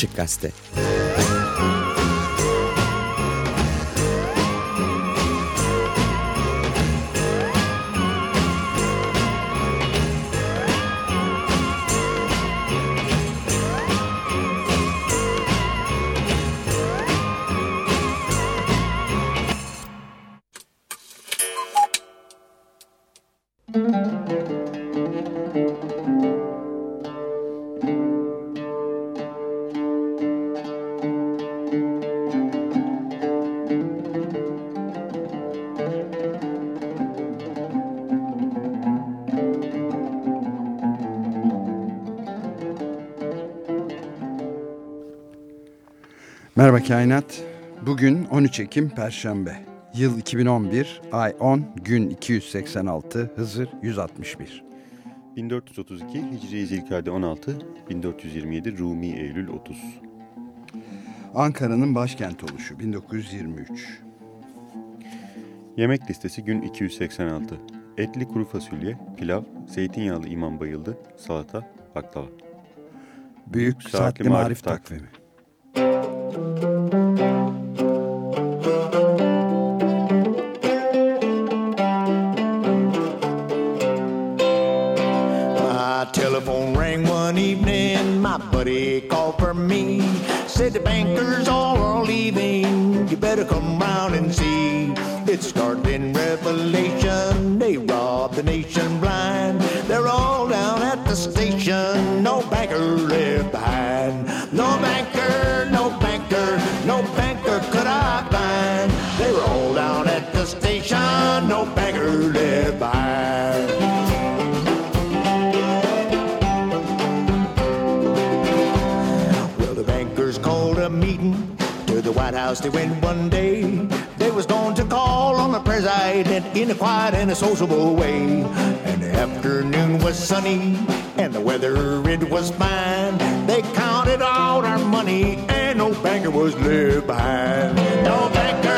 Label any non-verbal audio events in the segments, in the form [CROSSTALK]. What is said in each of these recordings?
Açık Gazete. Merhaba Kainat. Bugün 13 Ekim Perşembe. Yıl 2011, ay 10, gün 286, Hızır 161. 1432 Hicri Zilkade 16, 1427 Rumi Eylül 30. Ankara'nın başkent oluşu 1923. Yemek listesi gün 286. Etli kuru fasulye, pilav, zeytinyağlı imam bayıldı, salata, baklava. Büyük Saatli, Saatli Marif, Marif Takvimi. Somebody said the bankers all are leaving. You better come round and see. It's startling revelation. They robbed the nation blind. They're all down at the station. No banker left behind. White House they went one day. They was going to call on the president in a quiet and a sociable way. And the afternoon was sunny and the weather it was fine. They counted all our money and no banker was left behind. No banker,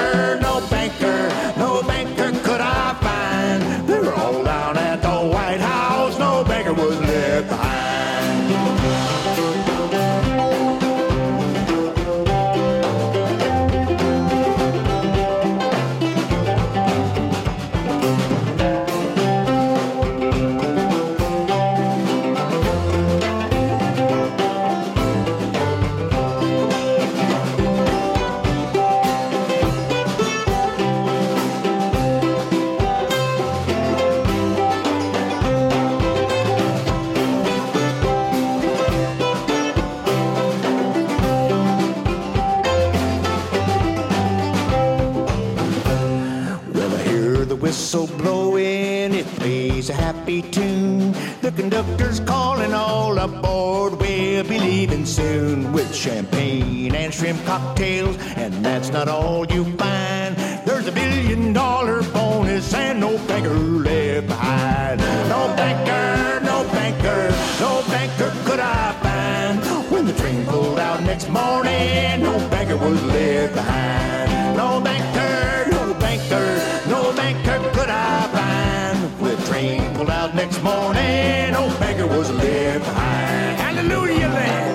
plays a happy tune. The conductor's calling all aboard, we'll be leaving soon with champagne and shrimp cocktails, and that's not all you find. There's a billion dollar bonus and no banker left behind. No banker, no banker, no banker could I find. When the train pulled out next morning, no banker was left behind. Out next morning, old banker was left behind. Hallelujah, land.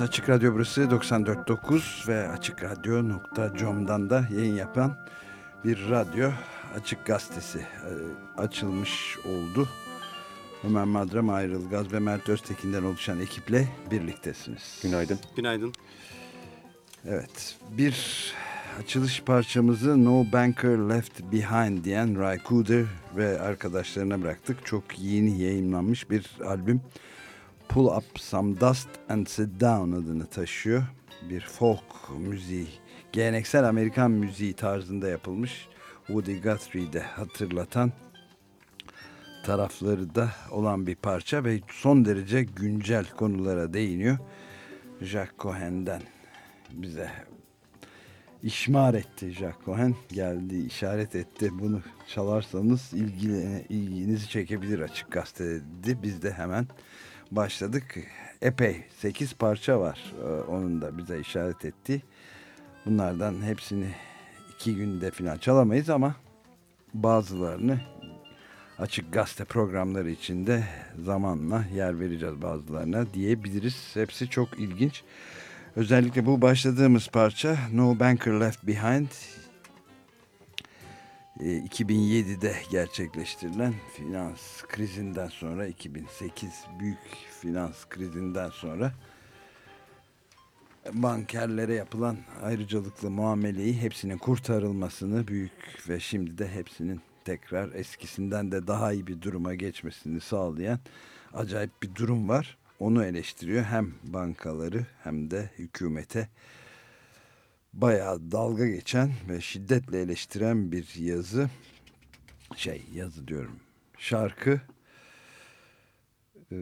Açık Radyo burası 94.9 ve açıkradyo.com'dan da yayın yapan bir radyo Açık Gazetesi e, açılmış oldu. Ömer Madram, Ayrıl Gaz ve Mert Öztekin'den oluşan ekiple birliktesiniz. Günaydın. Günaydın. Evet, bir açılış parçamızı No Banker Left Behind diyen Ray Cooder ve arkadaşlarına bıraktık. Çok yeni yayınlanmış bir albüm. Pull Up Some Dust and Sit Down adını taşıyor. Bir folk müziği, geleneksel Amerikan müziği tarzında yapılmış. Woody Guthrie'yi de hatırlatan tarafları da olan bir parça ve son derece güncel konulara değiniyor. Jack Cohen'den bize işmar etti Jack Cohen. Geldi, işaret etti. Bunu çalarsanız ilgili, ilginizi çekebilir açık gazete dedi. Biz de hemen başladık. Epey 8 parça var. Ee, Onun da bize işaret etti. Bunlardan hepsini iki günde falan çalamayız ama bazılarını açık gazete programları içinde zamanla yer vereceğiz bazılarına diyebiliriz. Hepsi çok ilginç. Özellikle bu başladığımız parça No Banker Left Behind 2007'de gerçekleştirilen finans krizinden sonra 2008 büyük finans krizinden sonra bankerlere yapılan ayrıcalıklı muameleyi hepsinin kurtarılmasını büyük ve şimdi de hepsinin tekrar eskisinden de daha iyi bir duruma geçmesini sağlayan acayip bir durum var. Onu eleştiriyor hem bankaları hem de hükümete bayağı dalga geçen ve şiddetle eleştiren bir yazı şey yazı diyorum şarkı Ee,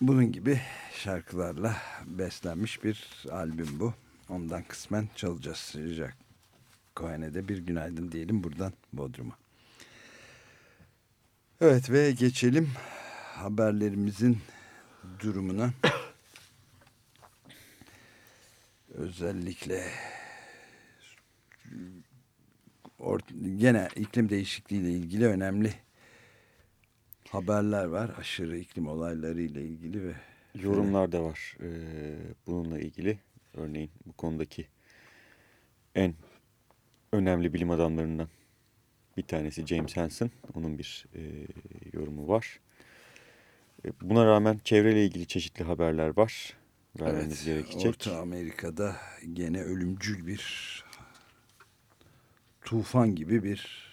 bunun gibi şarkılarla beslenmiş bir albüm bu. Ondan kısmen çalacağız. Jack Cohen'e de bir günaydın diyelim buradan Bodrum'a. Evet ve geçelim haberlerimizin durumuna. Özellikle gene iklim değişikliği ile ilgili önemli haberler var. Aşırı iklim olayları ile ilgili ve Yorumlar da var ee, bununla ilgili. Örneğin bu konudaki en önemli bilim adamlarından bir tanesi James Hansen. Onun bir e, yorumu var. Buna rağmen çevreyle ilgili çeşitli haberler var. Vermemiz gerekecek. Orta Amerika'da gene ölümcül bir tufan gibi bir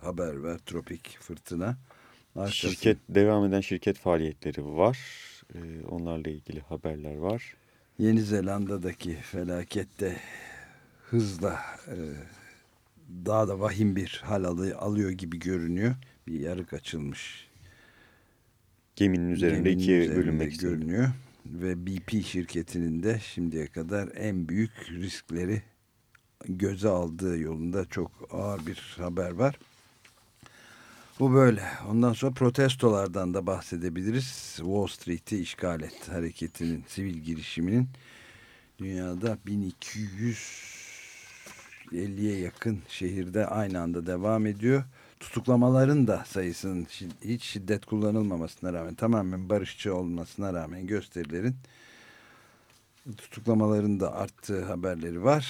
haber var. Tropik fırtına. Arkası- Şirket devam eden şirket faaliyetleri var. Ee, onlarla ilgili haberler var. Yeni Zelanda'daki felakette hızla e, daha da vahim bir hal alı- alıyor gibi görünüyor. Bir yarık açılmış. Geminin üzerinde geminin ikiye üzerinde bölünmek görünüyor. Ve BP şirketinin de şimdiye kadar en büyük riskleri göze aldığı yolunda çok ağır bir haber var. Bu böyle. Ondan sonra protestolardan da bahsedebiliriz. Wall Street'i işgal et hareketinin, sivil girişiminin dünyada 1250'ye yakın şehirde aynı anda devam ediyor. Tutuklamaların da sayısının hiç şiddet kullanılmamasına rağmen tamamen barışçı olmasına rağmen gösterilerin tutuklamaların da arttığı haberleri var.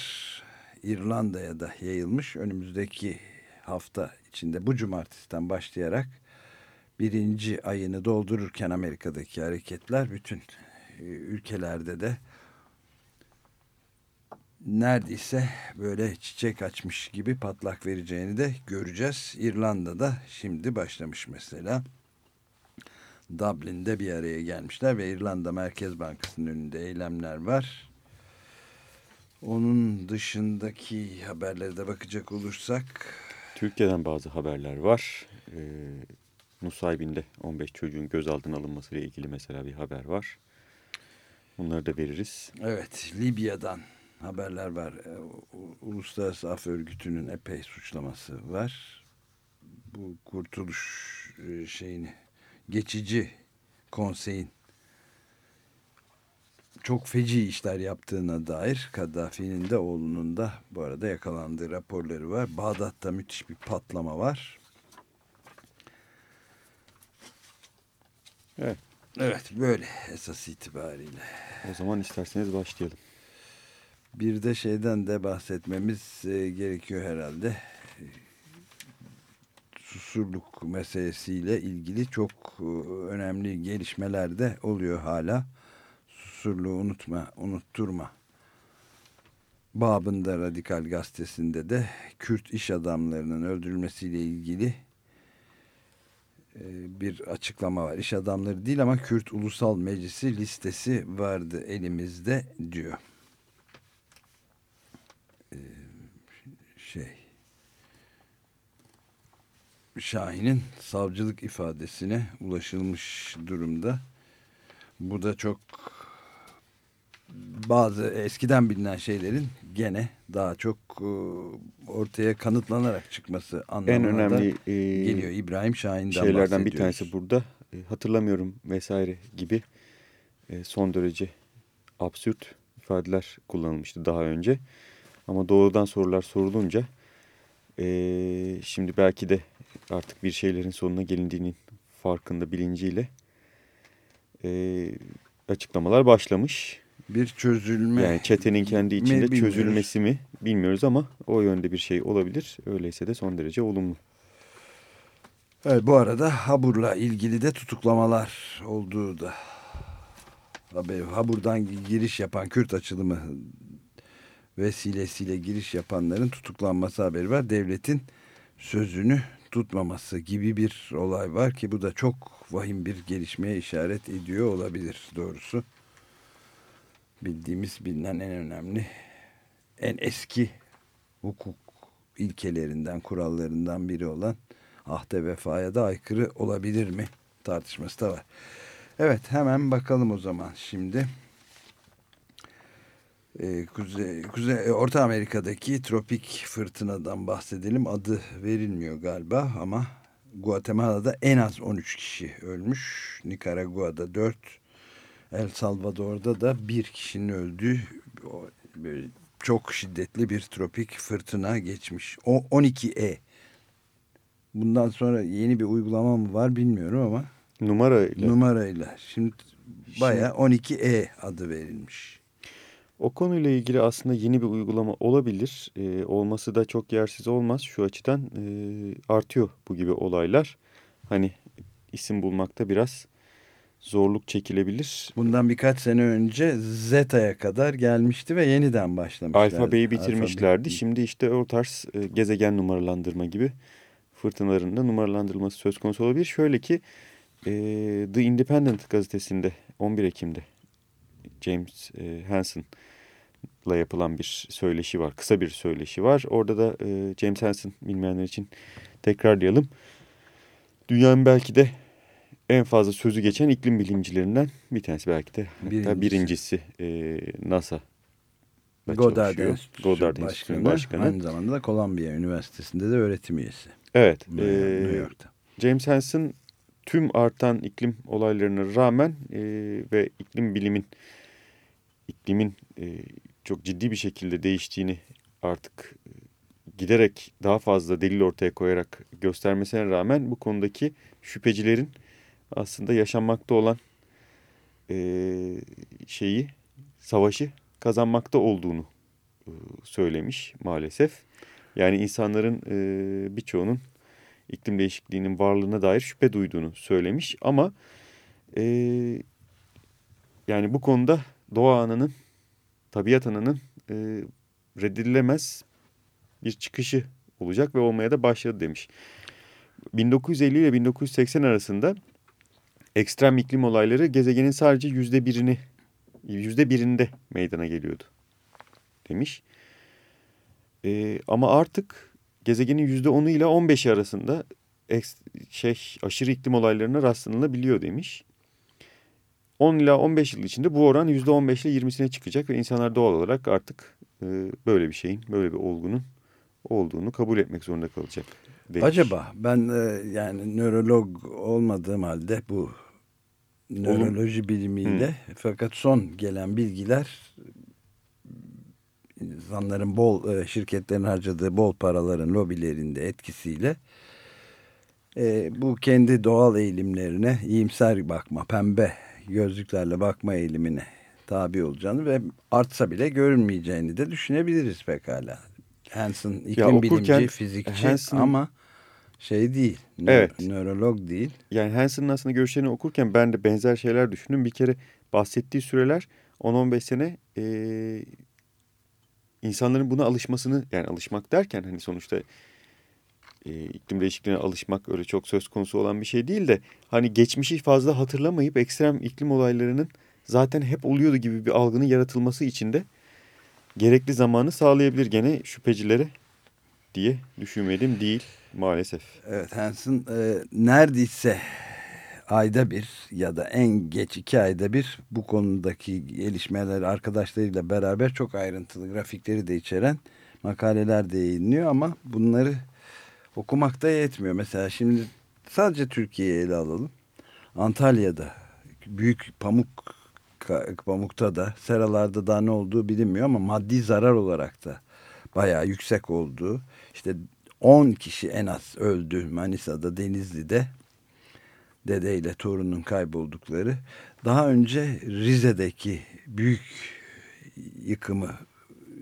İrlanda'ya da yayılmış. Önümüzdeki hafta içinde bu cumartesiden başlayarak birinci ayını doldururken Amerika'daki hareketler bütün e, ülkelerde de neredeyse böyle çiçek açmış gibi patlak vereceğini de göreceğiz. İrlanda'da şimdi başlamış mesela. Dublin'de bir araya gelmişler ve İrlanda Merkez Bankası'nın önünde eylemler var. Onun dışındaki haberlere de bakacak olursak Türkiye'den bazı haberler var. Ee, Nusaybin'de 15 çocuğun gözaltına alınmasıyla ilgili mesela bir haber var. Bunları da veririz. evet Libya'dan haberler var. U- Uluslararası Af Örgütü'nün epey suçlaması var. Bu kurtuluş e, şeyini geçici konseyin çok feci işler yaptığına dair Kaddafi'nin de oğlunun da bu arada yakalandığı raporları var. Bağdat'ta müthiş bir patlama var. Evet. Evet böyle esas itibariyle. O zaman isterseniz başlayalım. Bir de şeyden de bahsetmemiz e, gerekiyor herhalde. Susurluk meselesiyle ilgili çok e, önemli gelişmeler de oluyor hala. Susurluğu unutma, unutturma babında Radikal Gazetesi'nde de Kürt iş adamlarının öldürülmesiyle ilgili e, bir açıklama var. İş adamları değil ama Kürt Ulusal Meclisi listesi vardı elimizde diyor. Şey Şahin'in savcılık ifadesine ulaşılmış durumda. Bu da çok bazı eskiden bilinen şeylerin gene daha çok e, ortaya kanıtlanarak çıkması anlamına en önemli e, geliyor. İbrahim Şahin'den şeylerden bir tanesi burada e, hatırlamıyorum vesaire gibi e, son derece absürt ifadeler kullanılmıştı daha önce. Ama doğrudan sorular sorulunca e, şimdi belki de artık bir şeylerin sonuna gelindiğinin farkında bilinciyle e, açıklamalar başlamış bir çözülme. Yani çetenin kendi içinde mi çözülmesi mi bilmiyoruz ama o yönde bir şey olabilir. Öyleyse de son derece olumlu. Evet, bu arada Habur'la ilgili de tutuklamalar olduğu da Habur'dan giriş yapan Kürt açılımı vesilesiyle giriş yapanların tutuklanması haberi var. Devletin sözünü tutmaması gibi bir olay var ki bu da çok vahim bir gelişmeye işaret ediyor olabilir doğrusu bildiğimiz bilinen en önemli en eski hukuk ilkelerinden kurallarından biri olan ahde vefaya da aykırı olabilir mi tartışması da var. Evet hemen bakalım o zaman şimdi. Ee, Kuzey, Kuzey, Orta Amerika'daki tropik fırtınadan bahsedelim. Adı verilmiyor galiba ama Guatemala'da en az 13 kişi ölmüş. Nikaragua'da 4, El Salvador'da da bir kişinin öldüğü çok şiddetli bir tropik fırtına geçmiş. O 12E. Bundan sonra yeni bir uygulama mı var bilmiyorum ama numarayla. Numarayla. Şimdi baya 12E adı verilmiş. O konuyla ilgili aslında yeni bir uygulama olabilir. Ee, olması da çok yersiz olmaz. Şu açıdan e, artıyor bu gibi olaylar. Hani isim bulmakta biraz zorluk çekilebilir. Bundan birkaç sene önce Zeta'ya kadar gelmişti ve yeniden başlamışlardı. Alfabeyi bitirmişlerdi. Alfabe... Şimdi işte o tarz e, gezegen numaralandırma gibi fırtınaların da numaralandırılması söz konusu olabilir. Şöyle ki e, The Independent gazetesinde 11 Ekim'de James e, Hansen'la yapılan bir söyleşi var. Kısa bir söyleşi var. Orada da e, James Hansen bilmeyenler için tekrarlayalım. Dünyanın belki de en fazla sözü geçen iklim bilimcilerinden bir tanesi belki de. Birincisi, hatta birincisi e, NASA. Goddard Enstitüsü Goddard Başkanı, Başkanı. Aynı zamanda da Columbia Üniversitesi'nde de öğretim üyesi. Evet. New, e, York'ta. James Hansen tüm artan iklim olaylarına rağmen e, ve iklim bilimin iklimin e, çok ciddi bir şekilde değiştiğini artık e, giderek daha fazla delil ortaya koyarak göstermesine rağmen bu konudaki şüphecilerin aslında yaşanmakta olan e, şeyi, savaşı kazanmakta olduğunu e, söylemiş maalesef. Yani insanların birçoğunun iklim değişikliğinin varlığına dair şüphe duyduğunu söylemiş. Ama yani bu konuda doğa ananın, tabiat ananın e, reddedilemez bir çıkışı olacak ve olmaya da başladı demiş. 1950 ile 1980 arasında ekstrem iklim olayları gezegenin sadece yüzde birini, yüzde birinde meydana geliyordu demiş. Ee, ama artık gezegenin yüzde onu ile on beşi arasında şey aşırı iklim olaylarına rastlanılabiliyor demiş. 10 ila 15 yıl içinde bu oran yüzde 15 ile 20'sine çıkacak ve insanlar doğal olarak artık e, böyle bir şeyin, böyle bir olgunun olduğunu kabul etmek zorunda kalacak. Demiş. Acaba ben e, yani nörolog olmadığım halde bu nöroloji bilimiyle hmm. fakat son gelen bilgiler insanların bol e, şirketlerin harcadığı bol paraların lobilerinde etkisiyle e, bu kendi doğal eğilimlerine iyimser bakma, pembe gözlüklerle bakma eğilimine tabi olacağını ve artsa bile görünmeyeceğini de düşünebiliriz pekala. Hansen iklim okurken bilimci, fizikçi Hansen- ama şey değil, Evet. nörolog değil. Yani Hansen'ın aslında görüşlerini okurken ben de benzer şeyler düşündüm. Bir kere bahsettiği süreler 10-15 sene e, insanların buna alışmasını yani alışmak derken hani sonuçta e, iklim değişikliğine alışmak öyle çok söz konusu olan bir şey değil de hani geçmişi fazla hatırlamayıp ekstrem iklim olaylarının zaten hep oluyordu gibi bir algının yaratılması için de gerekli zamanı sağlayabilir gene şüphecilere diye düşünmedim değil maalesef. Evet Hansen e, neredeyse ayda bir ya da en geç iki ayda bir bu konudaki gelişmeleri arkadaşlarıyla beraber çok ayrıntılı grafikleri de içeren makaleler de yayınlıyor ama bunları okumakta yetmiyor. Mesela şimdi sadece Türkiye'yi ele alalım. Antalya'da büyük pamuk pamukta da seralarda da ne olduğu bilinmiyor ama maddi zarar olarak da bayağı yüksek olduğu işte 10 kişi en az öldü Manisa'da Denizli'de dedeyle torunun kayboldukları daha önce Rize'deki büyük yıkımı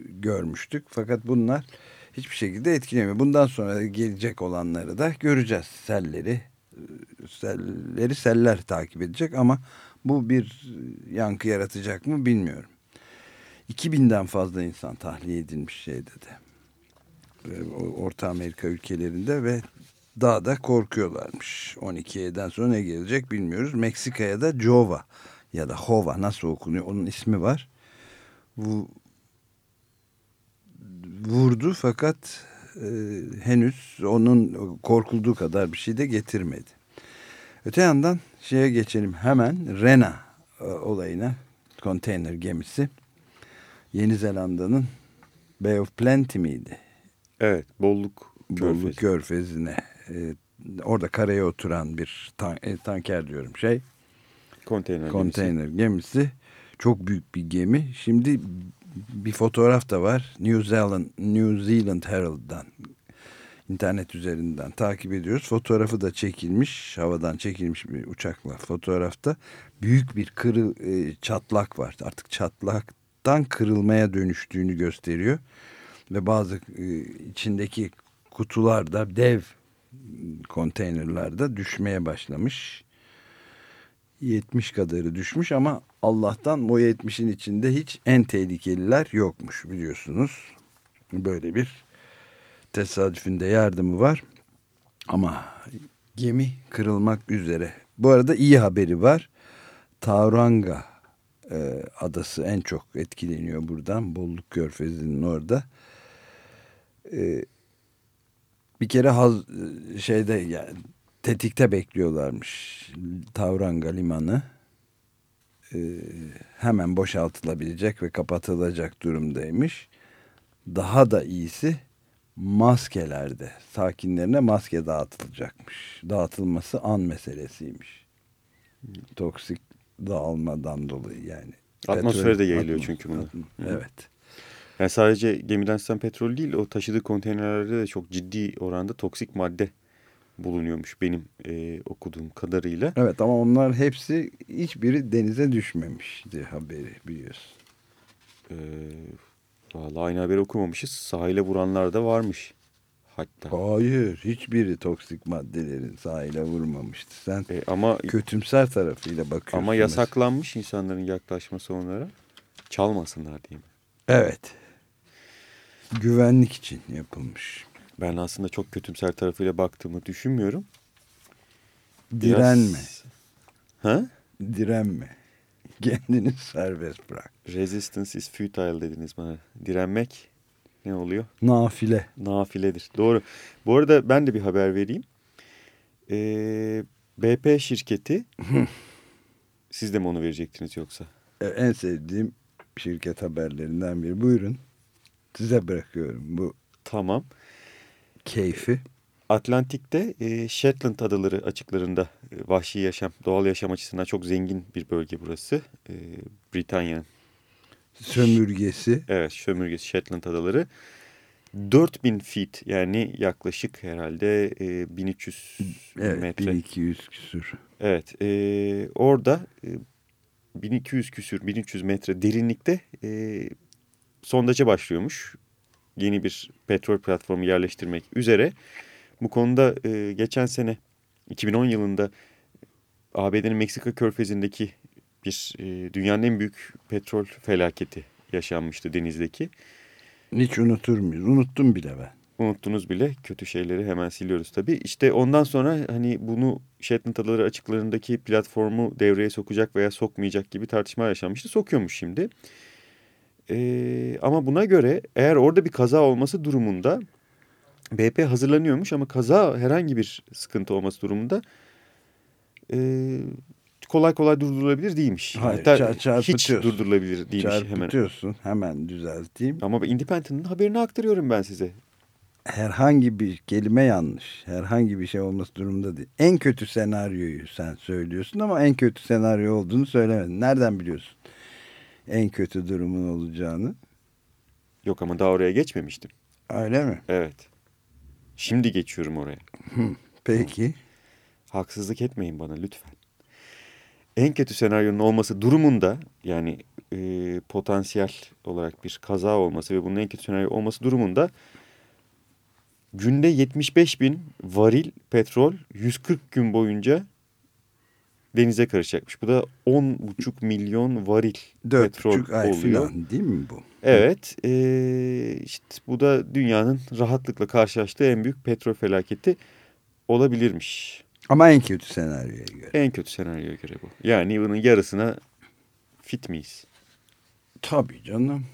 görmüştük fakat bunlar hiçbir şekilde etkilemiyor. Bundan sonra gelecek olanları da göreceğiz. Selleri selleri seller takip edecek ama bu bir yankı yaratacak mı bilmiyorum. 2000'den fazla insan tahliye edilmiş şeyde de. Orta Amerika ülkelerinde ve daha da korkuyorlarmış. 12'den sonra ne gelecek bilmiyoruz. Meksika'ya da Jova ya da Hova nasıl okunuyor onun ismi var. Bu vurdu fakat e, henüz onun korkulduğu kadar bir şey de getirmedi. Öte yandan şeye geçelim hemen Rena e, olayına konteyner gemisi Yeni Zelanda'nın Bay of Plenty miydi? Evet bolluk Bolluk körfezi. körfezine e, orada karaya oturan bir tan e, tanker diyorum şey Konteyner, konteyner gemisi çok büyük bir gemi. Şimdi bir fotoğraf da var. New Zealand New Zealand Herald'dan internet üzerinden takip ediyoruz. Fotoğrafı da çekilmiş, havadan çekilmiş bir uçakla fotoğrafta büyük bir kırıl e, çatlak var. Artık çatlaktan kırılmaya dönüştüğünü gösteriyor. Ve bazı e, içindeki kutularda dev konteynerlarda düşmeye başlamış. 70 kadarı düşmüş ama Allah'tan o 70'in içinde hiç en tehlikeliler yokmuş biliyorsunuz. Böyle bir tesadüfünde yardımı var. Ama gemi kırılmak üzere. Bu arada iyi haberi var. Tauranga e, adası en çok etkileniyor buradan. Bolluk Körfezi'nin orada. E, bir kere haz, şeyde yani tetikte bekliyorlarmış Tavranga limanı. Ee, hemen boşaltılabilecek ve kapatılacak durumdaymış. Daha da iyisi maskelerde sakinlerine maske dağıtılacakmış. Dağıtılması an meselesiymiş. Toksik dağılmadan dolayı yani. Atmosfere Petrol- de yayılıyor atmos- çünkü bunu. atmos- Evet. Yani sadece gemiden sızan petrol değil o taşıdığı konteynerlerde de çok ciddi oranda toksik madde bulunuyormuş benim e, okuduğum kadarıyla. Evet ama onlar hepsi hiçbiri denize düşmemişti haberi biliyorsun. E, vallahi aynı haberi okumamışız. Sahile vuranlar da varmış hatta. Hayır hiçbiri toksik maddelerin sahile vurmamıştı. Sen E, ama kötümser tarafıyla bakıyorsun. ama mesela. yasaklanmış insanların yaklaşması onlara. Çalmasınlar diye mi? Evet. Güvenlik için yapılmış. Ben aslında çok kötümser tarafıyla baktığımı düşünmüyorum. Biraz- Direnme. Ha? Direnme. Kendini serbest bırak. Resistance is futile dediniz bana. Direnmek ne oluyor? Nafile. Nafiledir. Doğru. Bu arada ben de bir haber vereyim. Ee, BP şirketi [LAUGHS] siz de mi onu verecektiniz yoksa? E, En sevdiğim şirket haberlerinden biri. Buyurun. Size bırakıyorum bu Tamam. Keyfi. Atlantik'te e, Shetland adaları açıklarında e, vahşi yaşam, doğal yaşam açısından çok zengin bir bölge burası. E, Britanya'nın Sömürgesi. evet sömürgesi Shetland adaları. 4000 feet yani yaklaşık herhalde e, 1300 Evet metre. 1200 küsür. Evet e, orada e, 1200 küsür 1300 metre derinlikte e, sondaja başlıyormuş. Yeni bir petrol platformu yerleştirmek üzere. Bu konuda e, geçen sene 2010 yılında ABD'nin Meksika körfezindeki bir e, dünyanın en büyük petrol felaketi yaşanmıştı denizdeki. Hiç unutur muyuz? Unuttum bile ben. Unuttunuz bile kötü şeyleri hemen siliyoruz tabii. İşte ondan sonra hani bunu Shetland Adaları açıklarındaki platformu devreye sokacak veya sokmayacak gibi tartışma yaşanmıştı. Sokuyormuş şimdi. Ee, ama buna göre eğer orada bir kaza olması durumunda BP hazırlanıyormuş ama kaza herhangi bir sıkıntı olması durumunda e, kolay kolay durdurulabilir değilmiş. Hayır, Hatta çar- hiç durdurulabilir değilmiş hemen. Çarpıtıyorsun. Hemen düzelteyim. Ama Independent'ın haberini aktarıyorum ben size. herhangi bir kelime yanlış. Herhangi bir şey olması durumunda değil. En kötü senaryoyu sen söylüyorsun ama en kötü senaryo olduğunu söylemedin. Nereden biliyorsun? En kötü durumun olacağını. Yok ama daha oraya geçmemiştim. Öyle mi? Evet. Şimdi geçiyorum oraya. Peki. Haksızlık etmeyin bana lütfen. En kötü senaryonun olması durumunda yani e, potansiyel olarak bir kaza olması ve bunun en kötü senaryo olması durumunda günde 75 bin varil petrol 140 gün boyunca denize karışacakmış. Bu da 10,5 milyon varil petrol buçuk ay oluyor. falan değil mi bu? Evet, eee, işte bu da dünyanın rahatlıkla karşılaştığı en büyük petrol felaketi olabilirmiş. Ama en kötü senaryoya göre. En kötü senaryoya göre bu. Yani bunun yarısına fit miyiz? Tabii canım.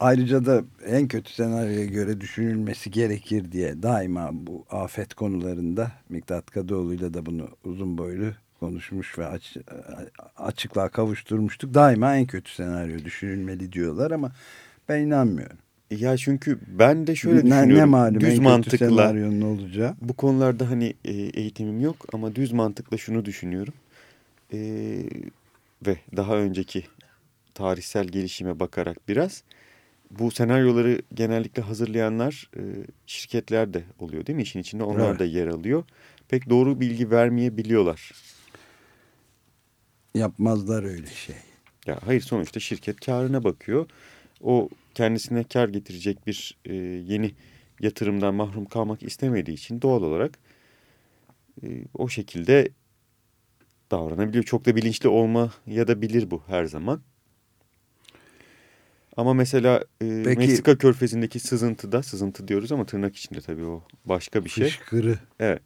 Ayrıca da en kötü senaryoya göre düşünülmesi gerekir diye daima bu afet konularında Miktat Kadıoğlu'yla da bunu uzun boylu konuşmuş ve aç, açıklığa kavuşturmuştuk. Daima en kötü senaryo düşünülmeli diyorlar ama ben inanmıyorum. Ya çünkü ben de şöyle ne, düşünüyorum. ne malum en düz kötü mantıkla senaryonun olacağı. bu konularda hani e, eğitimim yok ama düz mantıkla şunu düşünüyorum. E, ve daha önceki tarihsel gelişime bakarak biraz bu senaryoları genellikle hazırlayanlar e, şirketler de oluyor değil mi? İşin içinde onlar Evet. da yer alıyor. Pek doğru bilgi vermeyebiliyorlar. Yapmazlar öyle şey. Ya hayır sonuçta şirket karına bakıyor. O kendisine kar getirecek bir e, yeni yatırımdan mahrum kalmak istemediği için doğal olarak e, o şekilde davranabiliyor. Çok da bilinçli olma ya da bilir bu her zaman. Ama mesela e, Peki- Meksika körfezindeki sızıntıda, sızıntı diyoruz ama tırnak içinde tabii o başka bir şey. Fışkırı. Evet.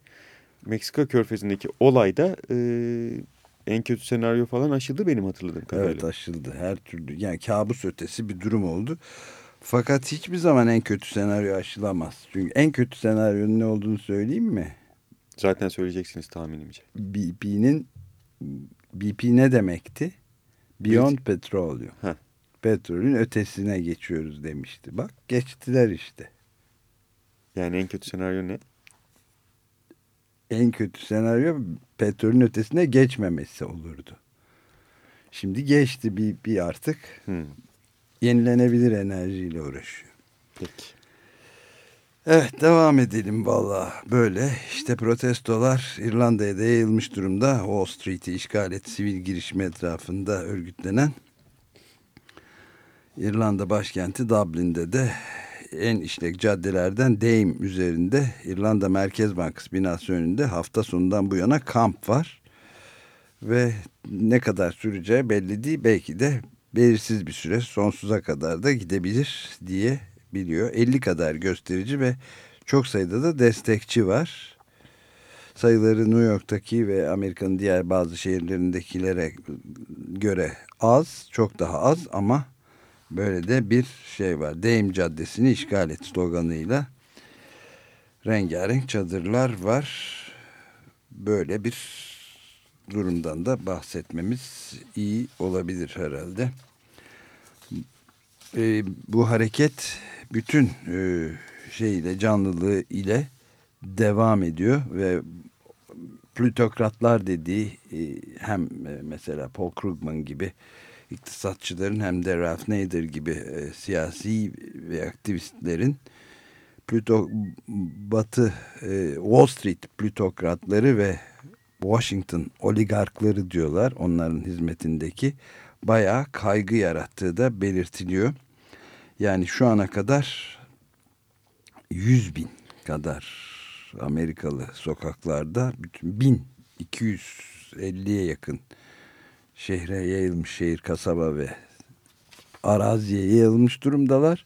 Meksika körfezindeki olayda e, en kötü senaryo falan aşıldı benim hatırladığım kadarıyla. Evet aşıldı. Her türlü yani kabus ötesi bir durum oldu. Fakat hiçbir zaman en kötü senaryo aşılamaz. Çünkü en kötü senaryonun ne olduğunu söyleyeyim mi? Zaten söyleyeceksiniz tahminimce. BP'nin BP ne demekti? Beyond Petroleum. Heh. Petrolün ötesine geçiyoruz demişti. Bak geçtiler işte. Yani en kötü senaryo ne? En kötü senaryo petrolün ötesine geçmemesi olurdu. Şimdi geçti BP artık Hmm, yenilenebilir enerjiyle uğraşıyor. peki. Evet devam edelim valla böyle işte protestolar İrlanda'ya da yayılmış durumda Wall Street'i işgal et sivil girişimi etrafında örgütlenen İrlanda başkenti Dublin'de de en işlek caddelerden Dame üzerinde İrlanda Merkez Bankası binası önünde hafta sonundan bu yana kamp var ve ne kadar süreceği belli değil belki de belirsiz bir süre sonsuza kadar da gidebilir diye biliyor. 50 kadar gösterici ve çok sayıda da destekçi var. Sayıları New York'taki ve Amerika'nın diğer bazı şehirlerindekilere göre az, çok daha az ama böyle de bir şey var. Deyim Caddesi'ni işgal et sloganıyla rengarenk çadırlar var. Böyle bir durumdan da bahsetmemiz iyi olabilir herhalde. Ee, bu hareket bütün e, şeyle canlılığı ile devam ediyor ve plütokratlar dediği e, hem e, mesela Paul Krugman gibi iktisatçıların hem de Ralph Nader gibi e, siyasi ve aktivistlerin Plüto, Batı e, Wall Street plütokratları ve Washington oligarkları diyorlar onların hizmetindeki bayağı kaygı yarattığı da belirtiliyor. Yani şu ana kadar 100 bin kadar Amerikalı sokaklarda bütün bin 250'ye yakın şehre yayılmış şehir kasaba ve araziye yayılmış durumdalar.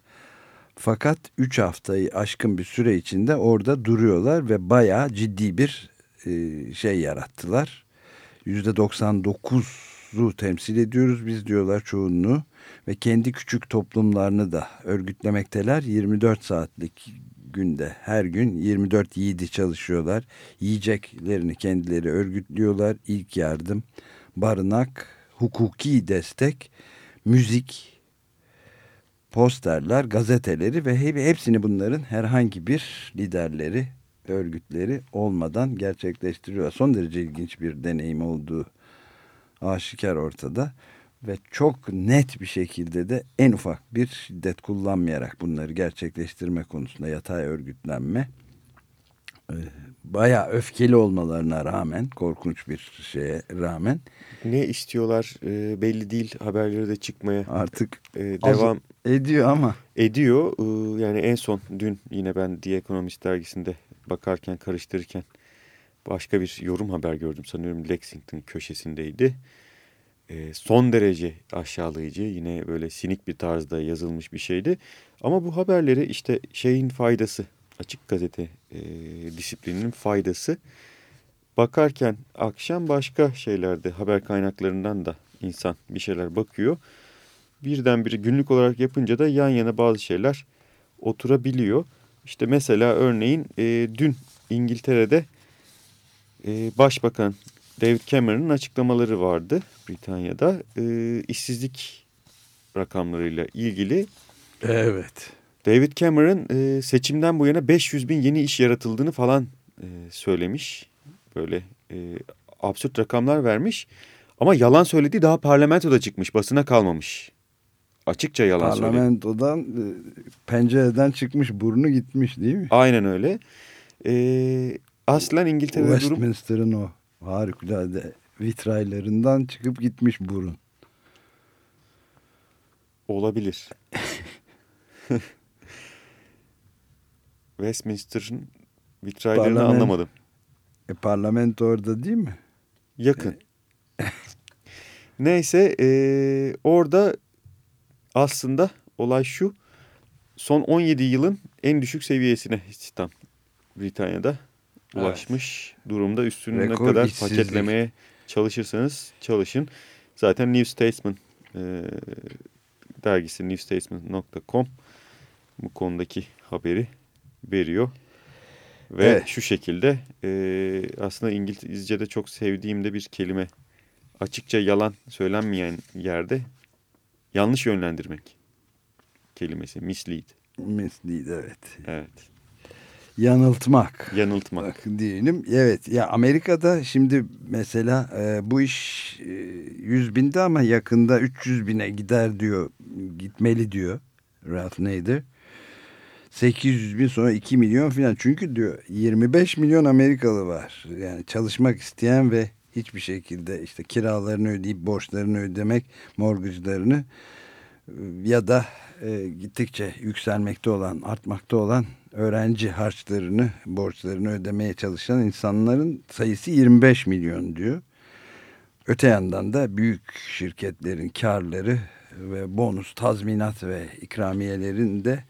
Fakat 3 haftayı aşkın bir süre içinde orada duruyorlar ve bayağı ciddi bir e, şey yarattılar. %99'u temsil ediyoruz biz diyorlar çoğunluğu ve kendi küçük toplumlarını da örgütlemekteler. 24 saatlik günde her gün 24 yiğidi çalışıyorlar. Yiyeceklerini kendileri örgütlüyorlar. İlk yardım, barınak, hukuki destek, müzik, posterler, gazeteleri ve hepsini bunların herhangi bir liderleri, örgütleri olmadan gerçekleştiriyor. Son derece ilginç bir deneyim olduğu aşikar ortada ve çok net bir şekilde de en ufak bir şiddet kullanmayarak bunları gerçekleştirme konusunda yatay örgütlenme bayağı öfkeli olmalarına rağmen korkunç bir şeye rağmen ne istiyorlar e, belli değil. Haberleri de çıkmaya artık e, devam ediyor ama. ediyor. E, yani en son dün yine ben The Economist dergisinde bakarken karıştırırken başka bir yorum haber gördüm. Sanıyorum Lexington köşesindeydi. E, son derece aşağılayıcı yine böyle sinik bir tarzda yazılmış bir şeydi. Ama bu haberleri işte şeyin faydası açık gazete e, disiplininin faydası bakarken akşam başka şeylerde haber kaynaklarından da insan bir şeyler bakıyor. Birdenbire günlük olarak yapınca da yan yana bazı şeyler oturabiliyor. İşte mesela örneğin e, dün İngiltere'de e, Başbakan David Cameron'ın açıklamaları vardı Britanya'da. E, işsizlik rakamlarıyla ilgili. Evet. David Cameron e, seçimden bu yana 500 bin yeni iş yaratıldığını falan e, söylemiş. Böyle e, absürt rakamlar vermiş. Ama yalan söylediği daha parlamentoda çıkmış. Basına kalmamış. Açıkça yalan söyledi. Parlamentodan e, pencereden çıkmış burnu gitmiş değil mi? Aynen öyle. E, aslen İngiltere'de durum... Westminster'ın o harikulade vitraylarından çıkıp gitmiş burun. Olabilir. [LAUGHS] Westminster'ın vitraylarını Parlament, anlamadım. E, parlamento orada değil mi? Yakın. [LAUGHS] Neyse e, orada aslında olay şu. Son 17 yılın en düşük seviyesine istihdam Britanya'da ulaşmış evet. durumda. Üstünü ne kadar işsizlik. paketlemeye çalışırsanız çalışın. Zaten New Statesman e, dergisi newstatesman.com bu konudaki haberi veriyor. Ve evet. şu şekilde e, aslında İngilizce'de çok sevdiğim de bir kelime. Açıkça yalan söylenmeyen yerde yanlış yönlendirmek kelimesi. Mislead. Mislead evet. Evet. Yanıltmak. Yanıltmak. Bak, diyelim. Evet ya Amerika'da şimdi mesela e, bu iş e, 100 binde ama yakında 300 bine gider diyor. Gitmeli diyor Ralph Nader. 800 bin sonra 2 milyon falan. Çünkü diyor 25 milyon Amerikalı var. Yani çalışmak isteyen ve hiçbir şekilde işte kiralarını ödeyip borçlarını ödemek, mortgage'larını ya da e, gittikçe yükselmekte olan, artmakta olan öğrenci harçlarını, borçlarını ödemeye çalışan insanların sayısı 25 milyon diyor. Öte yandan da büyük şirketlerin karları ve bonus, tazminat ve ikramiyelerin de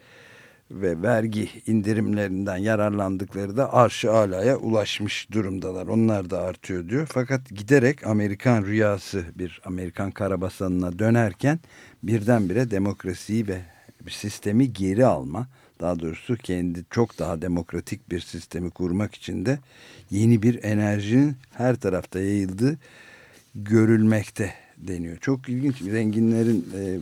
ve vergi indirimlerinden yararlandıkları da arşı alaya ulaşmış durumdalar. Onlar da artıyor diyor. Fakat giderek Amerikan rüyası bir Amerikan karabasanına dönerken birdenbire demokrasiyi ve sistemi geri alma, daha doğrusu kendi çok daha demokratik bir sistemi kurmak için de yeni bir enerjinin her tarafta yayıldığı görülmekte deniyor. Çok ilginç. Zenginlerin e,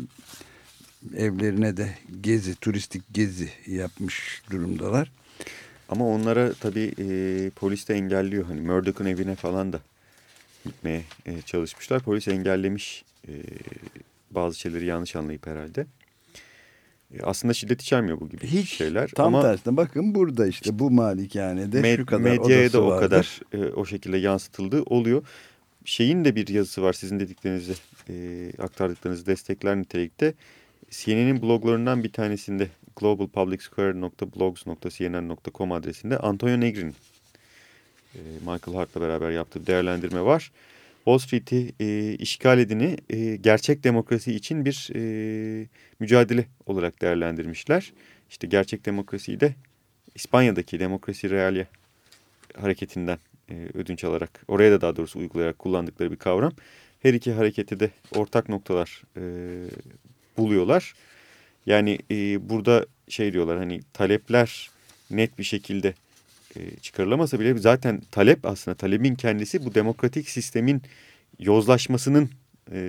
evlerine de gezi, turistik gezi yapmış durumdalar. Ama onlara tabii e, polis de engelliyor. Hani Murdoch'un evine falan da gitmeye e, çalışmışlar. Polis engellemiş e, bazı şeyleri yanlış anlayıp herhalde. E, aslında şiddet içermiyor bu gibi Hiç, şeyler. Tam ama tersine bakın burada işte bu malikanede med, şu kadar medyaya da o vardır. kadar e, o şekilde yansıtıldığı oluyor. Şeyin de bir yazısı var sizin dediklerinizi e, aktardıklarınızı destekler nitelikte. CNN'in bloglarından bir tanesinde globalpublicsquare.blogs.cnn.com adresinde Antonio Negri'nin e, Michael Hart'la beraber yaptığı değerlendirme var. Wall Street'i e, işgal edini e, gerçek demokrasi için bir e, mücadele olarak değerlendirmişler. İşte gerçek demokrasiyi de İspanya'daki demokrasi realya hareketinden e, ödünç alarak, oraya da daha doğrusu uygulayarak kullandıkları bir kavram. Her iki hareketi de ortak noktalar e, buluyorlar. Yani e, burada şey diyorlar hani talepler net bir şekilde e, çıkarılamasa bile zaten talep aslında talebin kendisi bu demokratik sistemin yozlaşmasının e,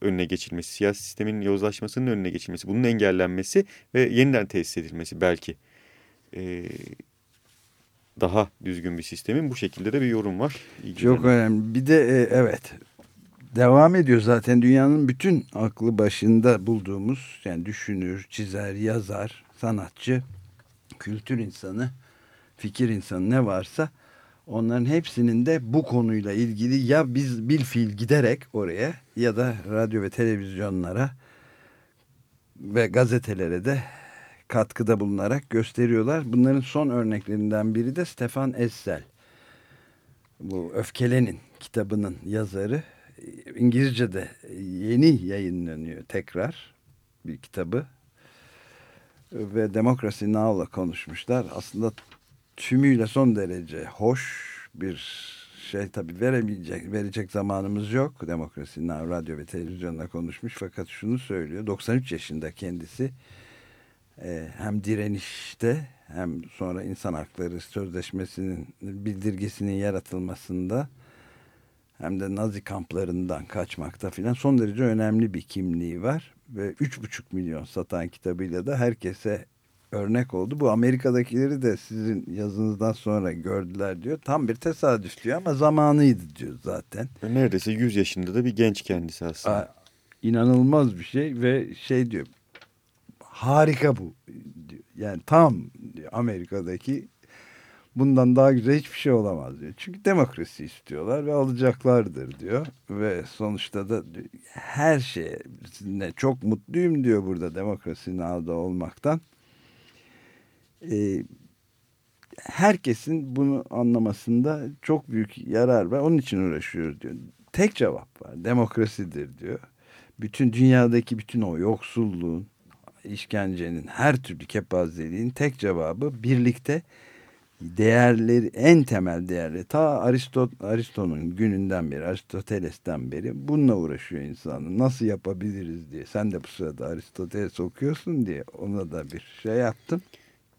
önüne geçilmesi, siyasi sistemin yozlaşmasının önüne geçilmesi, bunun engellenmesi ve yeniden tesis edilmesi belki e, daha düzgün bir sistemin bu şekilde de bir yorum var. Çok önemli. Bir de e, evet devam ediyor zaten dünyanın bütün aklı başında bulduğumuz yani düşünür, çizer, yazar, sanatçı, kültür insanı, fikir insanı ne varsa onların hepsinin de bu konuyla ilgili ya biz bil fiil giderek oraya ya da radyo ve televizyonlara ve gazetelere de katkıda bulunarak gösteriyorlar. Bunların son örneklerinden biri de Stefan Essel. Bu Öfkelenin kitabının yazarı. İngilizce'de yeni yayınlanıyor tekrar bir kitabı. Ve Democracy Now'la konuşmuşlar. Aslında tümüyle son derece hoş bir şey tabi veremeyecek, verecek zamanımız yok. Demokrasi Now radyo ve televizyonda konuşmuş fakat şunu söylüyor. 93 yaşında kendisi e, hem direnişte hem sonra insan hakları sözleşmesinin bildirgesinin yaratılmasında hem de Nazi kamplarından kaçmakta filan son derece önemli bir kimliği var ve 3,5 milyon satan kitabıyla da herkese örnek oldu. Bu Amerika'dakileri de sizin yazınızdan sonra gördüler diyor. Tam bir tesadüf diyor ama zamanıydı diyor zaten. Neredeyse 100 yaşında da bir genç kendisi aslında. Aa, inanılmaz bir şey ve şey diyor harika bu. Diyor. Yani tam diyor, Amerika'daki bundan daha güzel hiçbir şey olamaz diyor. Çünkü demokrasi istiyorlar ve alacaklardır diyor. Ve sonuçta da her şeye çok mutluyum diyor burada demokrasinin alda olmaktan. Ee, herkesin bunu anlamasında çok büyük yarar var. Onun için uğraşıyoruz diyor. Tek cevap var. Demokrasidir diyor. Bütün dünyadaki bütün o yoksulluğun, işkencenin, her türlü kepazeliğin tek cevabı birlikte değerleri, en temel değerleri ta Aristot, Aristo'nun gününden beri, Aristoteles'ten beri bununla uğraşıyor insanın. Nasıl yapabiliriz diye. Sen de bu sırada Aristoteles okuyorsun diye ona da bir şey yaptım.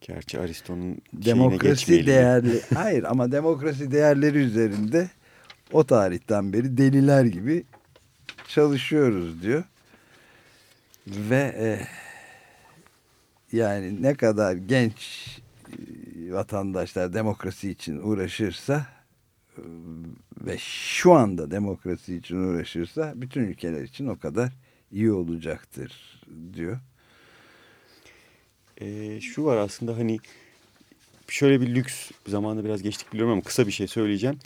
Gerçi Aristo'nun demokrasi değerli hayır ama demokrasi değerleri üzerinde o tarihten beri deliler gibi çalışıyoruz diyor. Ve e, yani ne kadar genç vatandaşlar demokrasi için uğraşırsa e, ve şu anda demokrasi için uğraşırsa bütün ülkeler için o kadar iyi olacaktır diyor. Ee, şu var aslında hani şöyle bir lüks zamanında biraz geçtik biliyorum ama kısa bir şey söyleyeceğim.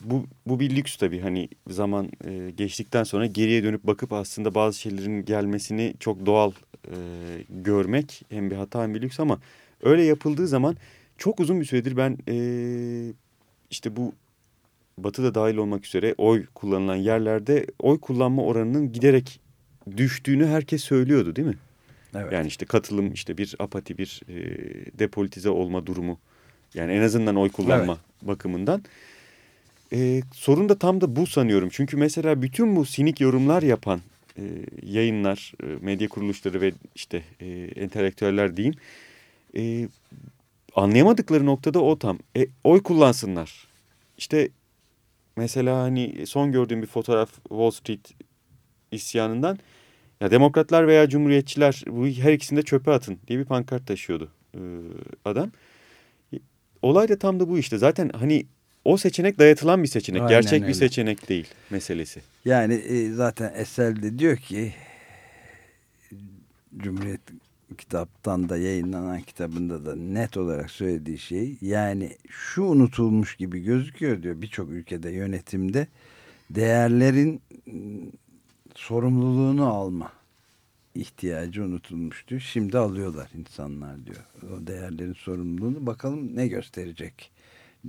Bu, bu bir lüks tabii hani zaman e, geçtikten sonra geriye dönüp bakıp aslında bazı şeylerin gelmesini çok doğal e, görmek hem bir hata hem bir lüks ama öyle yapıldığı zaman çok uzun bir süredir ben e, işte bu batıda dahil olmak üzere oy kullanılan yerlerde oy kullanma oranının giderek düştüğünü herkes söylüyordu değil mi? Evet. Yani işte katılım işte bir apati bir e, depolitize olma durumu yani en azından oy kullanma evet. bakımından. E, sorun da tam da bu sanıyorum. Çünkü mesela bütün bu sinik yorumlar yapan e, yayınlar, e, medya kuruluşları ve işte e, entelektüeller diyeyim e, anlayamadıkları noktada o tam. E, oy kullansınlar. İşte mesela hani son gördüğüm bir fotoğraf Wall Street isyanından ya demokratlar veya cumhuriyetçiler bu her ikisini de çöpe atın diye bir pankart taşıyordu e, adam. Olay da tam da bu işte. Zaten hani o seçenek dayatılan bir seçenek. Aynen gerçek öyle. bir seçenek değil meselesi. Yani e, zaten Esel de diyor ki Cumhuriyet kitaptan da yayınlanan kitabında da net olarak söylediği şey yani şu unutulmuş gibi gözüküyor diyor birçok ülkede yönetimde değerlerin sorumluluğunu alma ihtiyacı unutulmuş diyor. Şimdi alıyorlar insanlar diyor. O değerlerin sorumluluğunu bakalım ne gösterecek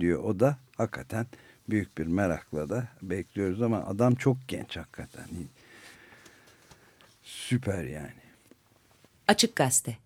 diyor. O da hakikaten büyük bir merakla da bekliyoruz ama adam çok genç hakikaten. Süper yani. Açık Gazete.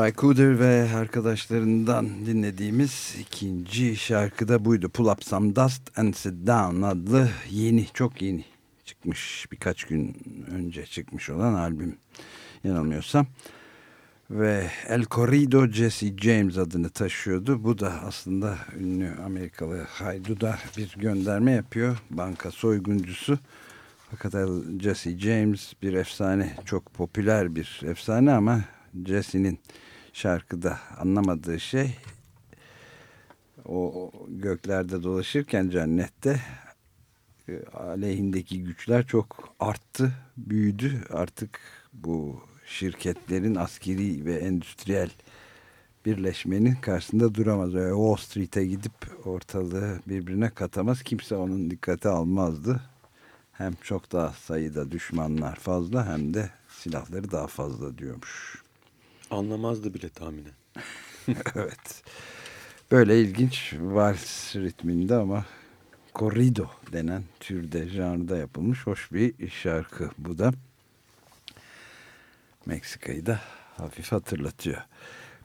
Ray Cooder ve arkadaşlarından dinlediğimiz ikinci şarkıda buydu. Pull Up Some Dust and Sit Down adlı yeni, çok yeni çıkmış. Birkaç gün önce çıkmış olan albüm yanılmıyorsam. Ve El Corrido Jesse James adını taşıyordu. Bu da aslında ünlü Amerikalı Hayduda bir gönderme yapıyor. Banka soyguncusu. Fakat Jesse James bir efsane, çok popüler bir efsane ama Jesse'nin şarkıda anlamadığı şey o göklerde dolaşırken cennette e, aleyhindeki güçler çok arttı, büyüdü. Artık bu şirketlerin askeri ve endüstriyel birleşmenin karşısında duramaz. Öyle Wall Street'e gidip ortalığı birbirine katamaz. Kimse onun dikkate almazdı. Hem çok daha sayıda düşmanlar fazla hem de silahları daha fazla diyormuş. Anlamazdı bile tahminen. [LAUGHS] evet. Böyle ilginç vals ritminde ama corrido denen türde janrda yapılmış hoş bir şarkı bu da. Meksika'yı da hafif hatırlatıyor.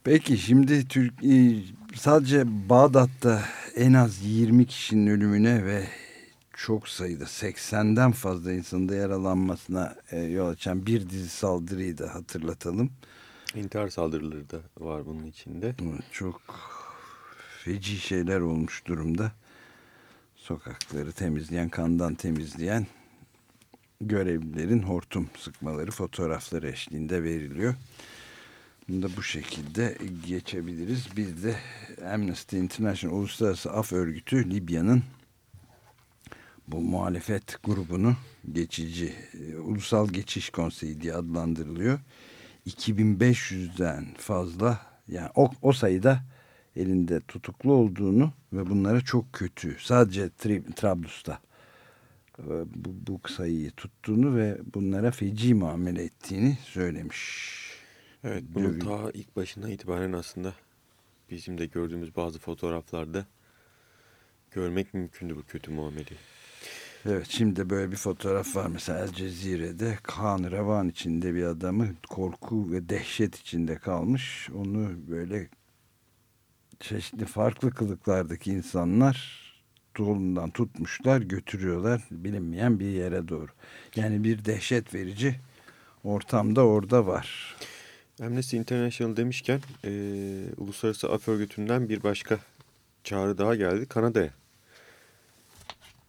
Peki şimdi Türk e, sadece Bağdat'ta en az 20 kişinin ölümüne ve çok sayıda 80'den fazla insanın da yaralanmasına e, yol açan bir dizi saldırıyı da hatırlatalım. İntihar saldırıları da var bunun içinde. Çok feci şeyler olmuş durumda. Sokakları temizleyen, kandan temizleyen görevlilerin hortum sıkmaları fotoğrafları eşliğinde veriliyor. Bunu da bu şekilde geçebiliriz. Bir de Amnesty International Uluslararası Af Örgütü Libya'nın bu muhalefet grubunu geçici e, Ulusal Geçiş Konseyi diye adlandırılıyor. 2500'den fazla yani o, o sayıda elinde tutuklu olduğunu ve bunlara çok kötü sadece Trablus'ta e, bu, bu sayıyı tuttuğunu ve bunlara feci muamele ettiğini söylemiş. Evet bunu ta ilk başına itibaren aslında bizim de gördüğümüz bazı fotoğraflarda görmek mümkündü bu kötü muameleyi. Evet şimdi böyle bir fotoğraf var mesela El Cezire'de kan revan içinde bir adamı korku ve dehşet içinde kalmış. Onu böyle çeşitli farklı kılıklardaki insanlar dolundan tutmuşlar götürüyorlar bilinmeyen bir yere doğru. Yani bir dehşet verici ortamda orada var. Amnesty International demişken e, Uluslararası Af Örgütü'nden bir başka çağrı daha geldi Kanada'ya.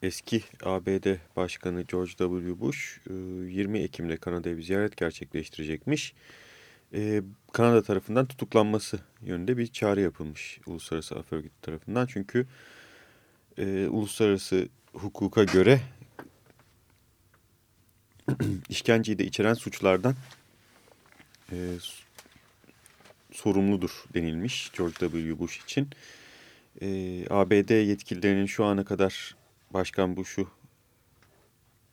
Eski ABD Başkanı George W. Bush 20 Ekim'de Kanada'ya bir ziyaret gerçekleştirecekmiş. Kanada tarafından tutuklanması yönünde bir çağrı yapılmış Uluslararası Af Örgütü tarafından. Çünkü e, uluslararası hukuka göre [CLEARS THROAT] işkenceyi de içeren suçlardan e, sorumludur denilmiş George W. Bush için. E, ABD yetkililerinin şu ana kadar Başkan Bush'u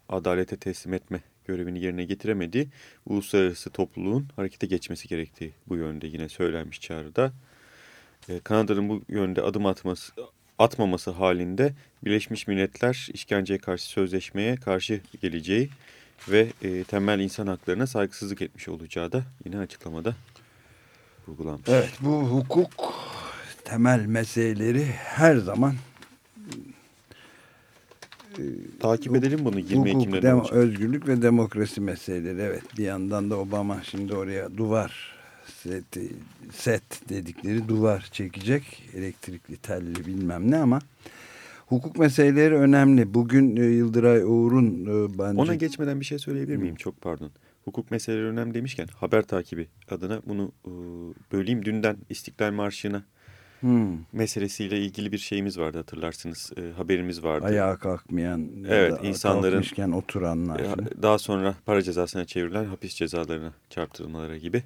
adalete teslim etme görevini yerine getiremedi. Uluslararası topluluğun harekete geçmesi gerektiği bu yönde yine söylenmiş çağrıda. Ee, Kanada'nın bu yönde adım atması, atmaması halinde Birleşmiş Milletler işkenceye karşı sözleşmeye karşı geleceği ve e, temel insan haklarına saygısızlık etmiş olacağı da yine açıklamada vurgulanmış. Evet bu hukuk temel meseleleri her zaman Takip edelim bunu 20 hukuk, Ekim'de. Dem özgürlük ve demokrasi meseleleri evet bir yandan da Obama şimdi oraya duvar set, set dedikleri duvar çekecek elektrikli telli bilmem ne ama hukuk meseleleri önemli. Bugün e, Yıldıray Uğur'un e, bence... Ona geçmeden bir şey söyleyebilir miyim? Çok pardon. Hukuk meseleleri önemli demişken haber takibi adına bunu e, böleyim. Dünden İstiklal Marşı'na hmm. meselesiyle ilgili bir şeyimiz vardı hatırlarsınız. E, haberimiz vardı. Ayağa kalkmayan evet, insanların oturanlar. E, daha sonra para cezasına çevrilen hapis cezalarına çarptırılmaları gibi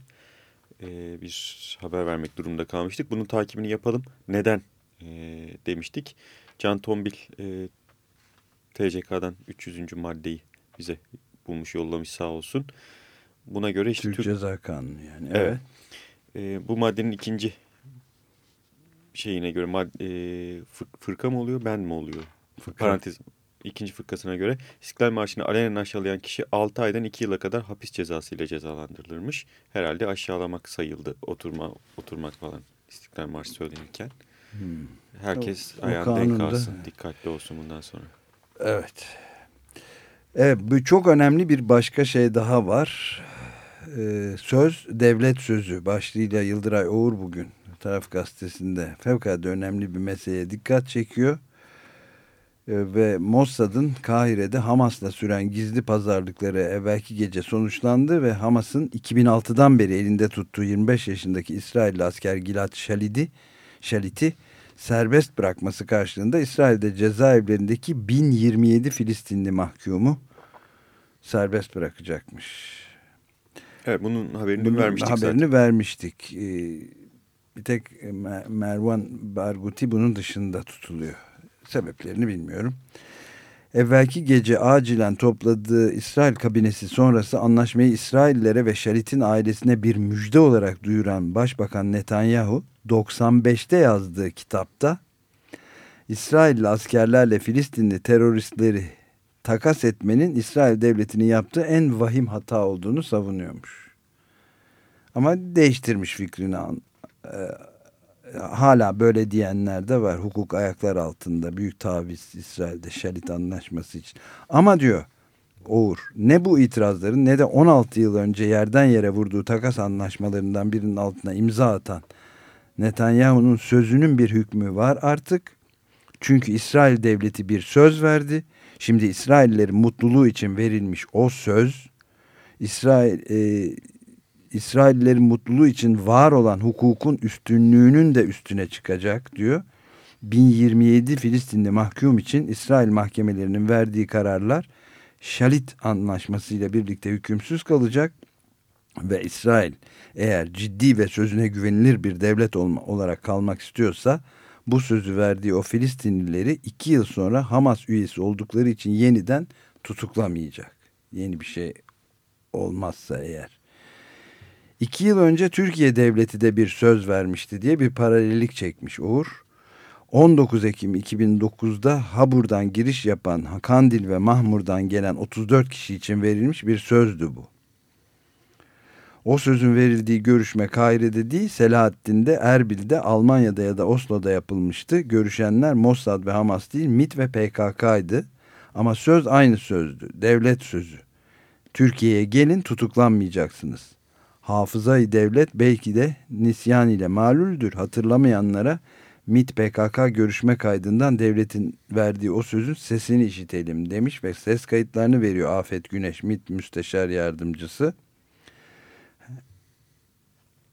e, bir haber vermek durumunda kalmıştık. Bunun takibini yapalım. Neden e, demiştik. Can Tombil e, TCK'dan 300. maddeyi bize bulmuş yollamış sağ olsun. Buna göre işte Türk, Türk Ceza Kanunu yani. Evet. evet. E, bu maddenin ikinci şeyine göre madde, e, fırka mı oluyor ben mi oluyor? Fırka. Parantez ikinci fırkasına göre İstiklal Marşı'nı alenen aşağılayan kişi 6 aydan 2 yıla kadar hapis cezası ile cezalandırılırmış. Herhalde aşağılamak sayıldı oturma oturmak falan İstiklal Marşı söylenirken. Hmm. Herkes o, ayağında denk alsın, dikkatli olsun bundan sonra. Evet. Evet, bu çok önemli bir başka şey daha var. e, söz devlet sözü başlığıyla Yıldıray Oğur bugün Taraf Gazetesi'nde fevkalade önemli bir meseleye dikkat çekiyor. E, ve Mossad'ın Kahire'de Hamas'la süren gizli pazarlıkları evvelki gece sonuçlandı ve Hamas'ın 2006'dan beri elinde tuttuğu 25 yaşındaki İsrailli asker Gilad Şalid'i Şalit'i serbest bırakması karşılığında İsrail'de cezaevlerindeki 1027 Filistinli mahkumu serbest bırakacakmış. Evet bunun haberini Bunun vermiştik haberini zaten. vermiştik. Ee, bir tek Mervan Barguti bunun dışında tutuluyor. Sebeplerini bilmiyorum. Evvelki gece acilen topladığı İsrail kabinesi sonrası anlaşmayı İsraillere ve Şarit'in ailesine bir müjde olarak duyuran Başbakan Netanyahu 95'te yazdığı kitapta İsrailli askerlerle Filistinli teröristleri takas etmenin İsrail devletinin yaptığı en vahim hata olduğunu savunuyormuş. Ama değiştirmiş fikrini. Hala böyle diyenler de var. Hukuk ayaklar altında. Büyük taviz İsrail'de Şalit anlaşması için. Ama diyor Oğur ne bu itirazların ne de 16 yıl önce yerden yere vurduğu takas anlaşmalarından birinin altına imza atan Netanyahu'nun sözünün bir hükmü var artık. Çünkü İsrail devleti bir söz verdi. Şimdi İsraillerin mutluluğu için verilmiş o söz İsrail e, İsraillerin mutluluğu için var olan hukukun üstünlüğünün de üstüne çıkacak diyor. 1027 Filistinli mahkum için İsrail mahkemelerinin verdiği kararlar Şalit anlaşması ile birlikte hükümsüz kalacak ve İsrail eğer ciddi ve sözüne güvenilir bir devlet olma, olarak kalmak istiyorsa bu sözü verdiği o Filistinlileri iki yıl sonra Hamas üyesi oldukları için yeniden tutuklamayacak. Yeni bir şey olmazsa eğer. İki yıl önce Türkiye devleti de bir söz vermişti diye bir paralellik çekmiş Uğur. 19 Ekim 2009'da Habur'dan giriş yapan Kandil ve Mahmur'dan gelen 34 kişi için verilmiş bir sözdü bu. O sözün verildiği görüşme Kahire'de değil Selahattin'de, Erbil'de, Almanya'da ya da Oslo'da yapılmıştı. Görüşenler Mossad ve Hamas değil MIT ve PKK'ydı. Ama söz aynı sözdü. Devlet sözü. Türkiye'ye gelin tutuklanmayacaksınız. Hafızayı devlet belki de nisyan ile maluldür. Hatırlamayanlara MIT PKK görüşme kaydından devletin verdiği o sözün sesini işitelim demiş ve ses kayıtlarını veriyor Afet Güneş MIT Müsteşar Yardımcısı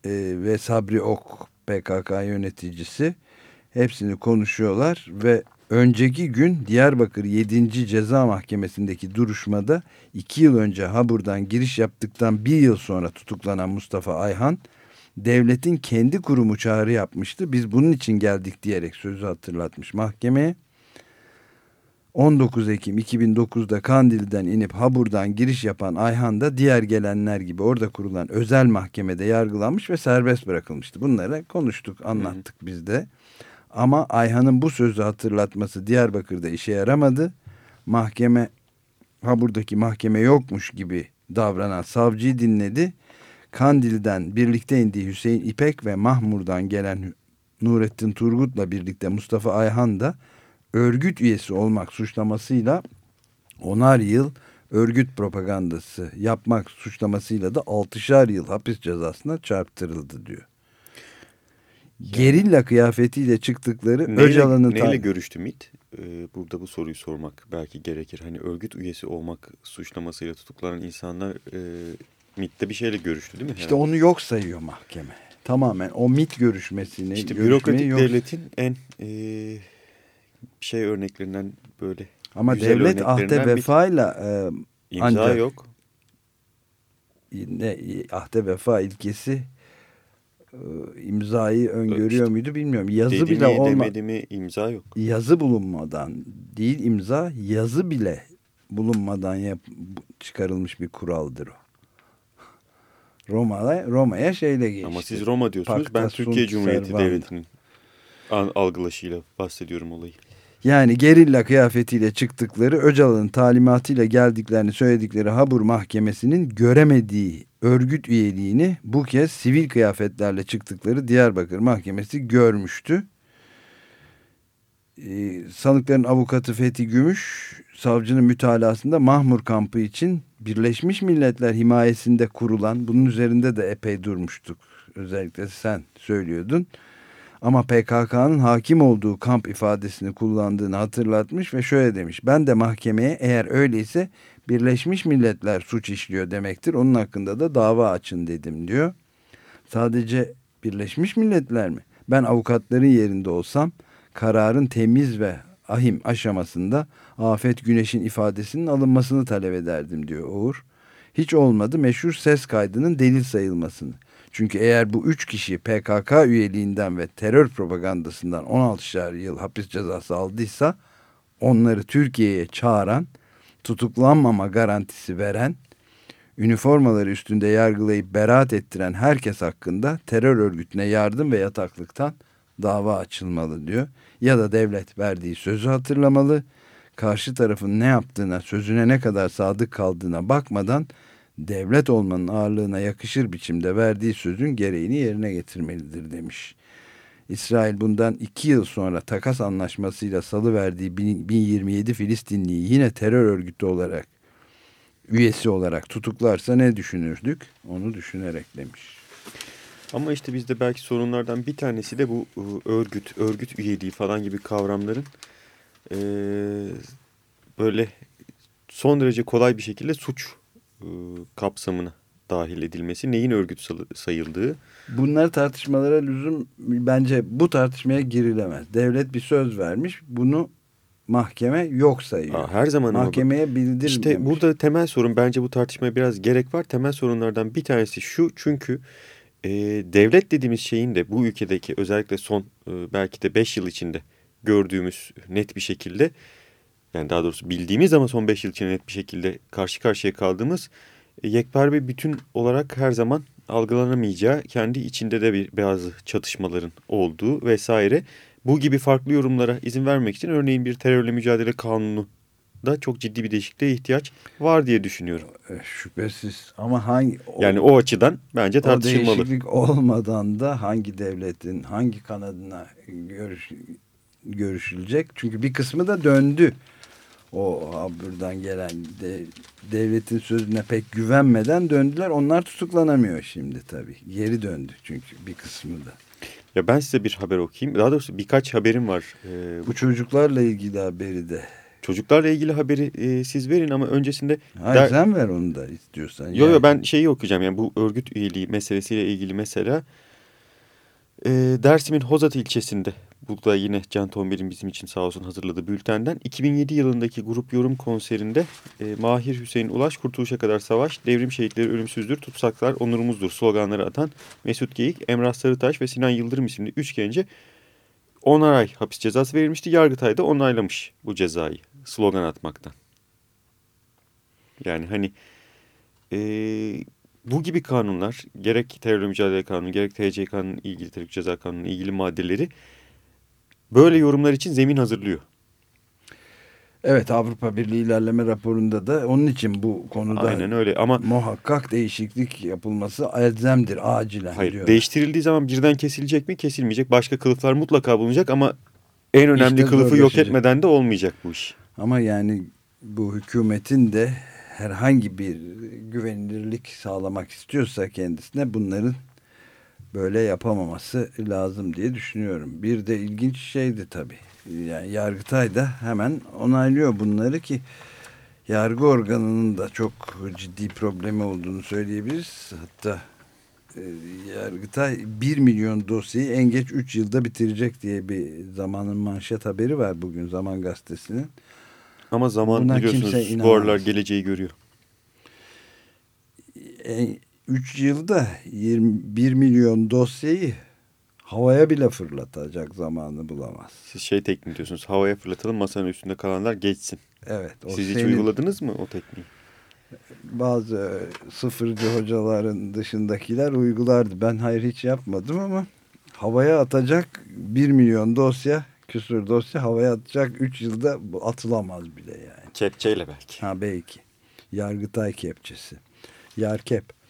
e, ve Sabri Ok PKK yöneticisi hepsini konuşuyorlar ve önceki gün Diyarbakır 7. Ceza Mahkemesi'ndeki duruşmada 2 yıl önce Habur'dan giriş yaptıktan bir yıl sonra tutuklanan Mustafa Ayhan devletin kendi kurumu çağrı yapmıştı. Biz bunun için geldik diyerek sözü hatırlatmış mahkemeye. 19 Ekim 2009'da Kandil'den inip Habur'dan giriş yapan Ayhan da diğer gelenler gibi orada kurulan özel mahkemede yargılanmış ve serbest bırakılmıştı. Bunları konuştuk, anlattık Hı. biz de. Ama Ayhan'ın bu sözü hatırlatması Diyarbakır'da işe yaramadı. Mahkeme, Habur'daki mahkeme yokmuş gibi davranan savcıyı dinledi. Kandil'den birlikte indiği Hüseyin İpek ve Mahmur'dan gelen Nurettin Turgut'la birlikte Mustafa Ayhan da örgüt üyesi olmak suçlamasıyla onar yıl örgüt propagandası yapmak suçlamasıyla da altışar yıl hapis cezasına çarptırıldı diyor. Gerilla kıyafetiyle çıktıkları neyle, Öcalan'ın... Neyle görüştü MİT? Ee, burada bu soruyu sormak belki gerekir. Hani örgüt üyesi olmak suçlamasıyla tutuklanan insanlar e, MİT'te bir şeyle görüştü değil mi? İşte onu yok sayıyor mahkeme. Tamamen o MİT görüşmesini... İşte bürokratik yok... devletin en... E, şey örneklerinden böyle ama devlet ahde vefayla e, imza ancak, yok. Ne ahde vefa ilkesi imzayı öngörüyor işte, muydu bilmiyorum. Yazı dedi bile mi, olma. Demedi mi imza yok. Yazı bulunmadan değil imza yazı bile bulunmadan yap, çıkarılmış bir kuraldır o. Roma'ya Roma'ya şeyle geçti. Ama siz Roma diyorsunuz. Pacta ben Türkiye Cumhuriyeti. Devleti'nin algılaşıyla bahsediyorum olayı. Yani gerilla kıyafetiyle çıktıkları Öcalan'ın talimatıyla geldiklerini söyledikleri Habur Mahkemesi'nin göremediği örgüt üyeliğini bu kez sivil kıyafetlerle çıktıkları Diyarbakır Mahkemesi görmüştü. e, sanıkların avukatı Fethi Gümüş savcının mütalasında Mahmur kampı için Birleşmiş Milletler himayesinde kurulan bunun üzerinde de epey durmuştuk. Özellikle sen söylüyordun. Ama PKK'nın hakim olduğu kamp ifadesini kullandığını hatırlatmış ve şöyle demiş. Ben de mahkemeye eğer öyleyse Birleşmiş Milletler suç işliyor demektir. Onun hakkında da dava açın dedim diyor. Sadece Birleşmiş Milletler mi? Ben avukatların yerinde olsam kararın temiz ve ahim aşamasında Afet Güneş'in ifadesinin alınmasını talep ederdim diyor Uğur. Hiç olmadı meşhur ses kaydının delil sayılmasını. Çünkü eğer bu üç kişi PKK üyeliğinden ve terör propagandasından 16'şer yıl hapis cezası aldıysa onları Türkiye'ye çağıran, tutuklanmama garantisi veren, üniformaları üstünde yargılayıp beraat ettiren herkes hakkında terör örgütüne yardım ve yataklıktan dava açılmalı diyor. Ya da devlet verdiği sözü hatırlamalı, karşı tarafın ne yaptığına, sözüne ne kadar sadık kaldığına bakmadan devlet olmanın ağırlığına yakışır biçimde verdiği sözün gereğini yerine getirmelidir demiş. İsrail bundan iki yıl sonra takas anlaşmasıyla salı verdiği 1027 Filistinliyi yine terör örgütü olarak üyesi olarak tutuklarsa ne düşünürdük? Onu düşünerek demiş. Ama işte bizde belki sorunlardan bir tanesi de bu ıı, örgüt, örgüt üyeliği falan gibi kavramların e, böyle son derece kolay bir şekilde suç e, kapsamına dahil edilmesi, neyin örgüt sayıldığı. Bunlar tartışmalara lüzum bence bu tartışmaya girilemez. Devlet bir söz vermiş, bunu mahkeme yok sayıyor. Aa, her zaman mahkemeye bildirmemiş. İşte burada temel sorun bence bu tartışmaya biraz gerek var. Temel sorunlardan bir tanesi şu çünkü e, devlet dediğimiz şeyin de bu ülkedeki özellikle son e, belki de 5 yıl içinde gördüğümüz net bir şekilde yani daha doğrusu bildiğimiz ama son 5 yıl içinde net bir şekilde karşı karşıya kaldığımız e, yekpare bir bütün olarak her zaman algılanamayacağı kendi içinde de bir bazı çatışmaların olduğu vesaire bu gibi farklı yorumlara izin vermek için örneğin bir terörle mücadele kanunu da çok ciddi bir değişikliğe ihtiyaç var diye düşünüyorum. E, şüphesiz ama hangi o, yani o açıdan bence tartışılmalı. O değişiklik olmadan da hangi devletin hangi kanadına görüş, görüşülecek? Çünkü bir kısmı da döndü. O buradan gelen de, devletin sözüne pek güvenmeden döndüler. Onlar tutuklanamıyor şimdi tabii. Geri döndü çünkü bir kısmı da. Ya ben size bir haber okuyayım. Daha doğrusu birkaç haberim var. Ee, bu çocuklarla ilgili haberi de. Çocuklarla ilgili haberi e, siz verin ama öncesinde... Hayır der... sen ver onu da istiyorsan. Yok yani. yok ben şeyi okuyacağım yani bu örgüt üyeliği meselesiyle ilgili mesela. E, Dersim'in Hozat ilçesinde bu da yine Can Tomber'in bizim için sağ olsun hazırladığı bültenden. 2007 yılındaki grup yorum konserinde e, Mahir Hüseyin Ulaş, Kurtuluşa Kadar Savaş, Devrim Şehitleri Ölümsüzdür, Tutsaklar Onurumuzdur sloganları atan Mesut Geyik, Emrah Sarıtaş ve Sinan Yıldırım isimli üç gence 10 ay hapis cezası verilmişti. Yargıtay da onaylamış bu cezayı slogan atmaktan. Yani hani e, bu gibi kanunlar gerek terörle mücadele kanunu gerek TCK'nın ilgili terör ceza kanunun ilgili maddeleri böyle yorumlar için zemin hazırlıyor. Evet Avrupa Birliği ilerleme raporunda da onun için bu konuda Aynen öyle ama muhakkak değişiklik yapılması elzemdir acilen hayır, diyor. Değiştirildiği zaman birden kesilecek mi? Kesilmeyecek. Başka kılıflar mutlaka bulunacak ama en önemli işte kılıfı yok etmeden de olmayacak bu iş. Ama yani bu hükümetin de herhangi bir güvenilirlik sağlamak istiyorsa kendisine bunların böyle yapamaması lazım diye düşünüyorum. Bir de ilginç şeydi tabii. Yani Yargıtay da hemen onaylıyor bunları ki yargı organının da çok ciddi problemi olduğunu söyleyebiliriz. Hatta e, Yargıtay 1 milyon dosyayı en geç 3 yılda bitirecek diye bir zamanın manşet haberi var bugün Zaman Gazetesi'nin. Ama zaman Buna biliyorsunuz bu aralar geleceği görüyor. 3 yılda 21 milyon dosyayı havaya bile fırlatacak zamanı bulamaz. Siz şey tekniği diyorsunuz. Havaya fırlatalım masanın üstünde kalanlar geçsin. Evet. O Siz senin, hiç uyguladınız mı o tekniği? Bazı sıfırcı hocaların dışındakiler uygulardı. Ben hayır hiç yapmadım ama havaya atacak 1 milyon dosya küsur dosya havaya atacak 3 yılda atılamaz bile yani. Kepçeyle belki. Ha belki. Yargıtay kepçesi. Yarkep.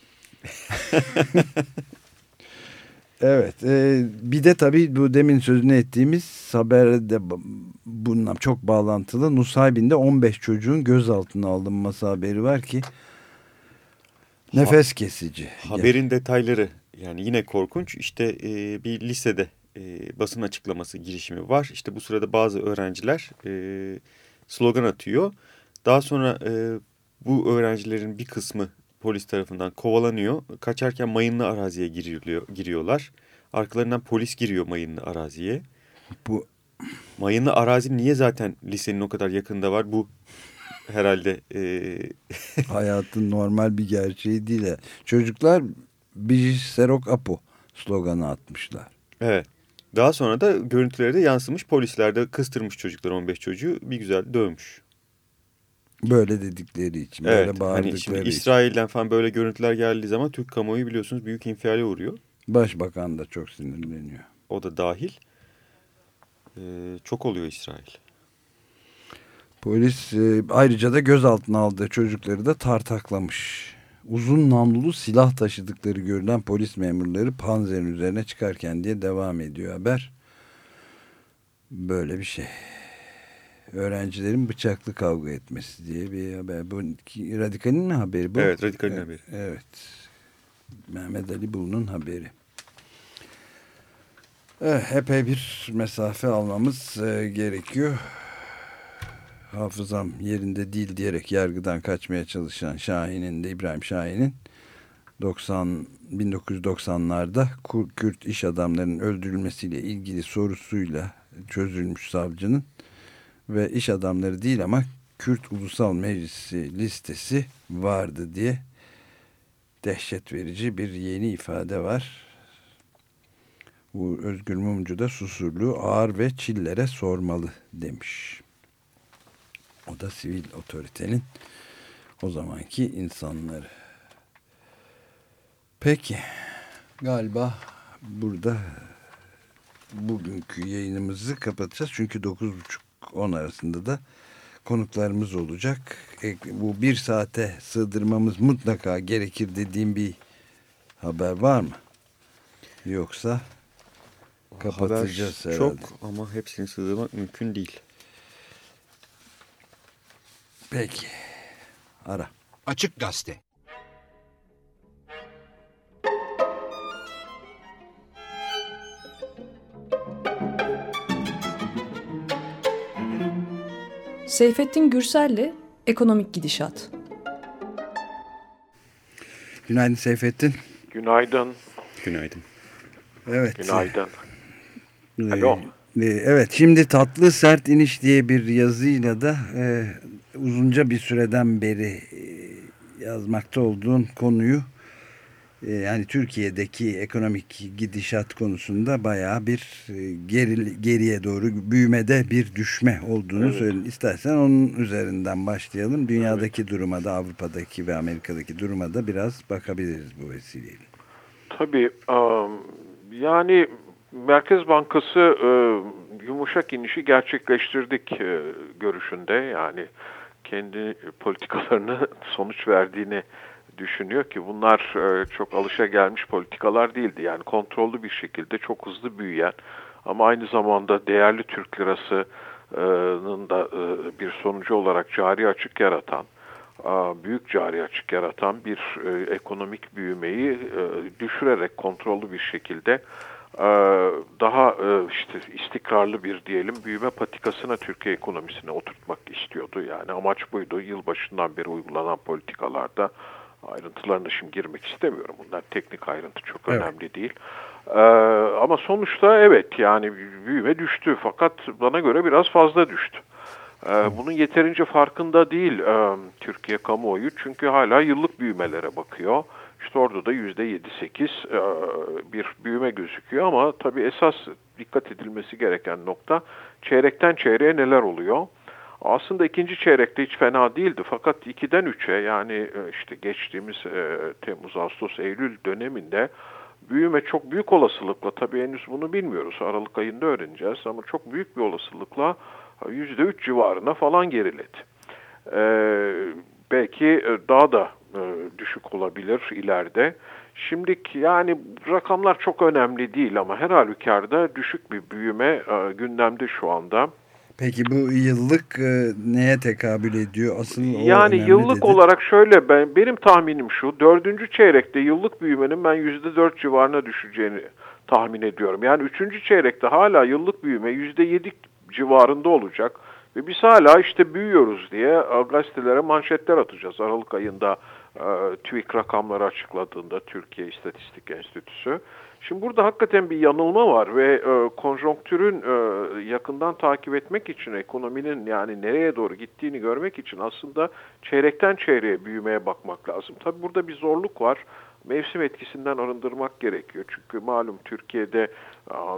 [LAUGHS] Evet. E, bir de tabii bu demin sözünü ettiğimiz haberde bununla çok bağlantılı. Nusaybin'de 15 çocuğun gözaltına alınması haberi var ki nefes kesici. Haberin detayları yani yine korkunç. İşte e, bir lisede e, basın açıklaması girişimi var. İşte bu sırada bazı öğrenciler e, slogan atıyor. Daha sonra e, bu öğrencilerin bir kısmı polis tarafından kovalanıyor. Kaçarken mayınlı araziye giriliyor, giriyorlar. Arkalarından polis giriyor mayınlı araziye. Bu mayınlı arazi niye zaten lisenin o kadar yakında var? Bu herhalde e... [LAUGHS] hayatın normal bir gerçeği değil. Çocuklar bir serok apo sloganı atmışlar. Evet. Daha sonra da görüntülerde yansımış polisler de kıstırmış çocuklar 15 çocuğu bir güzel dövmüş. Böyle dedikleri için. Evet, böyle bağırdıkları hani şimdi için. İsrail'den falan böyle görüntüler geldiği zaman Türk kamuoyu biliyorsunuz büyük infiale uğruyor. Başbakan da çok sinirleniyor. O da dahil. Ee, çok oluyor İsrail. Polis e, ayrıca da gözaltına aldığı çocukları da tartaklamış. Uzun namlulu silah taşıdıkları görülen polis memurları panzerin üzerine çıkarken diye devam ediyor haber. Böyle bir şey öğrencilerin bıçaklı kavga etmesi diye bir haber. Bu Radikal'in mi haberi bu? Evet Radikal'in haberi. Evet. Mehmet Ali Bulu'nun haberi. Evet, epey bir mesafe almamız e, gerekiyor. Hafızam yerinde değil diyerek yargıdan kaçmaya çalışan Şahin'in de İbrahim Şahin'in 90 1990'larda Kürt iş adamlarının öldürülmesiyle ilgili sorusuyla çözülmüş savcının ve iş adamları değil ama Kürt Ulusal Meclisi listesi vardı diye dehşet verici bir yeni ifade var. Bu Özgür Mumcu da Susurlu ağır ve Çillere sormalı demiş. O da sivil otoritenin o zamanki insanları. Peki galiba burada bugünkü yayınımızı kapatacağız. Çünkü 9.30 10 arasında da konuklarımız olacak. E, bu bir saate sığdırmamız mutlaka gerekir dediğim bir haber var mı? Yoksa kapatacağız haber herhalde. Çok ama hepsini sığdırmak mümkün değil. Peki. Ara. Açık Gazete Seyfettin Gürsel'le Ekonomik Gidişat. Günaydın Seyfettin. Günaydın. Günaydın. Evet. Günaydın. Ee, Alo. e, evet şimdi tatlı sert iniş diye bir yazıyla da e, uzunca bir süreden beri e, yazmakta olduğun konuyu yani Türkiye'deki ekonomik gidişat konusunda bayağı bir e, geri, geriye doğru büyümede bir düşme olduğunu evet. söyledin. İstersen onun üzerinden başlayalım. Dünyadaki evet. duruma da Avrupa'daki ve Amerika'daki duruma da biraz bakabiliriz bu vesileyle. Tabii. Yani Merkez Bankası yumuşak inişi gerçekleştirdik görüşünde. Yani kendi politikalarını [LAUGHS] sonuç verdiğini düşünüyor ki bunlar e, çok alışa gelmiş politikalar değildi. Yani kontrollü bir şekilde çok hızlı büyüyen ama aynı zamanda değerli Türk lirasının da e, bir sonucu olarak cari açık yaratan, büyük cari açık yaratan bir e, ekonomik büyümeyi e, düşürerek kontrollü bir şekilde e, daha e, işte istikrarlı bir diyelim büyüme patikasına Türkiye ekonomisine oturtmak istiyordu. Yani amaç buydu. Yılbaşından beri uygulanan politikalarda Ayrıntılarına şimdi girmek istemiyorum. Bunlar teknik ayrıntı çok evet. önemli değil. Ee, ama sonuçta evet yani büyüme düştü fakat bana göre biraz fazla düştü. Ee, bunun yeterince farkında değil e, Türkiye kamuoyu çünkü hala yıllık büyümelere bakıyor. İşte orada da yüzde yedi sekiz e, bir büyüme gözüküyor ama tabii esas dikkat edilmesi gereken nokta çeyrekten çeyreğe neler oluyor? Aslında ikinci çeyrekte hiç fena değildi fakat 2'den 3'e yani e, işte geçtiğimiz e, Temmuz, Ağustos, Eylül döneminde büyüme çok büyük olasılıkla tabii henüz bunu bilmiyoruz. Aralık ayında öğreneceğiz ama çok büyük bir olasılıkla %3 civarına falan geriledi. Ee, belki daha da düşük olabilir ileride. Şimdiki yani rakamlar çok önemli değil ama her halükarda düşük bir büyüme e, gündemde şu anda. Peki bu yıllık e, neye tekabül ediyor? Asıl yani yıllık dedi. olarak şöyle ben benim tahminim şu. Dördüncü çeyrekte yıllık büyümenin ben yüzde dört civarına düşeceğini tahmin ediyorum. Yani üçüncü çeyrekte hala yıllık büyüme yüzde yedi civarında olacak. Ve biz hala işte büyüyoruz diye e, gazetelere manşetler atacağız. Aralık ayında e, TÜİK rakamları açıkladığında Türkiye İstatistik Enstitüsü. Şimdi burada hakikaten bir yanılma var ve e, konjonktürün e, yakından takip etmek için ekonominin yani nereye doğru gittiğini görmek için aslında çeyrekten çeyreğe büyümeye bakmak lazım. Tabi burada bir zorluk var mevsim etkisinden arındırmak gerekiyor. Çünkü malum Türkiye'de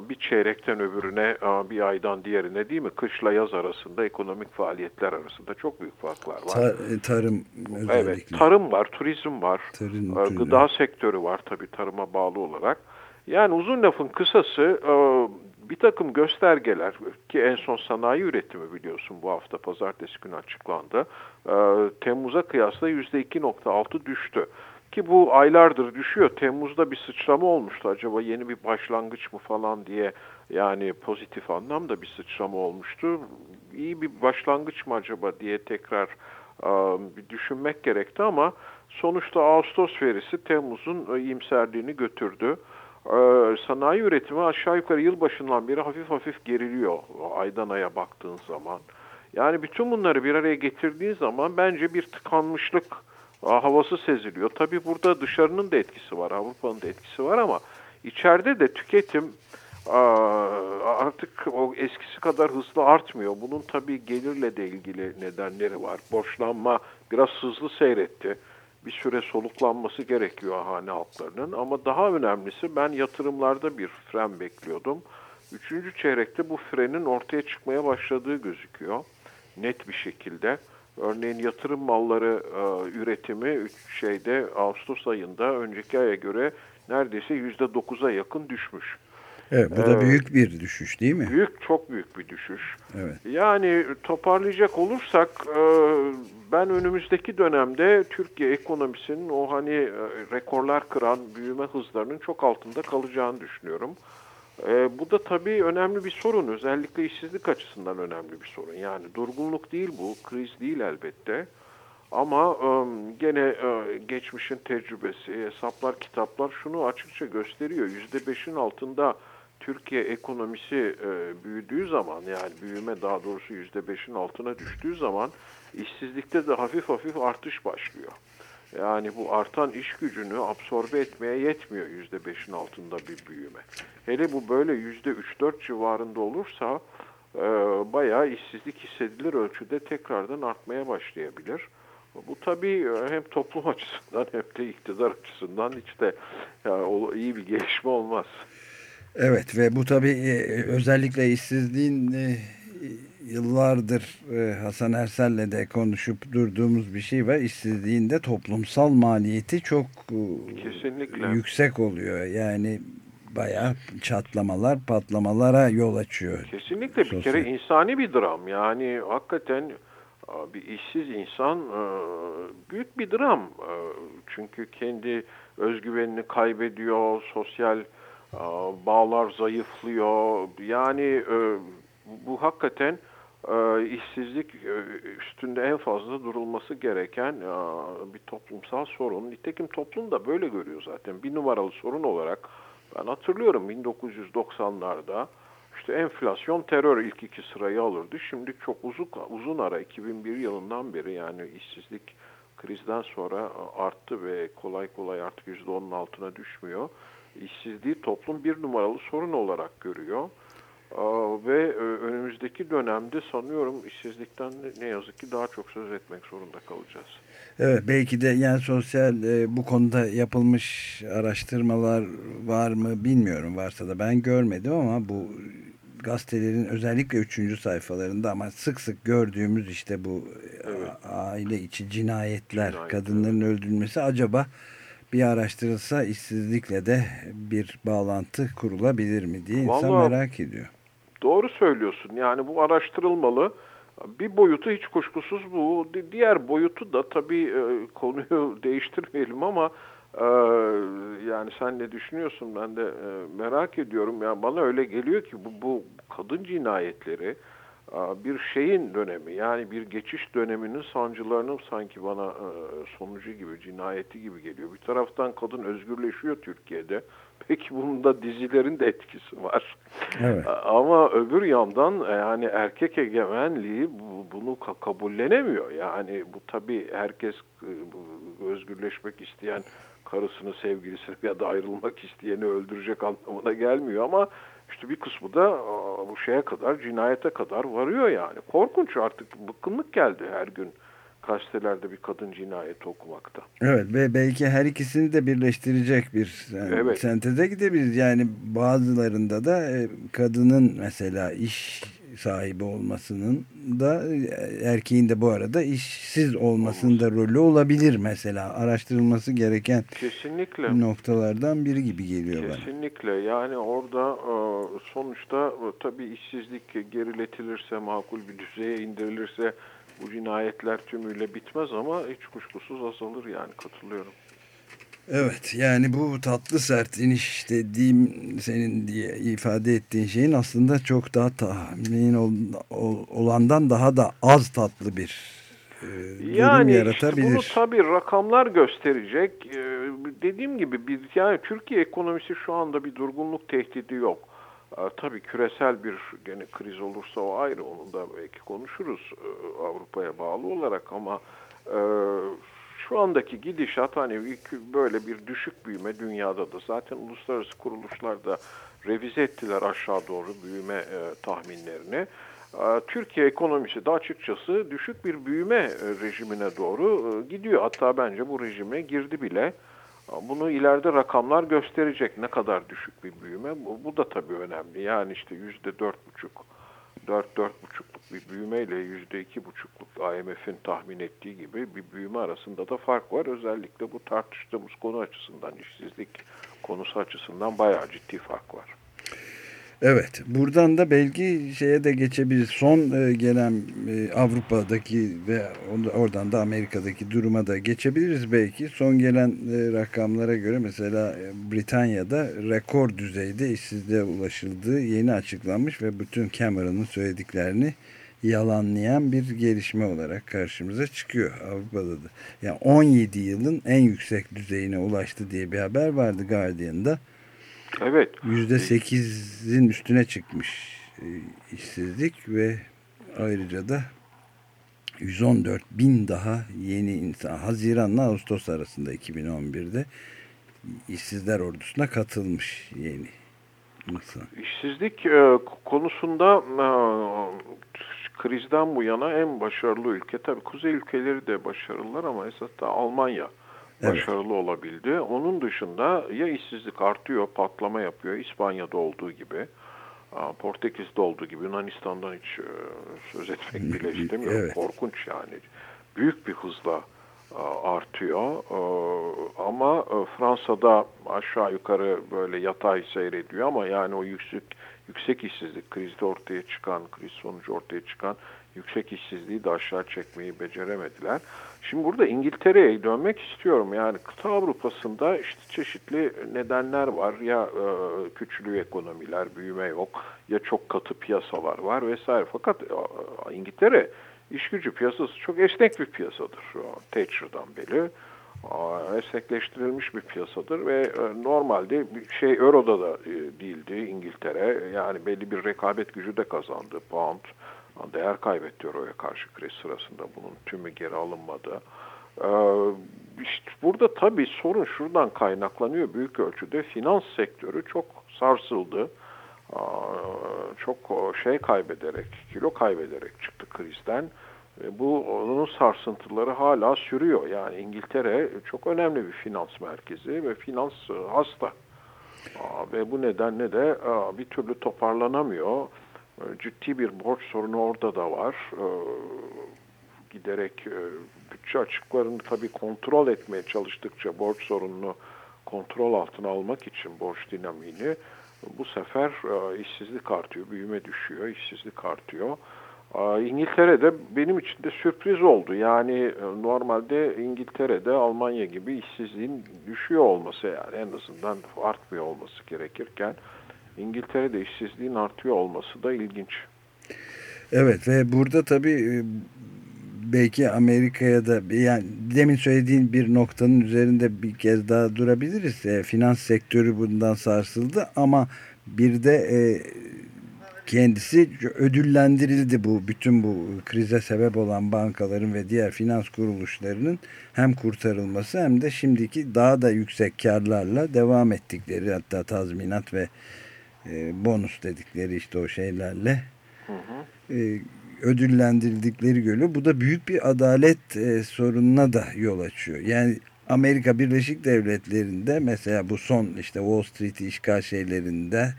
bir çeyrekten öbürüne, bir aydan diğerine değil mi? Kışla yaz arasında, ekonomik faaliyetler arasında çok büyük farklar var. Tar tarım özellikle. Evet, tarım var, turizm var, tarım, gıda sektörü var tabii tarıma bağlı olarak. Yani uzun lafın kısası bir takım göstergeler ki en son sanayi üretimi biliyorsun bu hafta pazartesi günü açıklandı. Temmuz'a kıyasla %2.6 düştü. Ki bu aylardır düşüyor. Temmuz'da bir sıçrama olmuştu. Acaba yeni bir başlangıç mı falan diye yani pozitif anlamda bir sıçrama olmuştu. İyi bir başlangıç mı acaba diye tekrar bir düşünmek gerekti ama sonuçta Ağustos verisi Temmuz'un iyimserliğini götürdü. Sanayi üretimi aşağı yukarı yılbaşından beri hafif hafif geriliyor aydan aya baktığın zaman. Yani bütün bunları bir araya getirdiğin zaman bence bir tıkanmışlık havası seziliyor. Tabii burada dışarının da etkisi var, Avrupa'nın da etkisi var ama içeride de tüketim artık o eskisi kadar hızlı artmıyor. Bunun tabii gelirle de ilgili nedenleri var. Borçlanma biraz hızlı seyretti. Bir süre soluklanması gerekiyor hane halklarının ama daha önemlisi ben yatırımlarda bir fren bekliyordum. Üçüncü çeyrekte bu frenin ortaya çıkmaya başladığı gözüküyor net bir şekilde. Örneğin yatırım malları e, üretimi şeyde Ağustos ayında önceki aya göre neredeyse yüzde dokuza yakın düşmüş. Evet, bu da ee, büyük bir düşüş değil mi? Büyük, çok büyük bir düşüş. Evet. Yani toparlayacak olursak e, ben önümüzdeki dönemde Türkiye ekonomisinin o hani e, rekorlar kıran büyüme hızlarının çok altında kalacağını düşünüyorum. E, bu da tabii önemli bir sorun. Özellikle işsizlik açısından önemli bir sorun. Yani durgunluk değil bu, kriz değil elbette. Ama e, gene e, geçmişin tecrübesi, hesaplar, kitaplar şunu açıkça gösteriyor. %5'in altında Türkiye ekonomisi e, büyüdüğü zaman yani büyüme daha doğrusu %5'in altına düştüğü zaman işsizlikte de hafif hafif artış başlıyor. Yani bu artan iş gücünü absorbe etmeye yetmiyor yüzde beşin altında bir büyüme. Hele bu böyle yüzde üç dört civarında olursa e, bayağı işsizlik hissedilir ölçüde tekrardan artmaya başlayabilir. Bu tabii e, hem toplum [LAUGHS] açısından hem de iktidar açısından hiç de yani, iyi bir gelişme olmaz. Evet ve bu tabii e, özellikle işsizliğin e, yıllardır e, Hasan Ersel'le de konuşup durduğumuz bir şey var. İşsizliğin de toplumsal maliyeti çok e, Kesinlikle. yüksek oluyor. Yani bayağı çatlamalar, patlamalara yol açıyor. Kesinlikle bir kere insani bir dram. Yani hakikaten bir işsiz insan e, büyük bir dram. Çünkü kendi özgüvenini kaybediyor, sosyal bağlar zayıflıyor. Yani bu hakikaten e, işsizlik e, üstünde en fazla durulması gereken e, bir toplumsal sorun. Nitekim toplum da böyle görüyor zaten. Bir numaralı sorun olarak ben hatırlıyorum 1990'larda işte enflasyon terör ilk iki sırayı alırdı. Şimdi çok uzun, uzun ara 2001 yılından beri yani işsizlik krizden sonra arttı ve kolay kolay artık %10'un altına düşmüyor. İşsizliği toplum bir numaralı sorun olarak görüyor. Ve e, önümüzdeki dönemde sanıyorum işsizlikten ne yazık ki daha çok söz etmek zorunda kalacağız. Evet belki de yani sosyal e, bu konuda yapılmış araştırmalar var mı bilmiyorum varsa da ben görmedim ama bu gazetelerin özellikle üçüncü sayfalarında ama sık sık gördüğümüz işte bu evet. aile içi cinayetler, Cinayet, kadınların öldürülmesi acaba bir araştırılsa işsizlikle de bir bağlantı kurulabilir mi diye insan Vallahi, merak ediyor. Doğru söylüyorsun. Yani bu araştırılmalı. Bir boyutu hiç kuşkusuz bu. Diğer boyutu da tabii e, konuyu [LAUGHS] değiştirmeyelim ama e, yani sen ne düşünüyorsun ben de e, merak ediyorum. Yani bana öyle geliyor ki bu, bu kadın cinayetleri bir şeyin dönemi yani bir geçiş döneminin sancılarının sanki bana sonucu gibi cinayeti gibi geliyor. Bir taraftan kadın özgürleşiyor Türkiye'de. Peki bunun da dizilerin de etkisi var. Evet. Ama öbür yandan yani erkek egemenliği bunu kabullenemiyor. Yani bu tabii herkes özgürleşmek isteyen karısını, sevgilisini ya da ayrılmak isteyeni öldürecek anlamına gelmiyor ama işte bir kısmı da bu şeye kadar, cinayete kadar varıyor yani. Korkunç artık bıkkınlık geldi her gün gazetelerde bir kadın cinayeti okumakta. Evet ve belki her ikisini de birleştirecek bir yani evet. senteze gidebiliriz. Yani bazılarında da e, kadının mesela iş sahibi olmasının da erkeğin de bu arada işsiz olmasında rolü olabilir mesela. Araştırılması gereken Kesinlikle. noktalardan biri gibi geliyor Kesinlikle. bana. Kesinlikle. Yani orada e, sonuçta e, tabii işsizlik geriletilirse, makul bir düzeye indirilirse bu cinayetler tümüyle bitmez ama hiç kuşkusuz azalır yani katılıyorum. Evet yani bu tatlı sert iniş dediğim senin diye ifade ettiğin şeyin aslında çok daha tahmin ol, ol, olandan daha da az tatlı bir e, yani yaratabilir. Yani işte bunu tabii rakamlar gösterecek. E, dediğim gibi bir yani Türkiye ekonomisi şu anda bir durgunluk tehdidi yok. Tabii küresel bir gene kriz olursa o ayrı onu da belki konuşuruz e, Avrupa'ya bağlı olarak ama e, şu andaki gidişat hani böyle bir düşük büyüme dünyada da zaten uluslararası kuruluşlar da revize ettiler aşağı doğru büyüme e, tahminlerini. Türkiye ekonomisi de açıkçası düşük bir büyüme rejimine doğru gidiyor. Hatta bence bu rejime girdi bile. Bunu ileride rakamlar gösterecek ne kadar düşük bir büyüme. Bu, bu da tabii önemli. Yani işte yüzde dört buçuk 4-4,5'luk bir büyümeyle %2,5'luk IMF'in tahmin ettiği gibi bir büyüme arasında da fark var. Özellikle bu tartıştığımız konu açısından, işsizlik konusu açısından bayağı ciddi fark var. Evet, buradan da belki şeye de geçebiliriz. Son e, gelen e, Avrupa'daki ve oradan da Amerika'daki duruma da geçebiliriz belki. Son gelen e, rakamlara göre mesela Britanya'da rekor düzeyde işsizliğe ulaşıldığı yeni açıklanmış ve bütün Cameron'ın söylediklerini yalanlayan bir gelişme olarak karşımıza çıkıyor Avrupa'da da. Yani 17 yılın en yüksek düzeyine ulaştı diye bir haber vardı Guardian'da. Evet. Yüzde sekizin üstüne çıkmış e, işsizlik ve ayrıca da 114 bin daha yeni insan Haziran'la Ağustos arasında 2011'de işsizler ordusuna katılmış yeni insan. İşsizlik e, konusunda e, krizden bu yana en başarılı ülke tabii kuzey ülkeleri de başarılılar ama esas da Almanya başarılı evet. olabildi. Onun dışında ya işsizlik artıyor, patlama yapıyor İspanya'da olduğu gibi. Portekiz'de olduğu gibi Yunanistan'dan hiç e, söz etmek bile istemiyorum. Evet. Korkunç yani. Büyük bir hızla artıyor. Ama Fransa'da aşağı yukarı böyle yatay seyrediyor ama yani o yüksek yüksek işsizlik krizde ortaya çıkan, kriz sonucu ortaya çıkan yüksek işsizliği de aşağı çekmeyi beceremediler. Şimdi burada İngiltere'ye dönmek istiyorum. Yani kıta Avrupa'sında işte çeşitli nedenler var. Ya e, küçülü ekonomiler, büyüme yok. Ya çok katı piyasalar var vesaire. Fakat e, İngiltere iş gücü piyasası çok esnek bir piyasadır. Thatcher'dan beri esnekleştirilmiş bir piyasadır ve e, normalde şey Euro'da da e, değildi İngiltere. Yani belli bir rekabet gücü de kazandı. Pound değer kaybetti Euro'ya karşı kriz sırasında bunun tümü geri alınmadı. Ee, işte burada tabii sorun şuradan kaynaklanıyor büyük ölçüde. Finans sektörü çok sarsıldı. Ee, çok şey kaybederek, kilo kaybederek çıktı krizden. Ve bu onun sarsıntıları hala sürüyor. Yani İngiltere çok önemli bir finans merkezi ve finans hasta. Ve bu nedenle de bir türlü toparlanamıyor. Ee, ciddi bir borç sorunu orada da var. Ee, giderek e, bütçe açıklarını tabii kontrol etmeye çalıştıkça borç sorununu kontrol altına almak için borç dinamiğini bu sefer e, işsizlik artıyor, büyüme düşüyor, işsizlik artıyor. İngiltere'de benim için de sürpriz oldu. Yani e, normalde İngiltere'de Almanya gibi işsizliğin düşüyor olması yani en azından artmıyor olması gerekirken İngiltere'de işsizliğin artıyor olması da ilginç. Evet ve burada tabii e, belki Amerika'ya da yani demin söylediğin bir noktanın üzerinde bir kez daha durabiliriz. E, finans sektörü bundan sarsıldı ama bir de e, kendisi ödüllendirildi bu bütün bu krize sebep olan bankaların ve diğer finans kuruluşlarının hem kurtarılması hem de şimdiki daha da yüksek karlarla devam ettikleri hatta tazminat ve e, bonus dedikleri işte o şeylerle hı hı. E, ödüllendirildikleri görülüyor. Bu da büyük bir adalet e, sorununa da yol açıyor. Yani Amerika Birleşik Devletleri'nde mesela bu son işte Wall Street işgal şeylerinde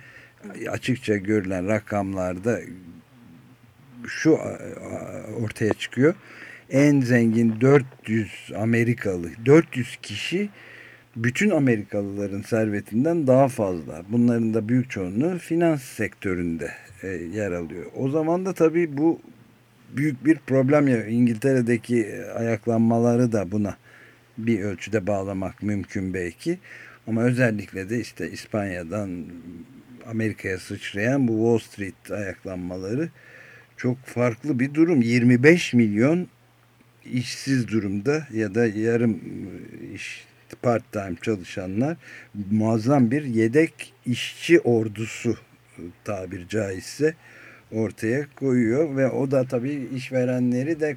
açıkça görülen rakamlarda şu ortaya çıkıyor. En zengin 400 Amerikalı, 400 kişi bütün Amerikalıların servetinden daha fazla. Bunların da büyük çoğunluğu finans sektöründe e, yer alıyor. O zaman da tabii bu büyük bir problem ya. İngiltere'deki ayaklanmaları da buna bir ölçüde bağlamak mümkün belki. Ama özellikle de işte İspanya'dan Amerika'ya sıçrayan bu Wall Street ayaklanmaları çok farklı bir durum. 25 milyon işsiz durumda ya da yarım iş part time çalışanlar muazzam bir yedek işçi ordusu tabir caizse ortaya koyuyor ve o da tabii işverenleri de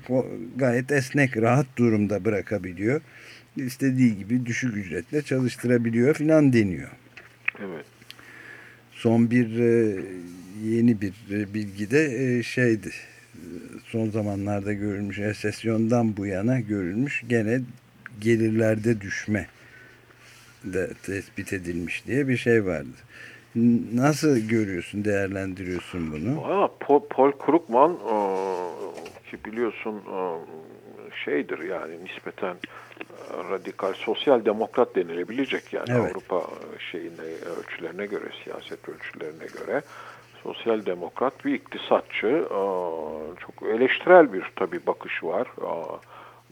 gayet esnek rahat durumda bırakabiliyor. İstediği gibi düşük ücretle çalıştırabiliyor filan deniyor. Evet. Son bir e, yeni bir e, bilgi de e, şeydi. Son zamanlarda görülmüş resesyondan bu yana görülmüş gene gelirlerde düşme de tespit edilmiş diye bir şey vardı. Nasıl görüyorsun, değerlendiriyorsun bunu? Aa, Paul, Paul Krugman ki biliyorsun şeydir yani nispeten radikal sosyal demokrat denilebilecek yani evet. Avrupa şeyine ölçülerine göre siyaset ölçülerine göre sosyal demokrat bir iktisatçı çok eleştirel bir tabi bakış var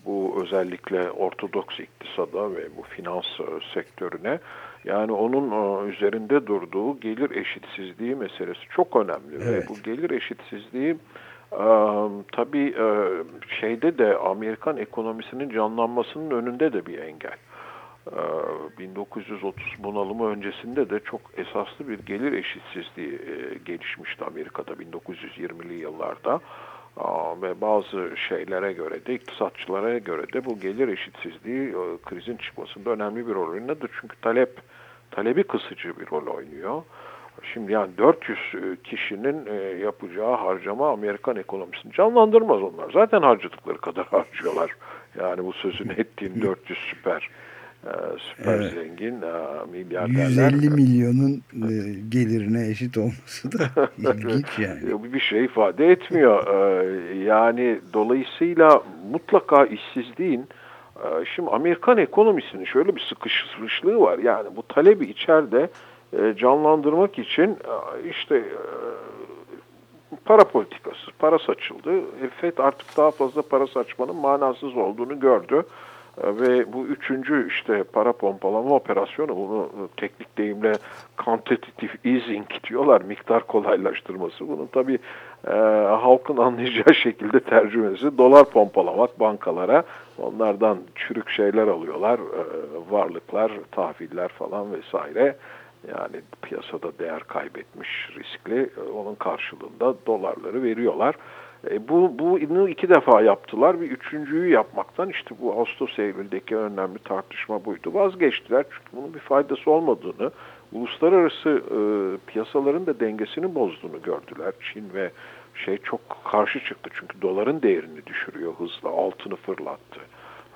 bu özellikle ortodoks iktisada ve bu finans sektörüne yani onun üzerinde durduğu gelir eşitsizliği meselesi çok önemli evet. ve bu gelir eşitsizliği tabii şeyde de Amerikan ekonomisinin canlanmasının önünde de bir engel. 1930 bunalımı öncesinde de çok esaslı bir gelir eşitsizliği gelişmişti Amerika'da 1920'li yıllarda. Ve bazı şeylere göre de, iktisatçılara göre de bu gelir eşitsizliği krizin çıkmasında önemli bir rol oynadı. Çünkü talep, talebi kısıcı bir rol oynuyor. Şimdi yani 400 e, kişinin e, yapacağı harcama Amerikan ekonomisini canlandırmaz onlar. Zaten harcadıkları kadar [LAUGHS] harcıyorlar. Yani bu sözünü ettiğim 400 süper süper evet. zengin milyarderler. 150 milyonun gelirine eşit olması da [LAUGHS] ilginç yani. Bir şey ifade etmiyor. Yani dolayısıyla mutlaka işsizliğin Şimdi Amerikan ekonomisinin şöyle bir sıkışmışlığı var. Yani bu talebi içeride e, canlandırmak için e, işte e, para politikası, para saçıldı. FED artık daha fazla para saçmanın manasız olduğunu gördü. Ve bu üçüncü işte para pompalama operasyonu bunu teknik deyimle quantitative easing diyorlar miktar kolaylaştırması. Bunun tabi e, halkın [LAUGHS] anlayacağı şekilde tercümesi dolar pompalamak bankalara onlardan çürük şeyler alıyorlar e, varlıklar tahviller falan vesaire yani piyasada değer kaybetmiş riskli e, onun karşılığında dolarları veriyorlar. E, bu, bunu iki defa yaptılar. Bir üçüncüyü yapmaktan işte bu Ağustos Eylül'deki önemli tartışma buydu. Vazgeçtiler çünkü bunun bir faydası olmadığını, uluslararası e, piyasaların da dengesini bozduğunu gördüler. Çin ve şey çok karşı çıktı çünkü doların değerini düşürüyor hızla, altını fırlattı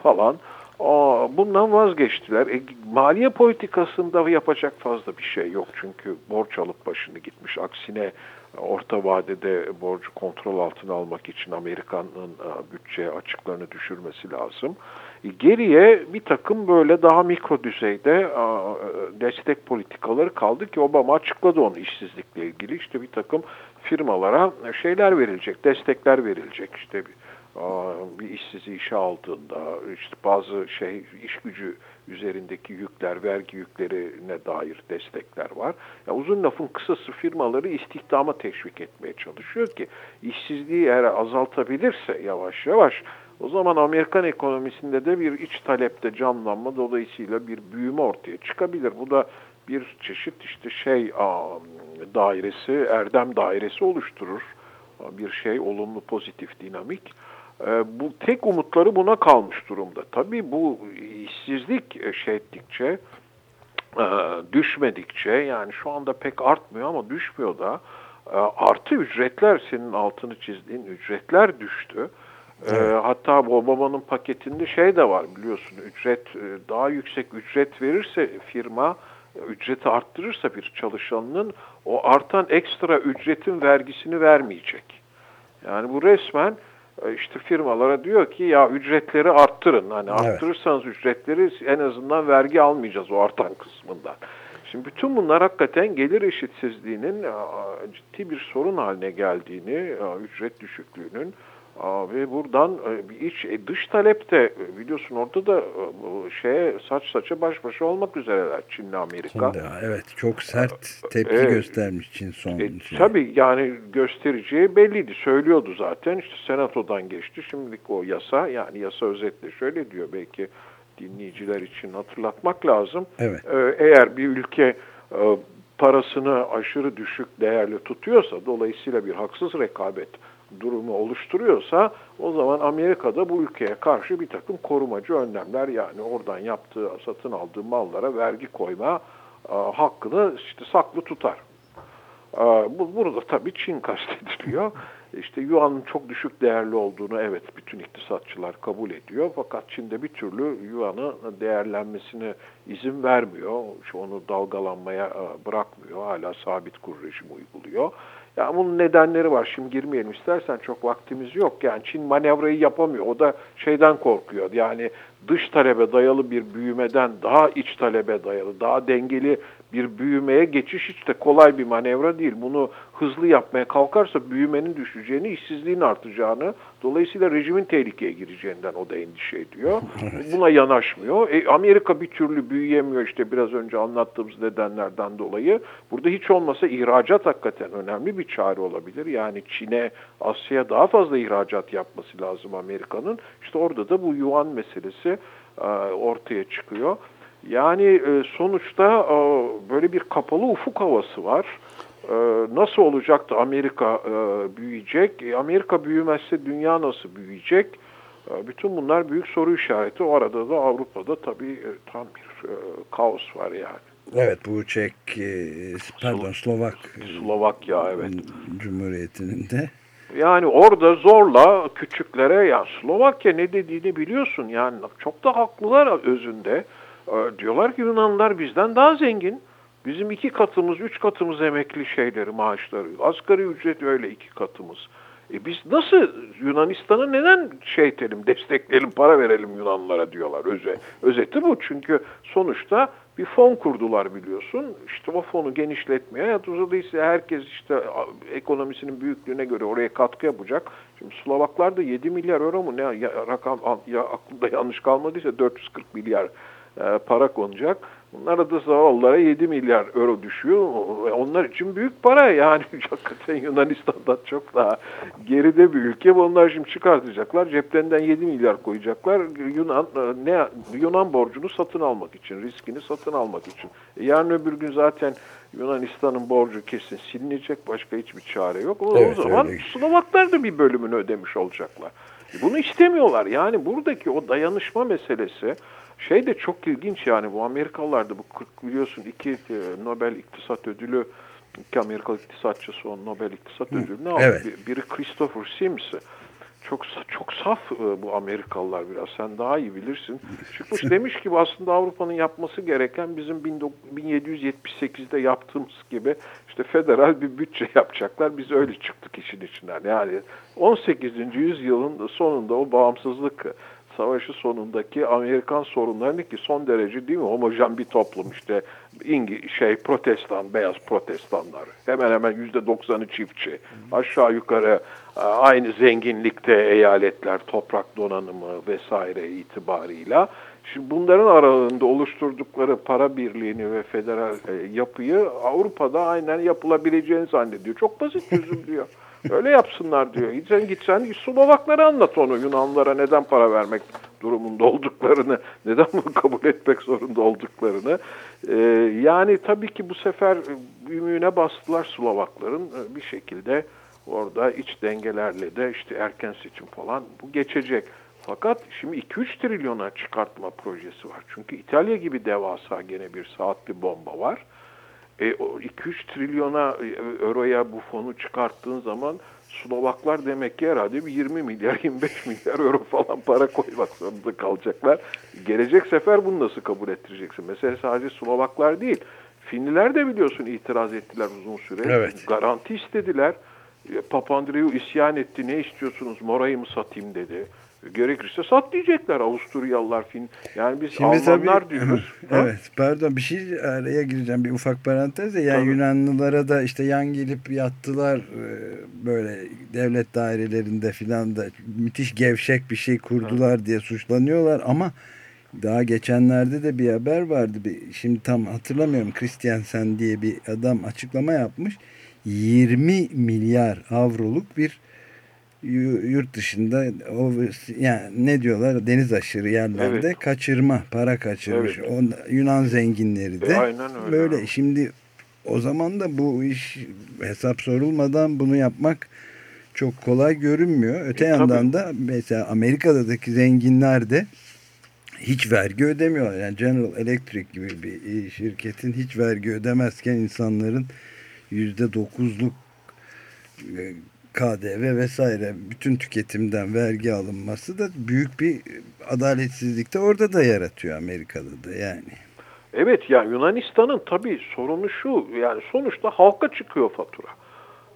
falan. Aa, bundan vazgeçtiler. E, maliye politikasında yapacak fazla bir şey yok. Çünkü borç alıp başını gitmiş. Aksine orta vadede borcu kontrol altına almak için Amerika'nın e, bütçe açıklarını düşürmesi lazım. E, geriye bir takım böyle daha mikro düzeyde e, destek politikaları kaldı ki Obama açıkladı onu işsizlikle ilgili. İşte bir takım firmalara şeyler verilecek, destekler verilecek. İşte bir işsizi işe aldığında işte bazı şey iş gücü üzerindeki yükler, vergi yüklerine dair destekler var. Ya uzun lafın kısası firmaları istihdama teşvik etmeye çalışıyor ki işsizliği eğer azaltabilirse yavaş yavaş o zaman Amerikan ekonomisinde de bir iç talepte canlanma dolayısıyla bir büyüme ortaya çıkabilir. Bu da bir çeşit işte şey dairesi, erdem dairesi oluşturur. Bir şey olumlu, pozitif, dinamik. Ee, bu tek umutları buna kalmış durumda. Tabii bu işsizlik e, şey ettikçe, e, düşmedikçe yani şu anda pek artmıyor ama düşmüyor da e, artı ücretler senin altını çizdiğin ücretler düştü. Evet. Hatta Obama'nın paketinde şey de var biliyorsun ücret daha yüksek ücret verirse firma ücreti arttırırsa bir çalışanının o artan ekstra ücretin vergisini vermeyecek. Yani bu resmen işte firmalara diyor ki ya ücretleri arttırın. Hani evet. arttırırsanız ücretleri en azından vergi almayacağız o artan kısmından. Şimdi bütün bunlar hakikaten gelir eşitsizliğinin e, ciddi bir sorun haline geldiğini, e, ücret düşüklüğünün ve buradan bir iç dış talepte biliyorsun orada da şeye saç saça baş başa olmak üzereler Çin'le Amerika. Çin'de, evet çok sert tepki evet, göstermiş Çin son. E, tabii yani göstereceği belliydi. Söylüyordu zaten. İşte senatodan geçti. Şimdilik o yasa yani yasa özetle şöyle diyor belki dinleyiciler için hatırlatmak lazım. Evet. Eğer bir ülke parasını aşırı düşük değerli tutuyorsa dolayısıyla bir haksız rekabet durumu oluşturuyorsa o zaman Amerika'da bu ülkeye karşı bir takım korumacı önlemler yani oradan yaptığı, satın aldığı mallara vergi koyma e, hakkını işte saklı tutar. E, bu, burada tabii Çin kastediliyor. [LAUGHS] İşte Yuan'ın çok düşük değerli olduğunu evet bütün iktisatçılar kabul ediyor. Fakat Çin'de bir türlü Yuan'ı değerlenmesine izin vermiyor. Onu dalgalanmaya e, bırakmıyor. Hala sabit kur rejimi uyguluyor. Ya bunun nedenleri var. Şimdi girmeyelim istersen çok vaktimiz yok. Yani Çin manevrayı yapamıyor. O da şeyden korkuyor. Yani dış talebe dayalı bir büyümeden daha iç talebe dayalı, daha dengeli bir büyümeye geçiş hiç de kolay bir manevra değil. Bunu hızlı yapmaya kalkarsa büyümenin düşeceğini, işsizliğin artacağını, dolayısıyla rejimin tehlikeye gireceğinden o da endişe ediyor. [LAUGHS] Evet. Buna yanaşmıyor. E, Amerika bir türlü büyüyemiyor işte biraz önce anlattığımız nedenlerden dolayı. Burada hiç olmasa ihracat hakikaten önemli bir çare olabilir. Yani Çin'e, Asya'ya daha fazla ihracat yapması lazım Amerika'nın. İşte orada da bu yuan meselesi e, ortaya çıkıyor. Yani e, sonuçta e, böyle bir kapalı ufuk havası var. E, nasıl olacaktı Amerika büyüyecek? Amerika büyümezse dünya nasıl büyüyecek? Bütün bunlar büyük soru işareti. O arada da Avrupa'da tabii tam bir kaos var yani. Evet bu Çek, pardon Slovak. Slovakya evet. Cumhuriyeti'nin de. Yani orada zorla küçüklere ya Slovakya ne dediğini biliyorsun yani çok da haklılar özünde. Ee, diyorlar ki Yunanlılar bizden daha zengin. Bizim iki katımız, üç katımız emekli şeyleri, maaşları. Asgari ücret öyle iki katımız. E biz nasıl Yunanistan'ı neden şey edelim, destekleyelim, para verelim Yunanlılara diyorlar. Öze, özeti bu. Çünkü sonuçta bir fon kurdular biliyorsun. İşte o fonu genişletmeye ya dolayısıyla herkes işte ekonomisinin büyüklüğüne göre oraya katkı yapacak. Şimdi Slovaklar da 7 milyar euro mu ne ya, rakam ya aklımda yanlış kalmadıysa 440 milyar para konacak. Bunlara da zavallılara 7 milyar euro düşüyor. Onlar için büyük para yani [LAUGHS] hakikaten Yunanistan'dan çok daha geride bir ülke. Onlar şimdi çıkartacaklar. Ceplerinden 7 milyar koyacaklar. Yunan e, ne Yunan borcunu satın almak için, riskini satın almak için. E yarın öbür gün zaten Yunanistan'ın borcu kesin silinecek. Başka hiçbir çare yok. O, evet, o zaman öyle. Slovaklar da bir bölümünü ödemiş olacaklar. Bunu istemiyorlar. Yani buradaki o dayanışma meselesi şey de çok ilginç yani bu Amerikalılarda bu 40 biliyorsun iki e, Nobel İktisat Ödülü iki Amerikalı iktisatçısı o Nobel İktisat Ödülünü aldı. Evet. Biri Christopher Sims. Çok çok saf e, bu Amerikalılar biraz. Sen daha iyi bilirsin. Çıkmış [LAUGHS] demiş ki aslında Avrupa'nın yapması gereken bizim 1778'de yaptığımız gibi işte federal bir bütçe yapacaklar. Biz öyle çıktık işin içinden. Yani 18. yüzyılın sonunda o bağımsızlık Savaşı sonundaki Amerikan sorunlarını ki son derece değil mi? Homojen bir toplum işte. İngi, şey protestan, beyaz protestanlar. Hemen hemen yüzde doksanı çiftçi. Aşağı yukarı e, aynı zenginlikte eyaletler toprak donanımı vesaire itibarıyla. Şimdi bunların aralığında oluşturdukları para birliğini ve federal e, yapıyı Avrupa'da aynen yapılabileceğini zannediyor. Çok basit çözüm diyor. [LAUGHS] Öyle yapsınlar diyor. Sen gitsen Slovaklara anlat onu Yunanlara neden para vermek durumunda olduklarını, neden bunu kabul etmek zorunda olduklarını. Ee, yani tabii ki bu sefer ümüğüne bastılar Slovakların bir şekilde orada iç dengelerle de işte erken seçim falan bu geçecek. Fakat şimdi 2-3 trilyona çıkartma projesi var. Çünkü İtalya gibi devasa gene bir saatli bomba var. E, o 2-3 trilyona e, euroya bu fonu çıkarttığın zaman Slovaklar demek ki herhalde bir 20 milyar 25 milyar euro falan para koymak zorunda kalacaklar. Gelecek sefer bunu nasıl kabul ettireceksin? Mesela sadece Slovaklar değil. Finliler de biliyorsun itiraz ettiler uzun süre. Evet. Garanti istediler. E, Papandreou isyan etti. Ne istiyorsunuz? Morayı mı satayım dedi. Gerekirse sat diyecekler Avusturyalılar, Fin. Yani biz Şimdi Almanlar tabii, diyoruz. [LAUGHS] evet pardon bir şey araya gireceğim bir ufak parantez yani Tabii. Yunanlılara da işte yan gelip yattılar e, böyle devlet dairelerinde filan da müthiş gevşek bir şey kurdular diye suçlanıyorlar ama daha geçenlerde de bir haber vardı. Bir, şimdi tam hatırlamıyorum. Christiansen diye bir adam açıklama yapmış. 20 milyar avroluk bir yurt dışında o yani ne diyorlar deniz aşırı yerlerde Evet. kaçırma para kaçırmış Evet. On- Yunan zenginleri de E, aynen öyle. böyle şimdi o zaman da bu iş hesap sorulmadan bunu yapmak çok kolay görünmüyor. Öte E, yandan da mesela Amerika'daki zenginler de hiç vergi ödemiyorlar. Yani General Electric gibi bir şirketin hiç vergi ödemezken insanların yüzde dokuzluk e, KDV vesaire bütün tüketimden vergi alınması da büyük bir adaletsizlik de orada da yaratıyor Amerika'da da yani. Evet ya Yunanistan'ın tabii sorunu şu yani sonuçta halka çıkıyor fatura.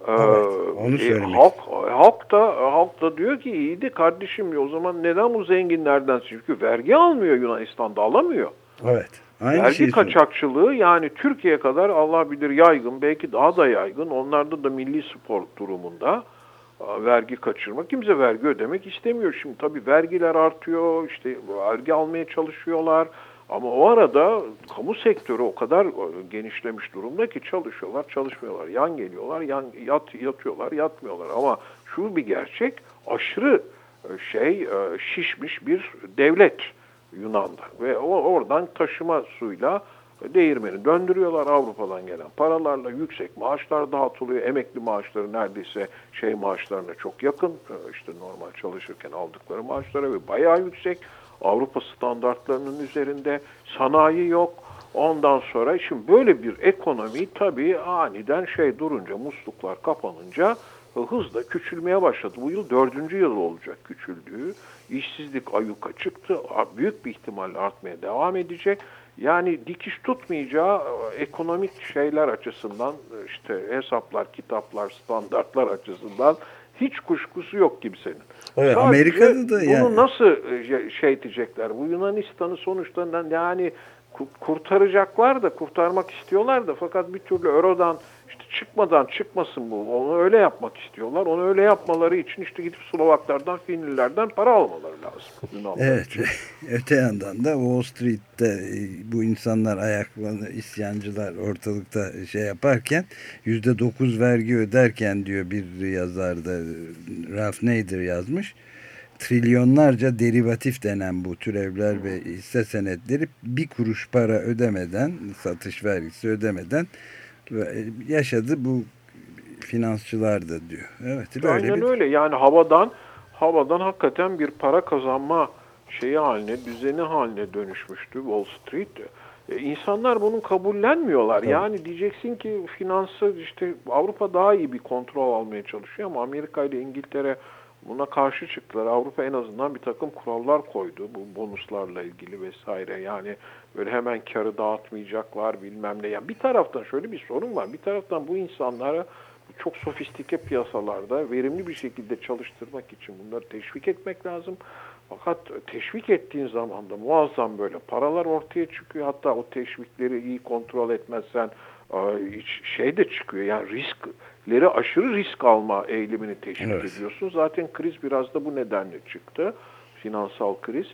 Ee, Evet, onu söylemek halk, halk da halk da diyor ki iyiydi kardeşim o zaman neden bu zenginlerden çünkü vergi almıyor Yunanistan'da alamıyor. Evet. Aynı vergi söylüyorum. kaçakçılığı yani Türkiye kadar Allah bilir yaygın belki daha da yaygın. Onlarda da milli spor durumunda e, vergi kaçırma kimse vergi ödemek istemiyor. Şimdi tabii vergiler artıyor işte vergi almaya çalışıyorlar. Ama o arada kamu sektörü o kadar e, genişlemiş durumda ki çalışıyorlar çalışmıyorlar. Yan geliyorlar yan yat yatıyorlar yatmıyorlar. Ama şu bir gerçek aşırı e, şey şişmiş bir devlet Yunan'da ve oradan taşıma suyla değirmeni döndürüyorlar Avrupa'dan gelen paralarla yüksek maaşlar dağıtılıyor. Emekli maaşları neredeyse şey maaşlarına çok yakın. Ee, işte normal çalışırken aldıkları maaşlara ve bayağı yüksek. Avrupa standartlarının üzerinde sanayi yok. Ondan sonra şimdi böyle bir ekonomi tabii aniden şey durunca musluklar kapanınca hızla küçülmeye başladı. Bu yıl dördüncü yıl olacak küçüldüğü. İşsizlik ayuka çıktı. Büyük bir ihtimalle artmaya devam edecek. Yani dikiş tutmayacağı e, ekonomik şeyler açısından işte hesaplar, kitaplar, standartlar açısından hiç kuşkusu yok kimsenin. Evet, Sadece Amerika'da da bunu yani. nasıl e, şey edecekler? Bu Yunanistan'ı sonuçta yani ku- kurtaracaklar da kurtarmak istiyorlar da fakat bir türlü Euro'dan çıkmadan çıkmasın bu. Onu öyle yapmak istiyorlar. Onu öyle yapmaları için işte gidip Slovaklardan, Finlilerden para almaları lazım. Evet. için. [LAUGHS] Öte yandan da Wall Street'te e, bu insanlar ayaklanı isyancılar ortalıkta şey yaparken yüzde dokuz vergi öderken diyor bir yazar da Ralph Nader yazmış. Trilyonlarca derivatif denen bu türevler ve hisse senetleri bir kuruş para ödemeden satış vergisi ödemeden yaşadı bu finansçılar da diyor. Evet böyle Aynen bir öyle. Yani havadan havadan hakikaten bir para kazanma şeyi haline, düzeni haline dönüşmüştü Wall Street. E, insanlar bunu kabullenmiyorlar. Yani diyeceksin ki finansı işte Avrupa daha iyi bir kontrol almaya çalışıyor ama Amerika ile İngiltere buna karşı çıktılar. Avrupa en azından bir takım kurallar koydu bu bonuslarla ilgili vesaire. Yani böyle hemen karı dağıtmayacaklar bilmem ne. Yani bir taraftan şöyle bir sorun var. Bir taraftan bu insanlara çok sofistike piyasalarda verimli bir şekilde çalıştırmak için bunları teşvik etmek lazım. Fakat teşvik ettiğin zaman da muazzam böyle paralar ortaya çıkıyor. Hatta o teşvikleri iyi kontrol etmezsen e, şey de çıkıyor. Yani riskleri aşırı risk alma eğilimini teşvik evet. ediyorsun. Zaten kriz biraz da bu nedenle çıktı. Finansal kriz.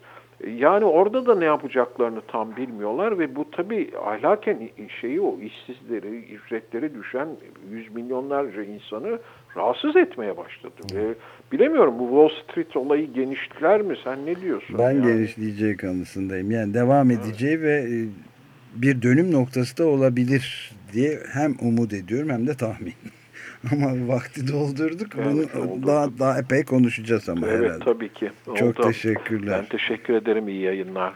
Yani orada da ne yapacaklarını tam bilmiyorlar ve bu tabii ahlaken şeyi o işsizleri, ücretleri düşen yüz milyonlarca insanı rahatsız etmeye başladı. Ve bilemiyorum bu Wall Street olayı genişler mi? Sen ne diyorsun? Ben yani? genişleyeceği kanısındayım. Yani devam edeceği evet. ve e, bir dönüm noktası da olabilir diye hem umut ediyorum hem de tahmin. Ama vakti doldurduk. Evet, Bunu daha daha epey konuşacağız ama evet, herhalde. tabii ki. Çok Oldu. teşekkürler. Ben teşekkür ederim. İyi yayınlar.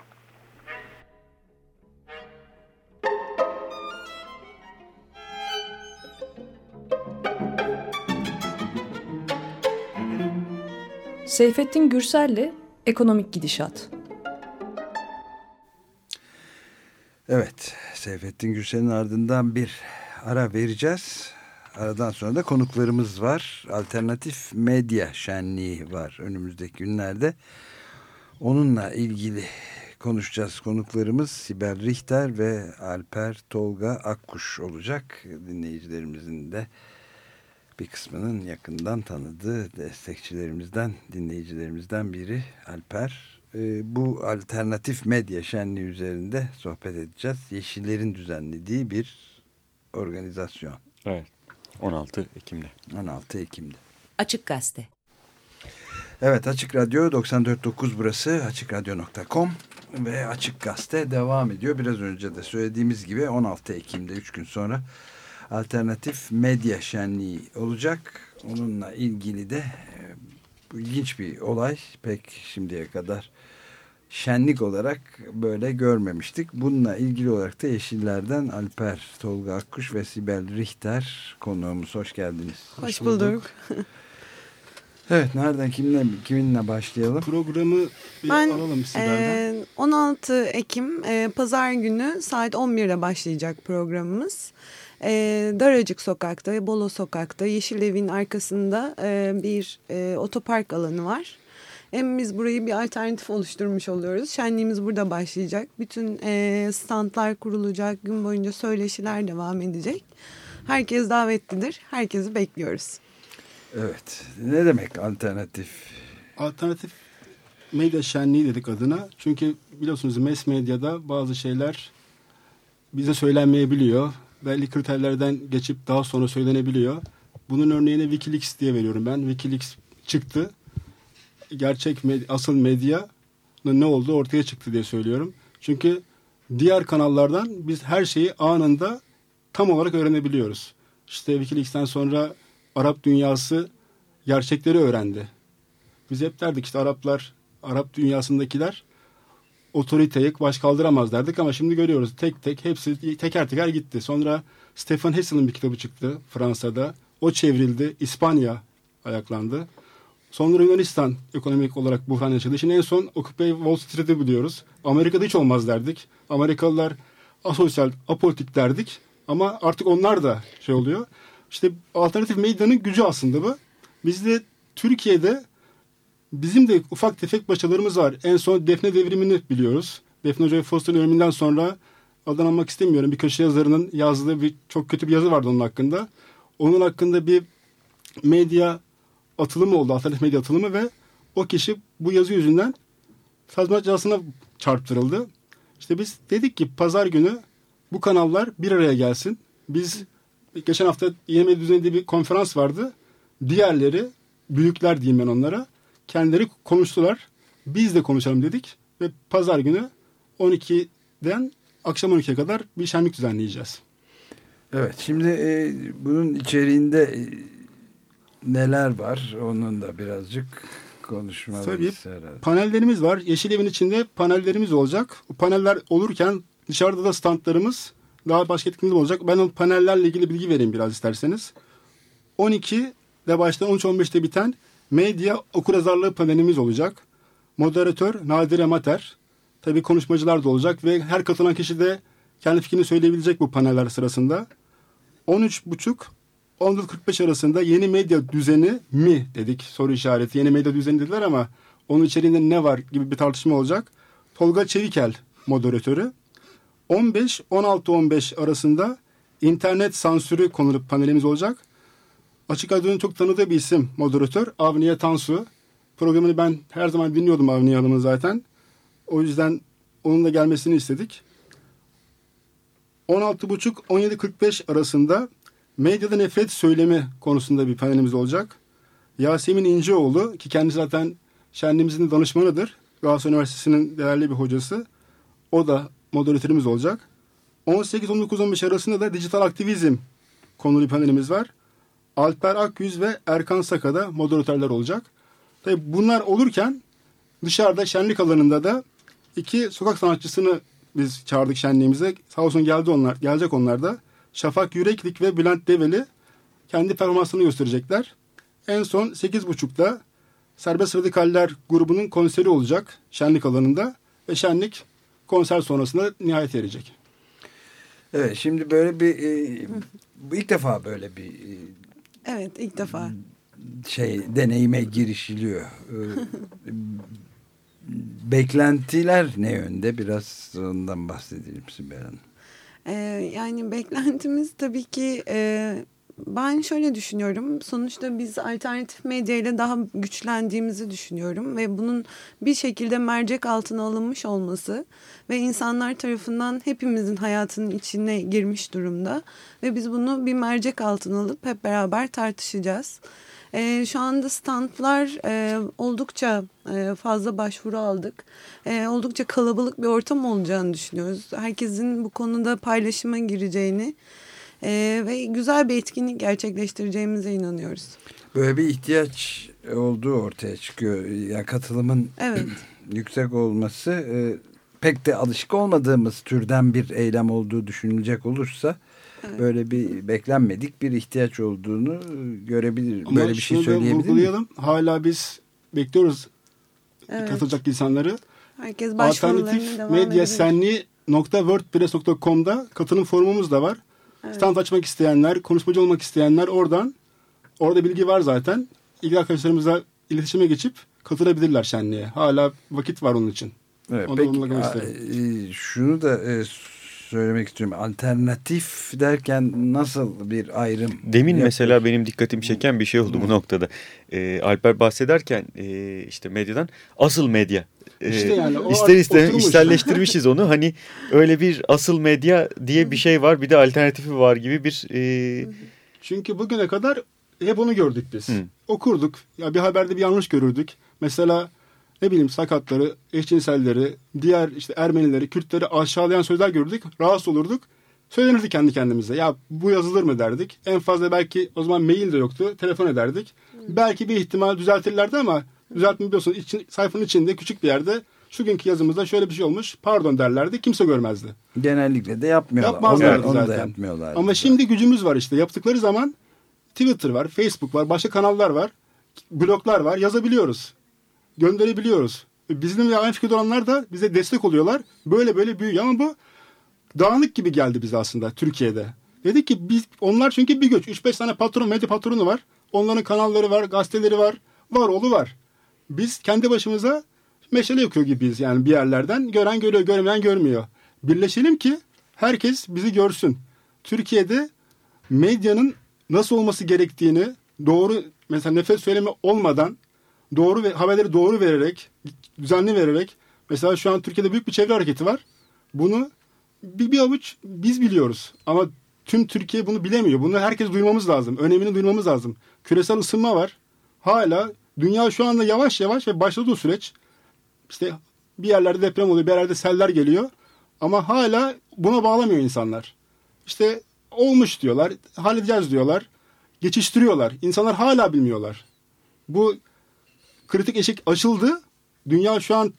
Seyfettin Gürsel'le Ekonomik Gidişat. Evet, Seyfettin Gürsel'in ardından bir ara vereceğiz. Aradan sonra da konuklarımız var. Alternatif medya şenliği var önümüzdeki günlerde. Onunla ilgili konuşacağız. Konuklarımız Sibel Richter ve Alper Tolga Akkuş olacak. Dinleyicilerimizin de bir kısmının yakından tanıdığı destekçilerimizden, dinleyicilerimizden biri Alper. Ee, bu alternatif medya şenliği üzerinde sohbet edeceğiz. Yeşillerin düzenlediği bir organizasyon. Evet. 16 Ekim'de. 16 Ekim'de. Açık Gazete. Evet Açık Radyo 94.9 burası açıkradyo.com ve Açık Gazete devam ediyor. Biraz önce de söylediğimiz gibi 16 Ekim'de 3 gün sonra alternatif medya şenliği olacak. Onunla ilgili de e, ilginç bir olay. Pek şimdiye kadar şenlik olarak böyle görmemiştik. Bununla ilgili olarak da Yeşiller'den Alper Tolga Akkuş ve Sibel Richter konuğumuz. Hoş geldiniz. Hoş, Hoş bulduk. [LAUGHS] evet nereden kiminle, kiminle başlayalım? Programı bir ben, alalım Sibel'den. E, 16 Ekim e, pazar günü saat 11'de başlayacak programımız. E, Daracık Sokak'ta, Bolo Sokak'ta, Yeşil Evin arkasında e, bir e, otopark alanı var. Hem biz burayı bir alternatif oluşturmuş oluyoruz. Şenliğimiz burada başlayacak. Bütün e, standlar kurulacak. Gün boyunca söyleşiler devam edecek. Herkes davetlidir. Herkesi bekliyoruz. Evet. Ne demek alternatif? Alternatif medya şenliği dedik adına. Çünkü biliyorsunuz mass medyada bazı şeyler bize söylenmeyebiliyor. Belli kriterlerden geçip daha sonra söylenebiliyor. Bunun örneğini Wikileaks diye veriyorum ben. Wikileaks çıktı gerçek med asıl medya ne oldu ortaya çıktı diye söylüyorum. Çünkü diğer kanallardan biz her şeyi anında tam olarak öğrenebiliyoruz. İşte Wikileaks'ten sonra Arap dünyası gerçekleri öğrendi. Biz hep derdik işte Araplar, Arap dünyasındakiler otoriteyi baş kaldıramaz derdik ama şimdi görüyoruz tek tek hepsi teker teker gitti. Sonra Stephen Hessel'ın bir kitabı çıktı Fransa'da. O çevrildi. İspanya ayaklandı. Sonra Yunanistan ekonomik olarak buhran yaşadı. Şimdi en son Occupy Wall Street'i biliyoruz. Amerika'da hiç olmaz derdik. Amerikalılar asosyal, apolitik derdik. Ama artık onlar da şey oluyor. İşte alternatif medyanın gücü aslında bu. Bizde Türkiye'de bizim de ufak tefek başarılarımız var. En son Defne devrimini biliyoruz. Defne Joy Foster'ın ölümünden sonra adını almak istemiyorum. Bir köşe yazarının yazdığı bir çok kötü bir yazı vardı onun hakkında. Onun hakkında bir medya atılımı oldu. Alternatif medya atılımı ve o kişi bu yazı yüzünden tazminat cezasına çarptırıldı. İşte biz dedik ki pazar günü bu kanallar bir araya gelsin. Biz geçen hafta YM düzeninde bir konferans vardı. Diğerleri büyükler diyeyim ben onlara kendileri konuştular. Biz de konuşalım dedik ve pazar günü 12'den akşam 12'ye kadar bir şenlik düzenleyeceğiz. Evet şimdi e, bunun içeriğinde e, neler var? Onun da birazcık konuşmalıyız Tabii. Herhalde. Panellerimiz var. Yeşil Evin içinde panellerimiz olacak. O paneller olurken dışarıda da standlarımız daha başka etkinlikler olacak. Ben o panellerle ilgili bilgi vereyim biraz isterseniz. 12 de baştan 13-15'te biten medya okuryazarlığı panelimiz olacak. Moderatör Nadire Mater. Tabii konuşmacılar da olacak ve her katılan kişi de kendi fikrini söyleyebilecek bu paneller sırasında. 13.30 14.45 arasında yeni medya düzeni mi dedik soru işareti. Yeni medya düzeni dediler ama Onun içeriğinde ne var gibi bir tartışma olacak. Tolga Çevikel moderatörü. 15-16-15 arasında internet sansürü konulu panelimiz olacak. Açık Radyo'nun çok tanıdığı bir isim moderatör Avniye Tansu. Programını ben her zaman dinliyordum Avniye Hanım'ın zaten. O yüzden onun da gelmesini istedik. 16.30-17.45 arasında medyada nefret söylemi konusunda bir panelimiz olacak. Yasemin İnceoğlu ki kendisi zaten şenliğimizin danışmanıdır. Galatasaray Üniversitesi'nin değerli bir hocası. O da moderatörümüz olacak. 18-19-15 arasında da dijital aktivizm konulu bir panelimiz var. Alper Akyüz ve Erkan Saka'da moderatörler olacak. Tabii bunlar olurken dışarıda şenlik alanında da iki sokak sanatçısını biz çağırdık şenliğimize. Sağ olsun geldi onlar, gelecek onlar da. Şafak Yüreklik ve Bülent Develi kendi performansını gösterecekler. En son 8.30'da Serbest Radikaller grubunun konseri olacak şenlik alanında. Ve şenlik konser sonrasında nihayet erecek. Evet şimdi böyle bir e, ilk defa böyle bir e, Evet ilk defa. şey deneyime girişiliyor. Ee, beklentiler ne yönde? Biraz ondan bahsedelim Sibel Hanım. Ee, yani beklentimiz tabii ki e, ben şöyle düşünüyorum. Sonuçta biz alternatif medyayla daha güçlendiğimizi düşünüyorum ve bunun bir şekilde mercek altına alınmış olması ve insanlar tarafından hepimizin hayatının içine girmiş durumda ve biz bunu bir mercek altına alıp hep beraber tartışacağız. E, şu anda standlar e, oldukça e, fazla başvuru aldık. E, oldukça kalabalık bir ortam olacağını düşünüyoruz. Herkesin bu konuda paylaşıma gireceğini e, ve güzel bir etkinlik gerçekleştireceğimize inanıyoruz. Böyle bir ihtiyaç olduğu ortaya çıkıyor. Ya katılımın evet. [CLEARS THROAT] yüksek olması e, pek de alışık olmadığımız türden bir eylem olduğu düşünülecek olursa evet. böyle bir beklenmedik bir ihtiyaç olduğunu görebilir. Ama böyle bir şey söyleyebilir miyim? Hala biz bekliyoruz evet. katılacak insanları. Herkes Alternatif medya senliği .wordpress.com'da katılım formumuz da var. Evet. Stand açmak isteyenler, konuşmacı olmak isteyenler oradan orada bilgi var zaten. İlgili arkadaşlarımızla iletişime geçip katılabilirler şenliğe. Hala vakit var onun için. Evet, peki, e, şunu da e, söylemek istiyorum. Alternatif derken nasıl bir ayrım? Demin yapıyor? mesela benim dikkatimi çeken bir şey oldu bu noktada. E, Alper bahsederken e, işte medyadan asıl medya işte yani o ister ister işselleştirmişiz onu. [LAUGHS] Hani öyle bir asıl medya diye bir şey var bir de alternatifi var gibi bir... E... Çünkü bugüne kadar hep onu gördük biz. Hı. Okurduk. Ya bir haberde bir yanlış görürdük. Mesela ne bileyim sakatları, eşcinselleri, diğer işte Ermenileri, Kürtleri aşağılayan sözler gördük. Rahatsız olurduk. Söylenirdi kendi kendimize. Ya bu yazılır mı derdik. En fazla belki o zaman mail de yoktu. Telefon ederdik. Hı. Belki bir ihtimal düzeltirlerdi ama düzeltme biliyorsun için, sayfanın içinde küçük bir yerde şu günkü yazımızda şöyle bir şey olmuş pardon derlerdi kimse görmezdi. Genellikle de yapmıyorlar. Yapmazlardı onu, zaten. Onu da yapmıyorlar. Ama şimdi gücümüz var işte yaptıkları zaman Twitter var, Facebook var, başka kanallar var, bloglar var yazabiliyoruz. Gönderebiliyoruz. Bizim ve aynı fikirde olanlar da bize destek oluyorlar. Böyle böyle büyüyor ama bu dağınık gibi geldi bize aslında Türkiye'de. Dedik ki biz onlar çünkü bir göç. 3-5 tane patron, medya patronu var. Onların kanalları var, gazeteleri var. Var oğlu var. Biz kendi başımıza meşale yakıyor gibiyiz yani bir yerlerden. Gören görüyor, görmeyen görmüyor. Birleşelim ki herkes bizi görsün. Türkiye'de medyanın nasıl olması gerektiğini doğru mesela nefes söyleme olmadan doğru ve haberleri doğru vererek düzenli vererek mesela şu an Türkiye'de büyük bir çevre hareketi var. Bunu bir, bir avuç biz biliyoruz ama tüm Türkiye bunu bilemiyor. Bunu herkes duymamız lazım. Önemini duymamız lazım. Küresel ısınma var. Hala dünya şu anda yavaş yavaş ve başladı o süreç. İşte bir yerlerde deprem oluyor, bir yerlerde seller geliyor. Ama hala buna bağlamıyor insanlar. İşte olmuş diyorlar, halledeceğiz diyorlar. Geçiştiriyorlar. İnsanlar hala bilmiyorlar. Bu kritik eşik açıldı. Dünya şu an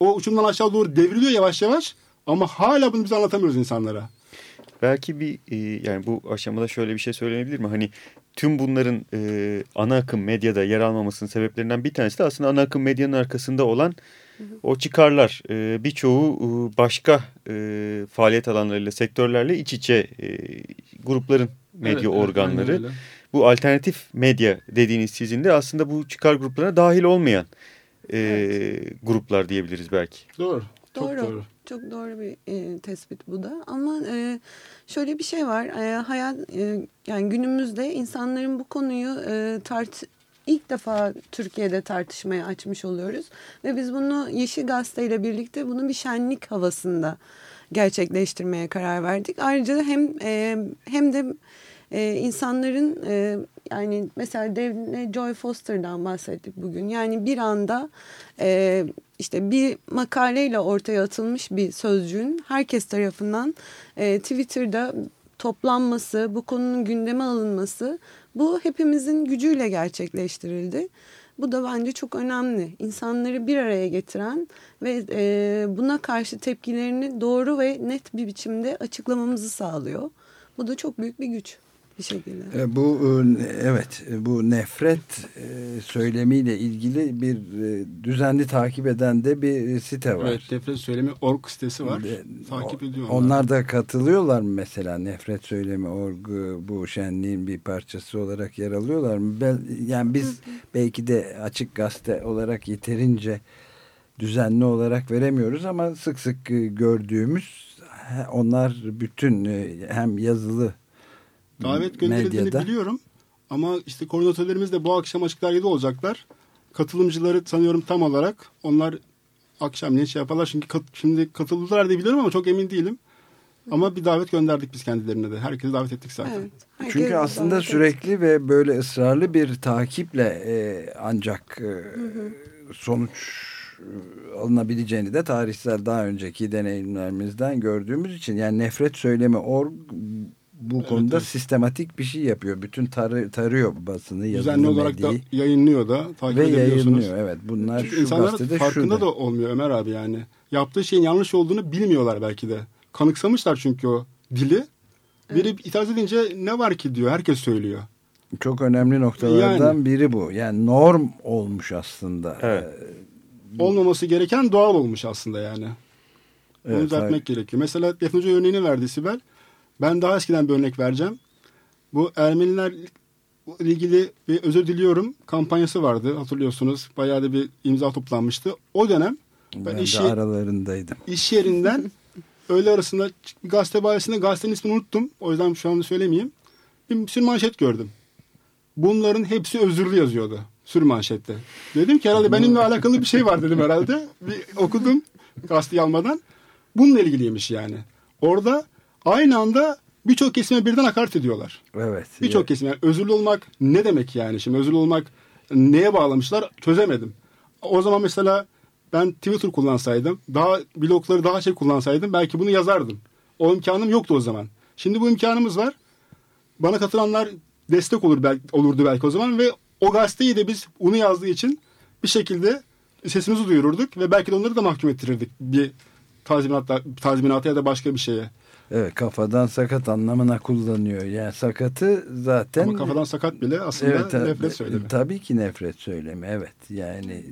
o uçumdan aşağı doğru devriliyor yavaş yavaş. Ama hala bunu biz anlatamıyoruz insanlara. Belki bir e, yani bu aşamada şöyle bir şey söylenebilir mi? Hani tüm bunların e, ana akım medyada yer almamasının sebeplerinden bir tanesi de aslında ana akım medyanın arkasında olan o çıkarlar. E, Birçoğu e, başka e, faaliyet alanlarıyla, sektörlerle iç içe e, grupların medya evet, organları. Evet, bu alternatif medya dediğiniz sizin de aslında bu çıkar gruplarına dahil olmayan e, gruplar diyebiliriz belki. Doğru. Doğru. Çok doğru. Çok doğru bir e, tespit bu da. Ama e, şöyle bir şey var. E, hayat e, yani günümüzde insanların bu konuyu e, tart ilk defa Türkiye'de tartışmaya açmış oluyoruz ve biz bunu Yeşil Gazete ile birlikte bunu bir şenlik havasında gerçekleştirmeye karar verdik. Ayrıca hem e, hem de e, insanların e, yani mesela Devne Joy Foster'dan bahsettik bugün. Yani bir anda e, işte bir makaleyle ortaya atılmış bir sözcüğün herkes tarafından e, Twitter'da toplanması, bu konunun gündeme alınması bu hepimizin gücüyle gerçekleştirildi. Bu da bence çok önemli. İnsanları bir araya getiren ve e, buna karşı tepkilerini doğru ve net bir biçimde açıklamamızı sağlıyor. Bu da çok büyük bir güç bir şekilde. E, Bu e, evet e, bu nefret söylemiyle ilgili bir düzenli takip eden de bir site var. Evet, nefret söylemi org sitesi var. De- Takip ediyorum. Onlar da katılıyorlar mı mesela nefret söylemi org bu şenliğin bir parçası olarak yer alıyorlar mı? Ben, yani biz belki de açık gazete olarak yeterince düzenli olarak veremiyoruz ama sık sık gördüğümüz onlar bütün hem yazılı Davet gönderildiğini medyada biliyorum. Ama işte koordinatörlerimiz de bu akşam Açık Dergi'de olacaklar. Katılımcıları sanıyorum tam olarak onlar akşam ne şey yaparlar. Çünkü kat- şimdi katıldılar diye biliyorum ama çok emin değilim. Ama bir davet gönderdik biz kendilerine de. Herkesi davet ettik zaten. Evet. Herkes Çünkü aslında davet sürekli ve böyle ısrarlı bir takiple e, ancak e, sonuç e, alınabileceğini de tarihsel daha önceki deneyimlerimizden gördüğümüz için yani nefret söylemi org bu Evet, konuda evet. sistematik bir şey yapıyor. Bütün tarı, tarıyor basını, yazılı Düzenli olarak da yayınlıyor da takip ve edebiliyorsunuz. yayınlıyor. Evet bunlar Çünkü şu insanlar farkında şurada. da olmuyor Ömer abi yani. Yaptığı şeyin yanlış olduğunu bilmiyorlar belki de. Kanıksamışlar çünkü o dili. Biri itiraz edince ne var ki diyor. Herkes söylüyor. Çok önemli noktalardan Yani. biri bu. Yani norm olmuş aslında. Evet. Olmaması gereken doğal olmuş aslında yani. Bunu Evet, düzeltmek gerekiyor. Mesela Defne Hoca örneğini verdi Sibel. Ben daha eskiden bir örnek vereceğim. Bu Ermeniler ile ilgili bir özür diliyorum kampanyası vardı hatırlıyorsunuz. Bayağı da bir imza toplanmıştı. O dönem Ben, ben işi, aralarındaydım. iş yerinden [LAUGHS] öğle arasında bir gazete bayisinde gazetenin ismini unuttum. O yüzden şu anda söylemeyeyim. Bir sürü manşet gördüm. Bunların hepsi özürlü yazıyordu. Sürü manşette. Dedim ki herhalde benimle alakalı bir şey var dedim herhalde. Bir okudum gazeteyi almadan. Bununla ilgiliymiş yani. Orada aynı anda birçok kesime birden hakaret ediyorlar. Evet. Birçok kesim yani özürlü olmak ne demek yani şimdi özürlü olmak neye bağlamışlar çözemedim. O zaman mesela ben Twitter kullansaydım daha blogları daha şey kullansaydım belki bunu yazardım. O imkanım yoktu o zaman. Şimdi bu imkanımız var. Bana katılanlar destek olur belki, olurdu belki o zaman ve o gazeteyi de biz onu yazdığı için bir şekilde sesimizi duyururduk ve belki de onları da mahkum ettirirdik bir tazminata, tazminata ya da başka bir şeye. Evet kafadan sakat anlamına kullanıyor. Yani sakatı zaten Ama kafadan sakat bile aslında Evet, nefret söylemi. Tabii ki nefret söylemi. Evet. Yani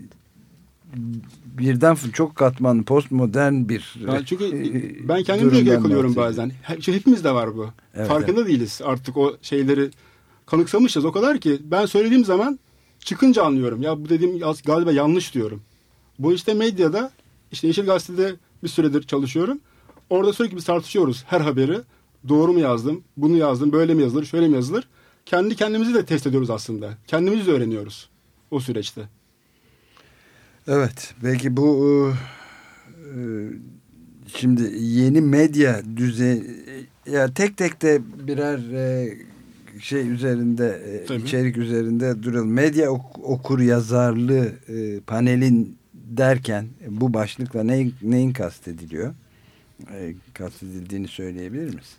birden çok katmanlı postmodern bir Yani çünkü e, ben kendim de yakalıyorum bazen. He- çünkü hepimizde var bu. Evet, Farkında değiliz artık o şeyleri kanıksamışız o kadar ki ben söylediğim zaman çıkınca anlıyorum. Ya bu dediğim galiba yanlış diyorum. Bu işte medyada işte Yeşil Gazete'de bir süredir çalışıyorum. Orada sürekli biz tartışıyoruz her haberi. Doğru mu yazdım? Bunu yazdım. Böyle mi yazılır? Şöyle mi yazılır? Kendi kendimizi de test ediyoruz aslında. Kendimizi de öğreniyoruz o süreçte. Evet. Peki bu e, e, şimdi yeni medya düzey ya tek tek de birer e, şey üzerinde Tabii. içerik üzerinde duralım. Medya ok- okur yazarlığı e, panelin derken bu başlıkla ne, neyin kastediliyor? E, kastedildiğini söyleyebilir misiniz?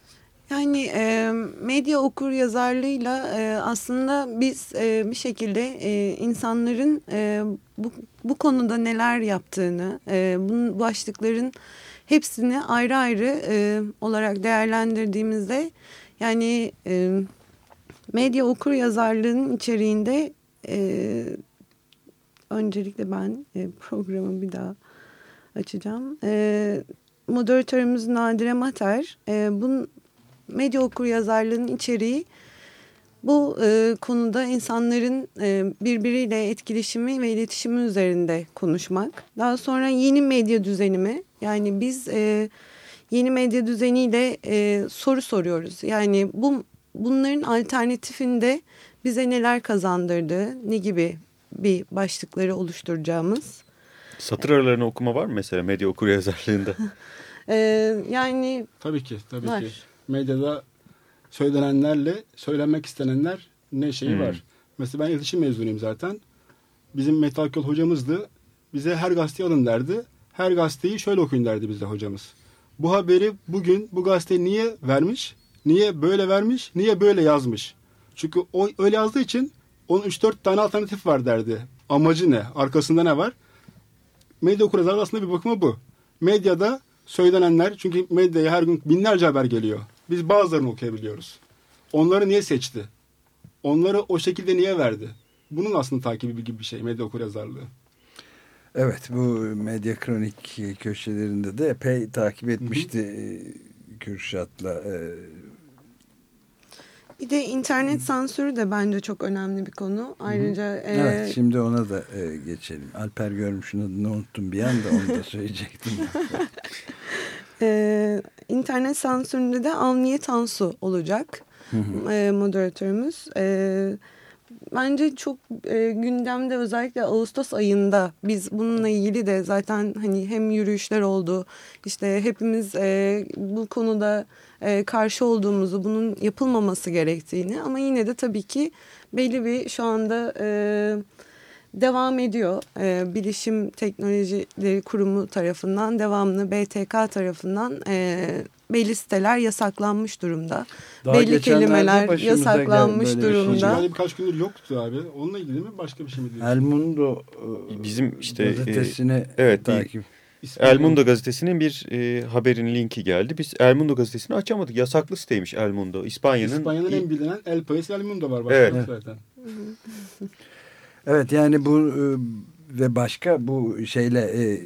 Yani e, medya okur yazarlığıyla e, aslında biz e, bir şekilde e, insanların e, bu, bu konuda neler yaptığını, e, bunun başlıkların hepsini ayrı ayrı e, olarak değerlendirdiğimizde yani e, medya okur yazarlığının içeriğinde e, öncelikle ben e, programı bir daha açacağım. E, moderatörümüz Nadire Mater e, bunun medya okur yazarlığının içeriği bu e, konuda insanların e, birbiriyle etkileşimi ve iletişimi üzerinde konuşmak. Daha sonra yeni medya düzenimi yani biz e, yeni medya düzeniyle e, soru soruyoruz. Yani bu bunların alternatifinde bize neler kazandırdı, ne gibi bir başlıkları oluşturacağımız. Satır aralarını okuma var mı mesela medya okur yazarlığında? [LAUGHS] ee, yani tabii ki tabii var. ki medyada söylenenlerle söylenmek istenenler ne şeyi Hmm. var. Mesela ben iletişim mezunuyum zaten. Bizim Metal Köl hocamızdı. Bize her gazeteyi alın derdi. Her gazeteyi şöyle okuyun derdi bize hocamız. Bu haberi bugün bu gazete niye vermiş? Niye böyle vermiş? Niye böyle yazmış? Çünkü o öyle yazdığı için onun 3-4 tane alternatif var derdi. Amacı ne? Arkasında ne var? Medya okuryazarlığı aslında bir bakıma bu. Medyada söylenenler çünkü medyaya her gün binlerce haber geliyor. Biz bazılarını okuyabiliyoruz. Onları niye seçti? Onları o şekilde niye verdi? Bunun aslında takibi gibi bir şey medya okuryazarlığı. Evet bu medya kronik köşelerinde de epey takip etmişti e, Kürşat'la. e, bir de internet sansürü de bence çok önemli bir konu. Ayrıca e, Evet şimdi ona da e, geçelim. Alper görmüşün adını unuttum bir anda onu da [LAUGHS] söyleyecektim. [LAUGHS] e, internet sansüründe de Avniye Tansu olacak e, moderatörümüz. E, bence çok e, gündemde özellikle Ağustos ayında biz bununla ilgili de zaten hani hem yürüyüşler oldu işte hepimiz e, bu konuda e, karşı olduğumuzu bunun yapılmaması gerektiğini ama yine de tabii ki belli bir şu anda e, devam ediyor. E, Bilişim Teknolojileri Kurumu tarafından devamlı BTK tarafından e, belli siteler yasaklanmış durumda. Daha belli kelimeler yasaklanmış şey durumda. Yani birkaç gündür yoktu abi. Onunla ilgili mi başka bir şey mi diyorsun? El Mundo e, Bizim işte, gazetesine evet, takip. İsmi- El Mundo gazetesinin bir e, haberin linki geldi. Biz El Mundo gazetesini açamadık. Yasaklı siteymiş El Mundo. İspanya'nın İspanya'nın en bilinen El País El Mundo var. Başka Evet. zaten. [LAUGHS] Evet yani bu e, ve başka bu şeyle e,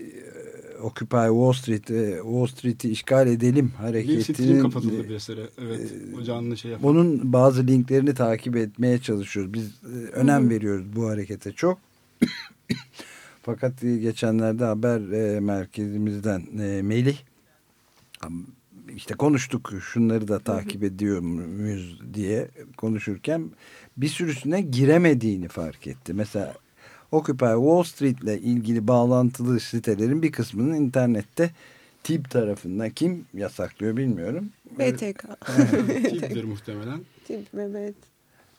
Occupy Wall Street, e, Wall Street'i işgal edelim hareketinin kapatıldı e, bir sene. Evet. o canlı şey yapan. Bunun bazı linklerini takip etmeye çalışıyoruz. Biz e, önem veriyoruz bu harekete çok. Fakat e, geçenlerde haber e, merkezimizden e, Melih işte konuştuk şunları da takip ediyor muyuz diye konuşurken bir sürüsüne giremediğini fark etti. Mesela Occupy Wall Street ile ilgili bağlantılı sitelerin bir kısmının internette tip tarafından kim yasaklıyor bilmiyorum. BTK. Tipdir [LAUGHS] muhtemelen. Tip evet.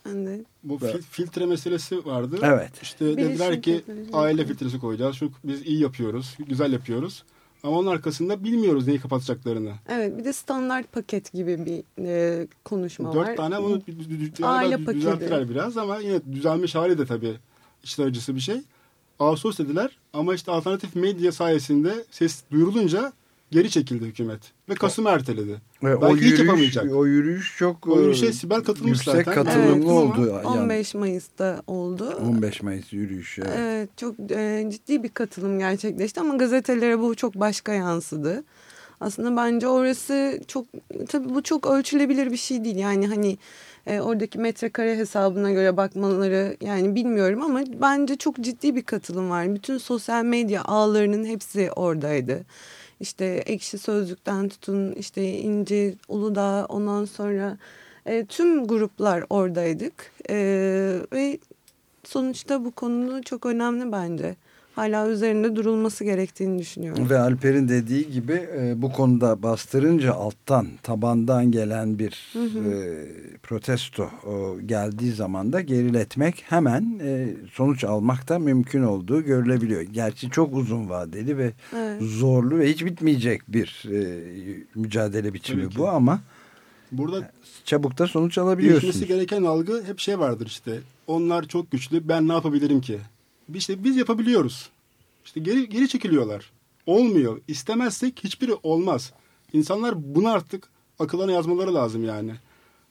De. Bu fil- filtre meselesi vardı. Evet. İşte Bilişim dediler ki teknolojisi. aile filtresi koyacağız. Şu biz iyi yapıyoruz, güzel yapıyoruz. Ama onun arkasında bilmiyoruz neyi kapatacaklarını. Evet bir de standart paket gibi bir e, konuşma var. Dört tane dü- Aile paketi. düzelttiler biraz ama yine düzelmiş hali de tabii içler acısı bir şey. Ağustos dediler ama işte alternatif medya sayesinde ses duyurulunca geri çekildi hükümet. Ve Kasım'a erteledi. Ve Belki hiç yapamayacak. o yürüyüş çok O yürüyüşe e, Sibel katılmış yüksek zaten. katılımlı Evet. oldu. Yani 15 Mayıs'ta oldu. 15 Mayıs yürüyüşü. evet. Evet çok e, ciddi bir katılım gerçekleşti ama gazetelere bu çok başka yansıdı. Aslında bence orası çok tabii bu çok ölçülebilir bir şey değil. Yani hani e, oradaki metrekare hesabına göre bakmaları yani bilmiyorum ama bence çok ciddi bir katılım var. Bütün sosyal medya ağlarının hepsi oradaydı. İşte Ekşi Sözlük'ten tutun işte İnci, Uludağ ondan sonra e, tüm gruplar oradaydık. E, ve sonuçta bu konu çok önemli bence. Hala üzerinde durulması gerektiğini düşünüyorum. Ve Alper'in dediği gibi e, bu konuda bastırınca alttan, tabandan gelen bir e, protesto o, geldiği zaman da geriletmek hemen e, sonuç almak da mümkün olduğu görülebiliyor. Gerçi çok uzun vadeli ve Evet. zorlu ve hiç bitmeyecek bir e, mücadele biçimi bu ama Burada çabuk da sonuç alabiliyorsunuz. değişmesi gereken algı hep şey vardır işte. Onlar çok güçlü ben ne yapabilirim ki? İşte biz yapabiliyoruz. İşte geri, geri çekiliyorlar. Olmuyor. İstemezsek hiçbiri olmaz. İnsanlar bunu artık akıllarına yazmaları lazım yani.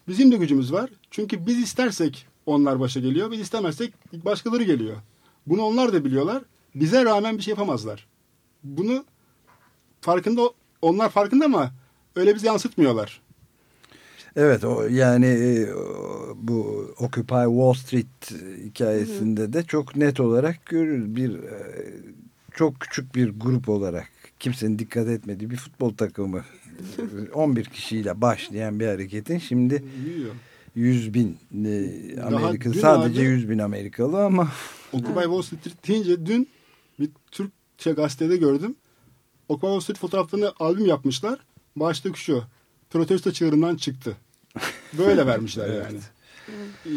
Bizim de gücümüz var. Çünkü biz istersek onlar başa geliyor. Biz istemezsek başkaları geliyor. Bunu onlar da biliyorlar. Bize rağmen bir şey yapamazlar. Bunu farkında onlar farkında ama öyle bize yansıtmıyorlar. Evet o yani e, bu Occupy Wall Street hikayesinde hı hı. de çok net olarak görürüz. Bir e, çok küçük bir grup olarak kimsenin dikkat etmediği bir futbol takımı [LAUGHS] 11 kişiyle başlayan bir hareketin şimdi 100 bin e, Amerika sadece 100 bin Amerikalı ama Occupy Wall Street deyince dün bir Türkçe gazetede gördüm. Occupy Wall Street fotoğraflarını albüm yapmışlar. Başlık şu. Protesto çığırından çıktı. Böyle vermişler evet. yani.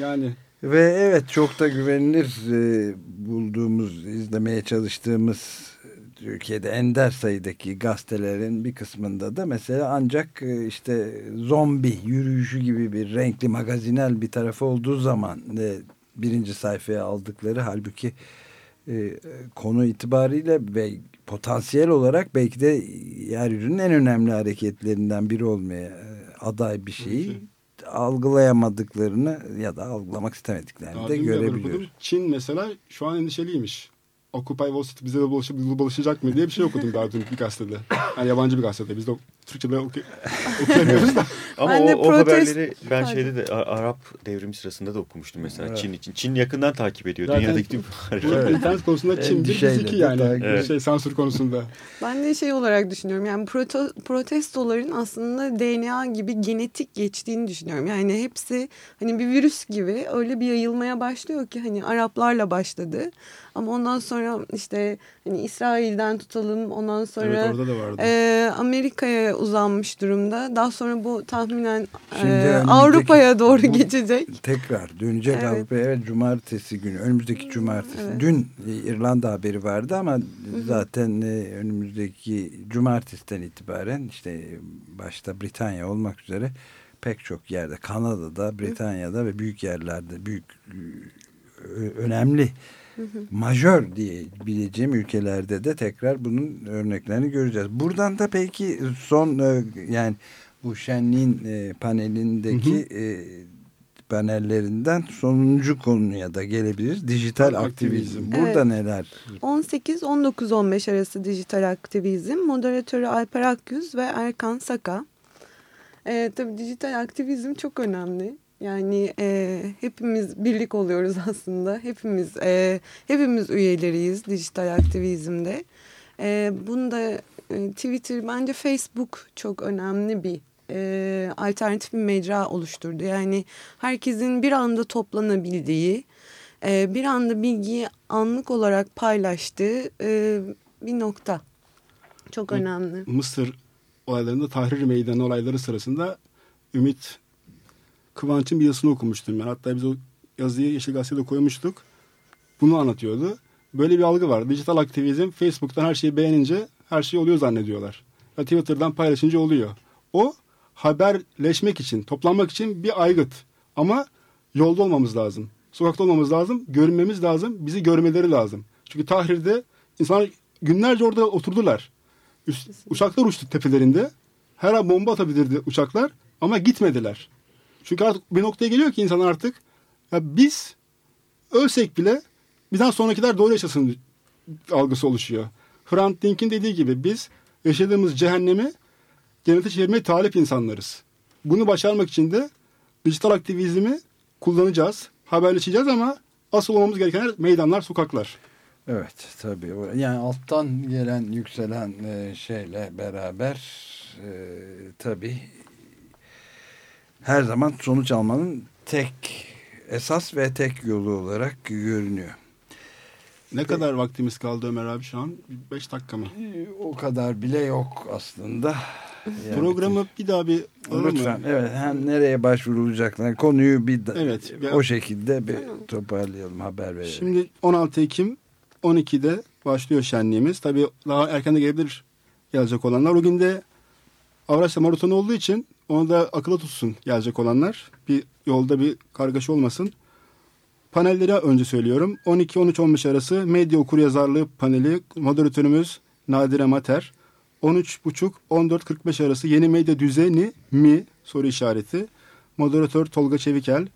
Yani ve evet çok da güvenilir e, bulduğumuz, izlemeye çalıştığımız Türkiye'de ender sayıdaki gazetelerin bir kısmında da mesela ancak e, işte zombi yürüyüşü gibi bir renkli magazinel bir tarafı olduğu zaman e, birinci sayfaya aldıkları halbuki e, konu itibariyle ve potansiyel olarak belki de yeryüzünün en önemli hareketlerinden biri olmaya aday bir şeyi algılayamadıklarını ya da algılamak istemediklerini de görebiliyoruz. Çin mesela şu an endişeliymiş. Occupy Wall Street bize de bulaşıp, bulaşacak mı diye bir şey okudum daha dün bir gazetede. Yani yabancı bir gazetede. Biz de Türkçe'de oku [LAUGHS] okuyamıyoruz da. Ama o, o haberleri ben şeyde de Arap devrimi sırasında da okumuştum mesela evet. Çin için. Çin yakından takip ediyor Zaten dünyadaki tüm [LAUGHS] evet. internet konusunda Çin bir biz iki yani. Evet. Şey, sansür konusunda. Ben de şey olarak düşünüyorum yani proto, protestoların aslında DNA gibi genetik geçtiğini düşünüyorum. Yani hepsi hani bir virüs gibi öyle bir yayılmaya başlıyor ki hani Araplarla başladı. Ama ondan sonra işte hani İsrail'den tutalım ondan sonra evet, e, Amerika'ya uzanmış durumda. Daha sonra bu tahminen e, Avrupa'ya doğru geçecek. Tekrar dönecek evet. Avrupa'ya. Evet cumartesi günü önümüzdeki cumartesi. Evet. Dün İrlanda haberi vardı ama zaten e, önümüzdeki cumartesiden itibaren işte başta Britanya olmak üzere pek çok yerde Kanada'da, Britanya'da ve büyük yerlerde büyük önemli majör diye bileceğim ülkelerde de tekrar bunun örneklerini göreceğiz. Buradan da peki son e, yani bu şenliğin e, panelindeki hı hı. E, panellerinden sonuncu konuya da gelebiliriz. Dijital aktivizm. aktivizm. Burada evet. neler? 18-19-15 arası dijital aktivizm. Moderatörü Alper Akyüz ve Erkan Saka. E, tabii dijital aktivizm çok önemli. Yani e, hepimiz birlik oluyoruz [LAUGHS] aslında. Hepimiz e, hepimiz üyeleriyiz dijital aktivizmde. E, bunda e, Twitter bence Facebook çok önemli bir e, alternatif bir mecra oluşturdu. Yani herkesin bir anda toplanabildiği, e, bir anda bilgiyi anlık olarak paylaştığı e, bir nokta. Çok önemli. Mısır olaylarında Tahrir Meydanı olayları sırasında Ümit Kıvanç'ın bir yazısını okumuştum ben. Hatta biz o yazıyı Yeşil Gazete'de koymuştuk. Bunu anlatıyordu. Böyle bir algı var. Dijital aktivizm Facebook'tan her şeyi beğenince her şey oluyor zannediyorlar. Ya Twitter'dan paylaşınca oluyor. O haberleşmek için, toplanmak için bir aygıt. Ama yolda olmamız lazım. Sokakta olmamız lazım. Görünmemiz lazım. Bizi görmeleri lazım. Çünkü Tahrir'de insanlar günlerce orada oturdular. Üst, uçaklar uçtu tepelerinde. Her an bomba atabilirdi uçaklar ama gitmediler. Çünkü artık bir noktaya geliyor ki insan artık ya biz ölsek bile bizden sonrakiler doğru yaşasın algısı oluşuyor. Hrant Dink'in dediği gibi biz yaşadığımız cehennemi cennete çevirmeye talip insanlarız. Bunu başarmak için de dijital aktivizmi kullanacağız, haberleşeceğiz ama asıl olmamız gereken meydanlar, sokaklar. Evet tabii. Yani alttan gelen, yükselen e, şeyle beraber e, tabii her zaman sonuç almanın tek esas ve tek yolu olarak görünüyor. Ne kadar vaktimiz kaldı Ömer abi şu an? Beş dakika mı? O kadar bile yok aslında. Yani Programı bir daha bir Lütfen. Mı? Evet. Hem nereye başvurulacaklar konuyu bir da, evet, o şekilde bir toparlayalım haber verelim. Şimdi 16 Ekim 12'de başlıyor şenliğimiz. Tabii daha erken de gelebilir gelecek olanlar. O gün de Avraş'ta maraton olduğu için onu da akıla tutsun gelecek olanlar. Bir yolda bir kargaşa olmasın. Panelleri önce söylüyorum. 12-13-15 arası medya okuryazarlığı paneli moderatörümüz Nadire Mater. 13.30-14.45 arası yeni medya düzeni mi soru işareti. Moderatör Tolga Çevikel.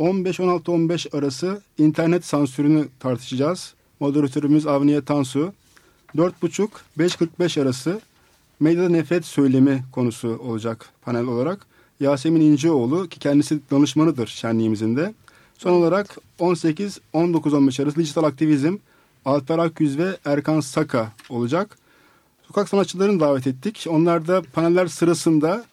15-16-15 arası internet sansürünü tartışacağız. Moderatörümüz Avniye Tansu. 4.30-5.45 arası medyada nefret söylemi konusu olacak panel olarak. Yasemin İnceoğlu ki kendisi danışmanıdır şenliğimizin de. Son olarak 18-19-15 arası dijital aktivizm Alper Akgüz ve Erkan Saka olacak. Sokak sanatçılarını davet ettik. Onlar da paneller sırasında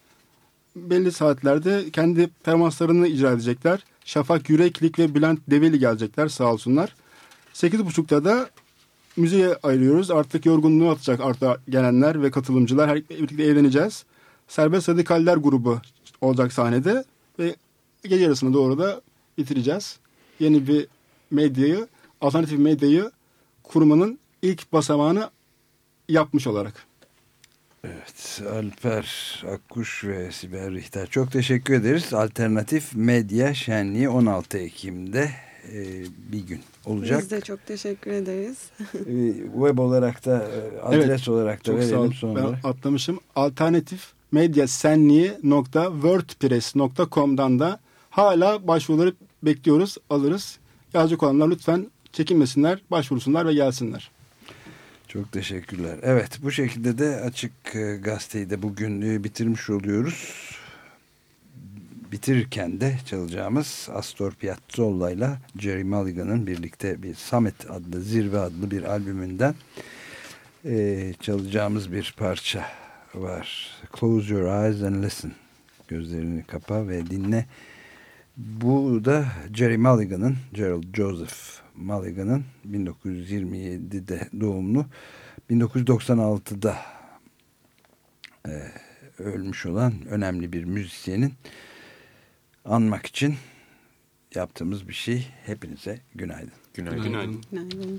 belli saatlerde kendi performanslarını icra edecekler. Şafak Yüreklik ve Bülent Develi gelecekler sağ olsunlar. 8.30'da da müziğe ayırıyoruz. Artık yorgunluğu atacak artık gelenler ve katılımcılar. Her birlikte eğleneceğiz. Serbest Radikaller grubu olacak sahnede ve gece yarısına doğru da bitireceğiz. Yeni bir medyayı, alternatif medyayı kurmanın ilk basamağını yapmış olarak. Evet, Alper Akkuş ve Sibel Richter çok teşekkür ederiz. Alternatif Medya Şenliği 16 Ekim'de e, bir gün olacak. Biz de çok teşekkür ederiz. [LAUGHS] e, web olarak da e, adres evet, olarak da çok verelim sonra. Ben atlamışım. Alternatif medya senliği.wordpress.com'dan da hala başvuruları bekliyoruz, alırız. Yazacak olanlar lütfen çekinmesinler, başvursunlar ve gelsinler. Çok teşekkürler. Evet bu şekilde de Açık Gazeteyi de bugün bitirmiş oluyoruz. Bitirirken de çalacağımız Astor Piazzolla ile Jerry Mulligan'ın birlikte bir Summit adlı, Zirve adlı bir albümünden e, çalacağımız bir parça var. Close Your Eyes and Listen. Gözlerini kapa ve dinle. Bu da Jerry Mulligan'ın, Gerald Joseph Mulligan'ın 1927'de doğumlu 1996'da e, ölmüş olan önemli bir müzisyenin anmak için yaptığımız bir şey. Hepinize günaydın. Günaydın. Günaydın. Günaydın.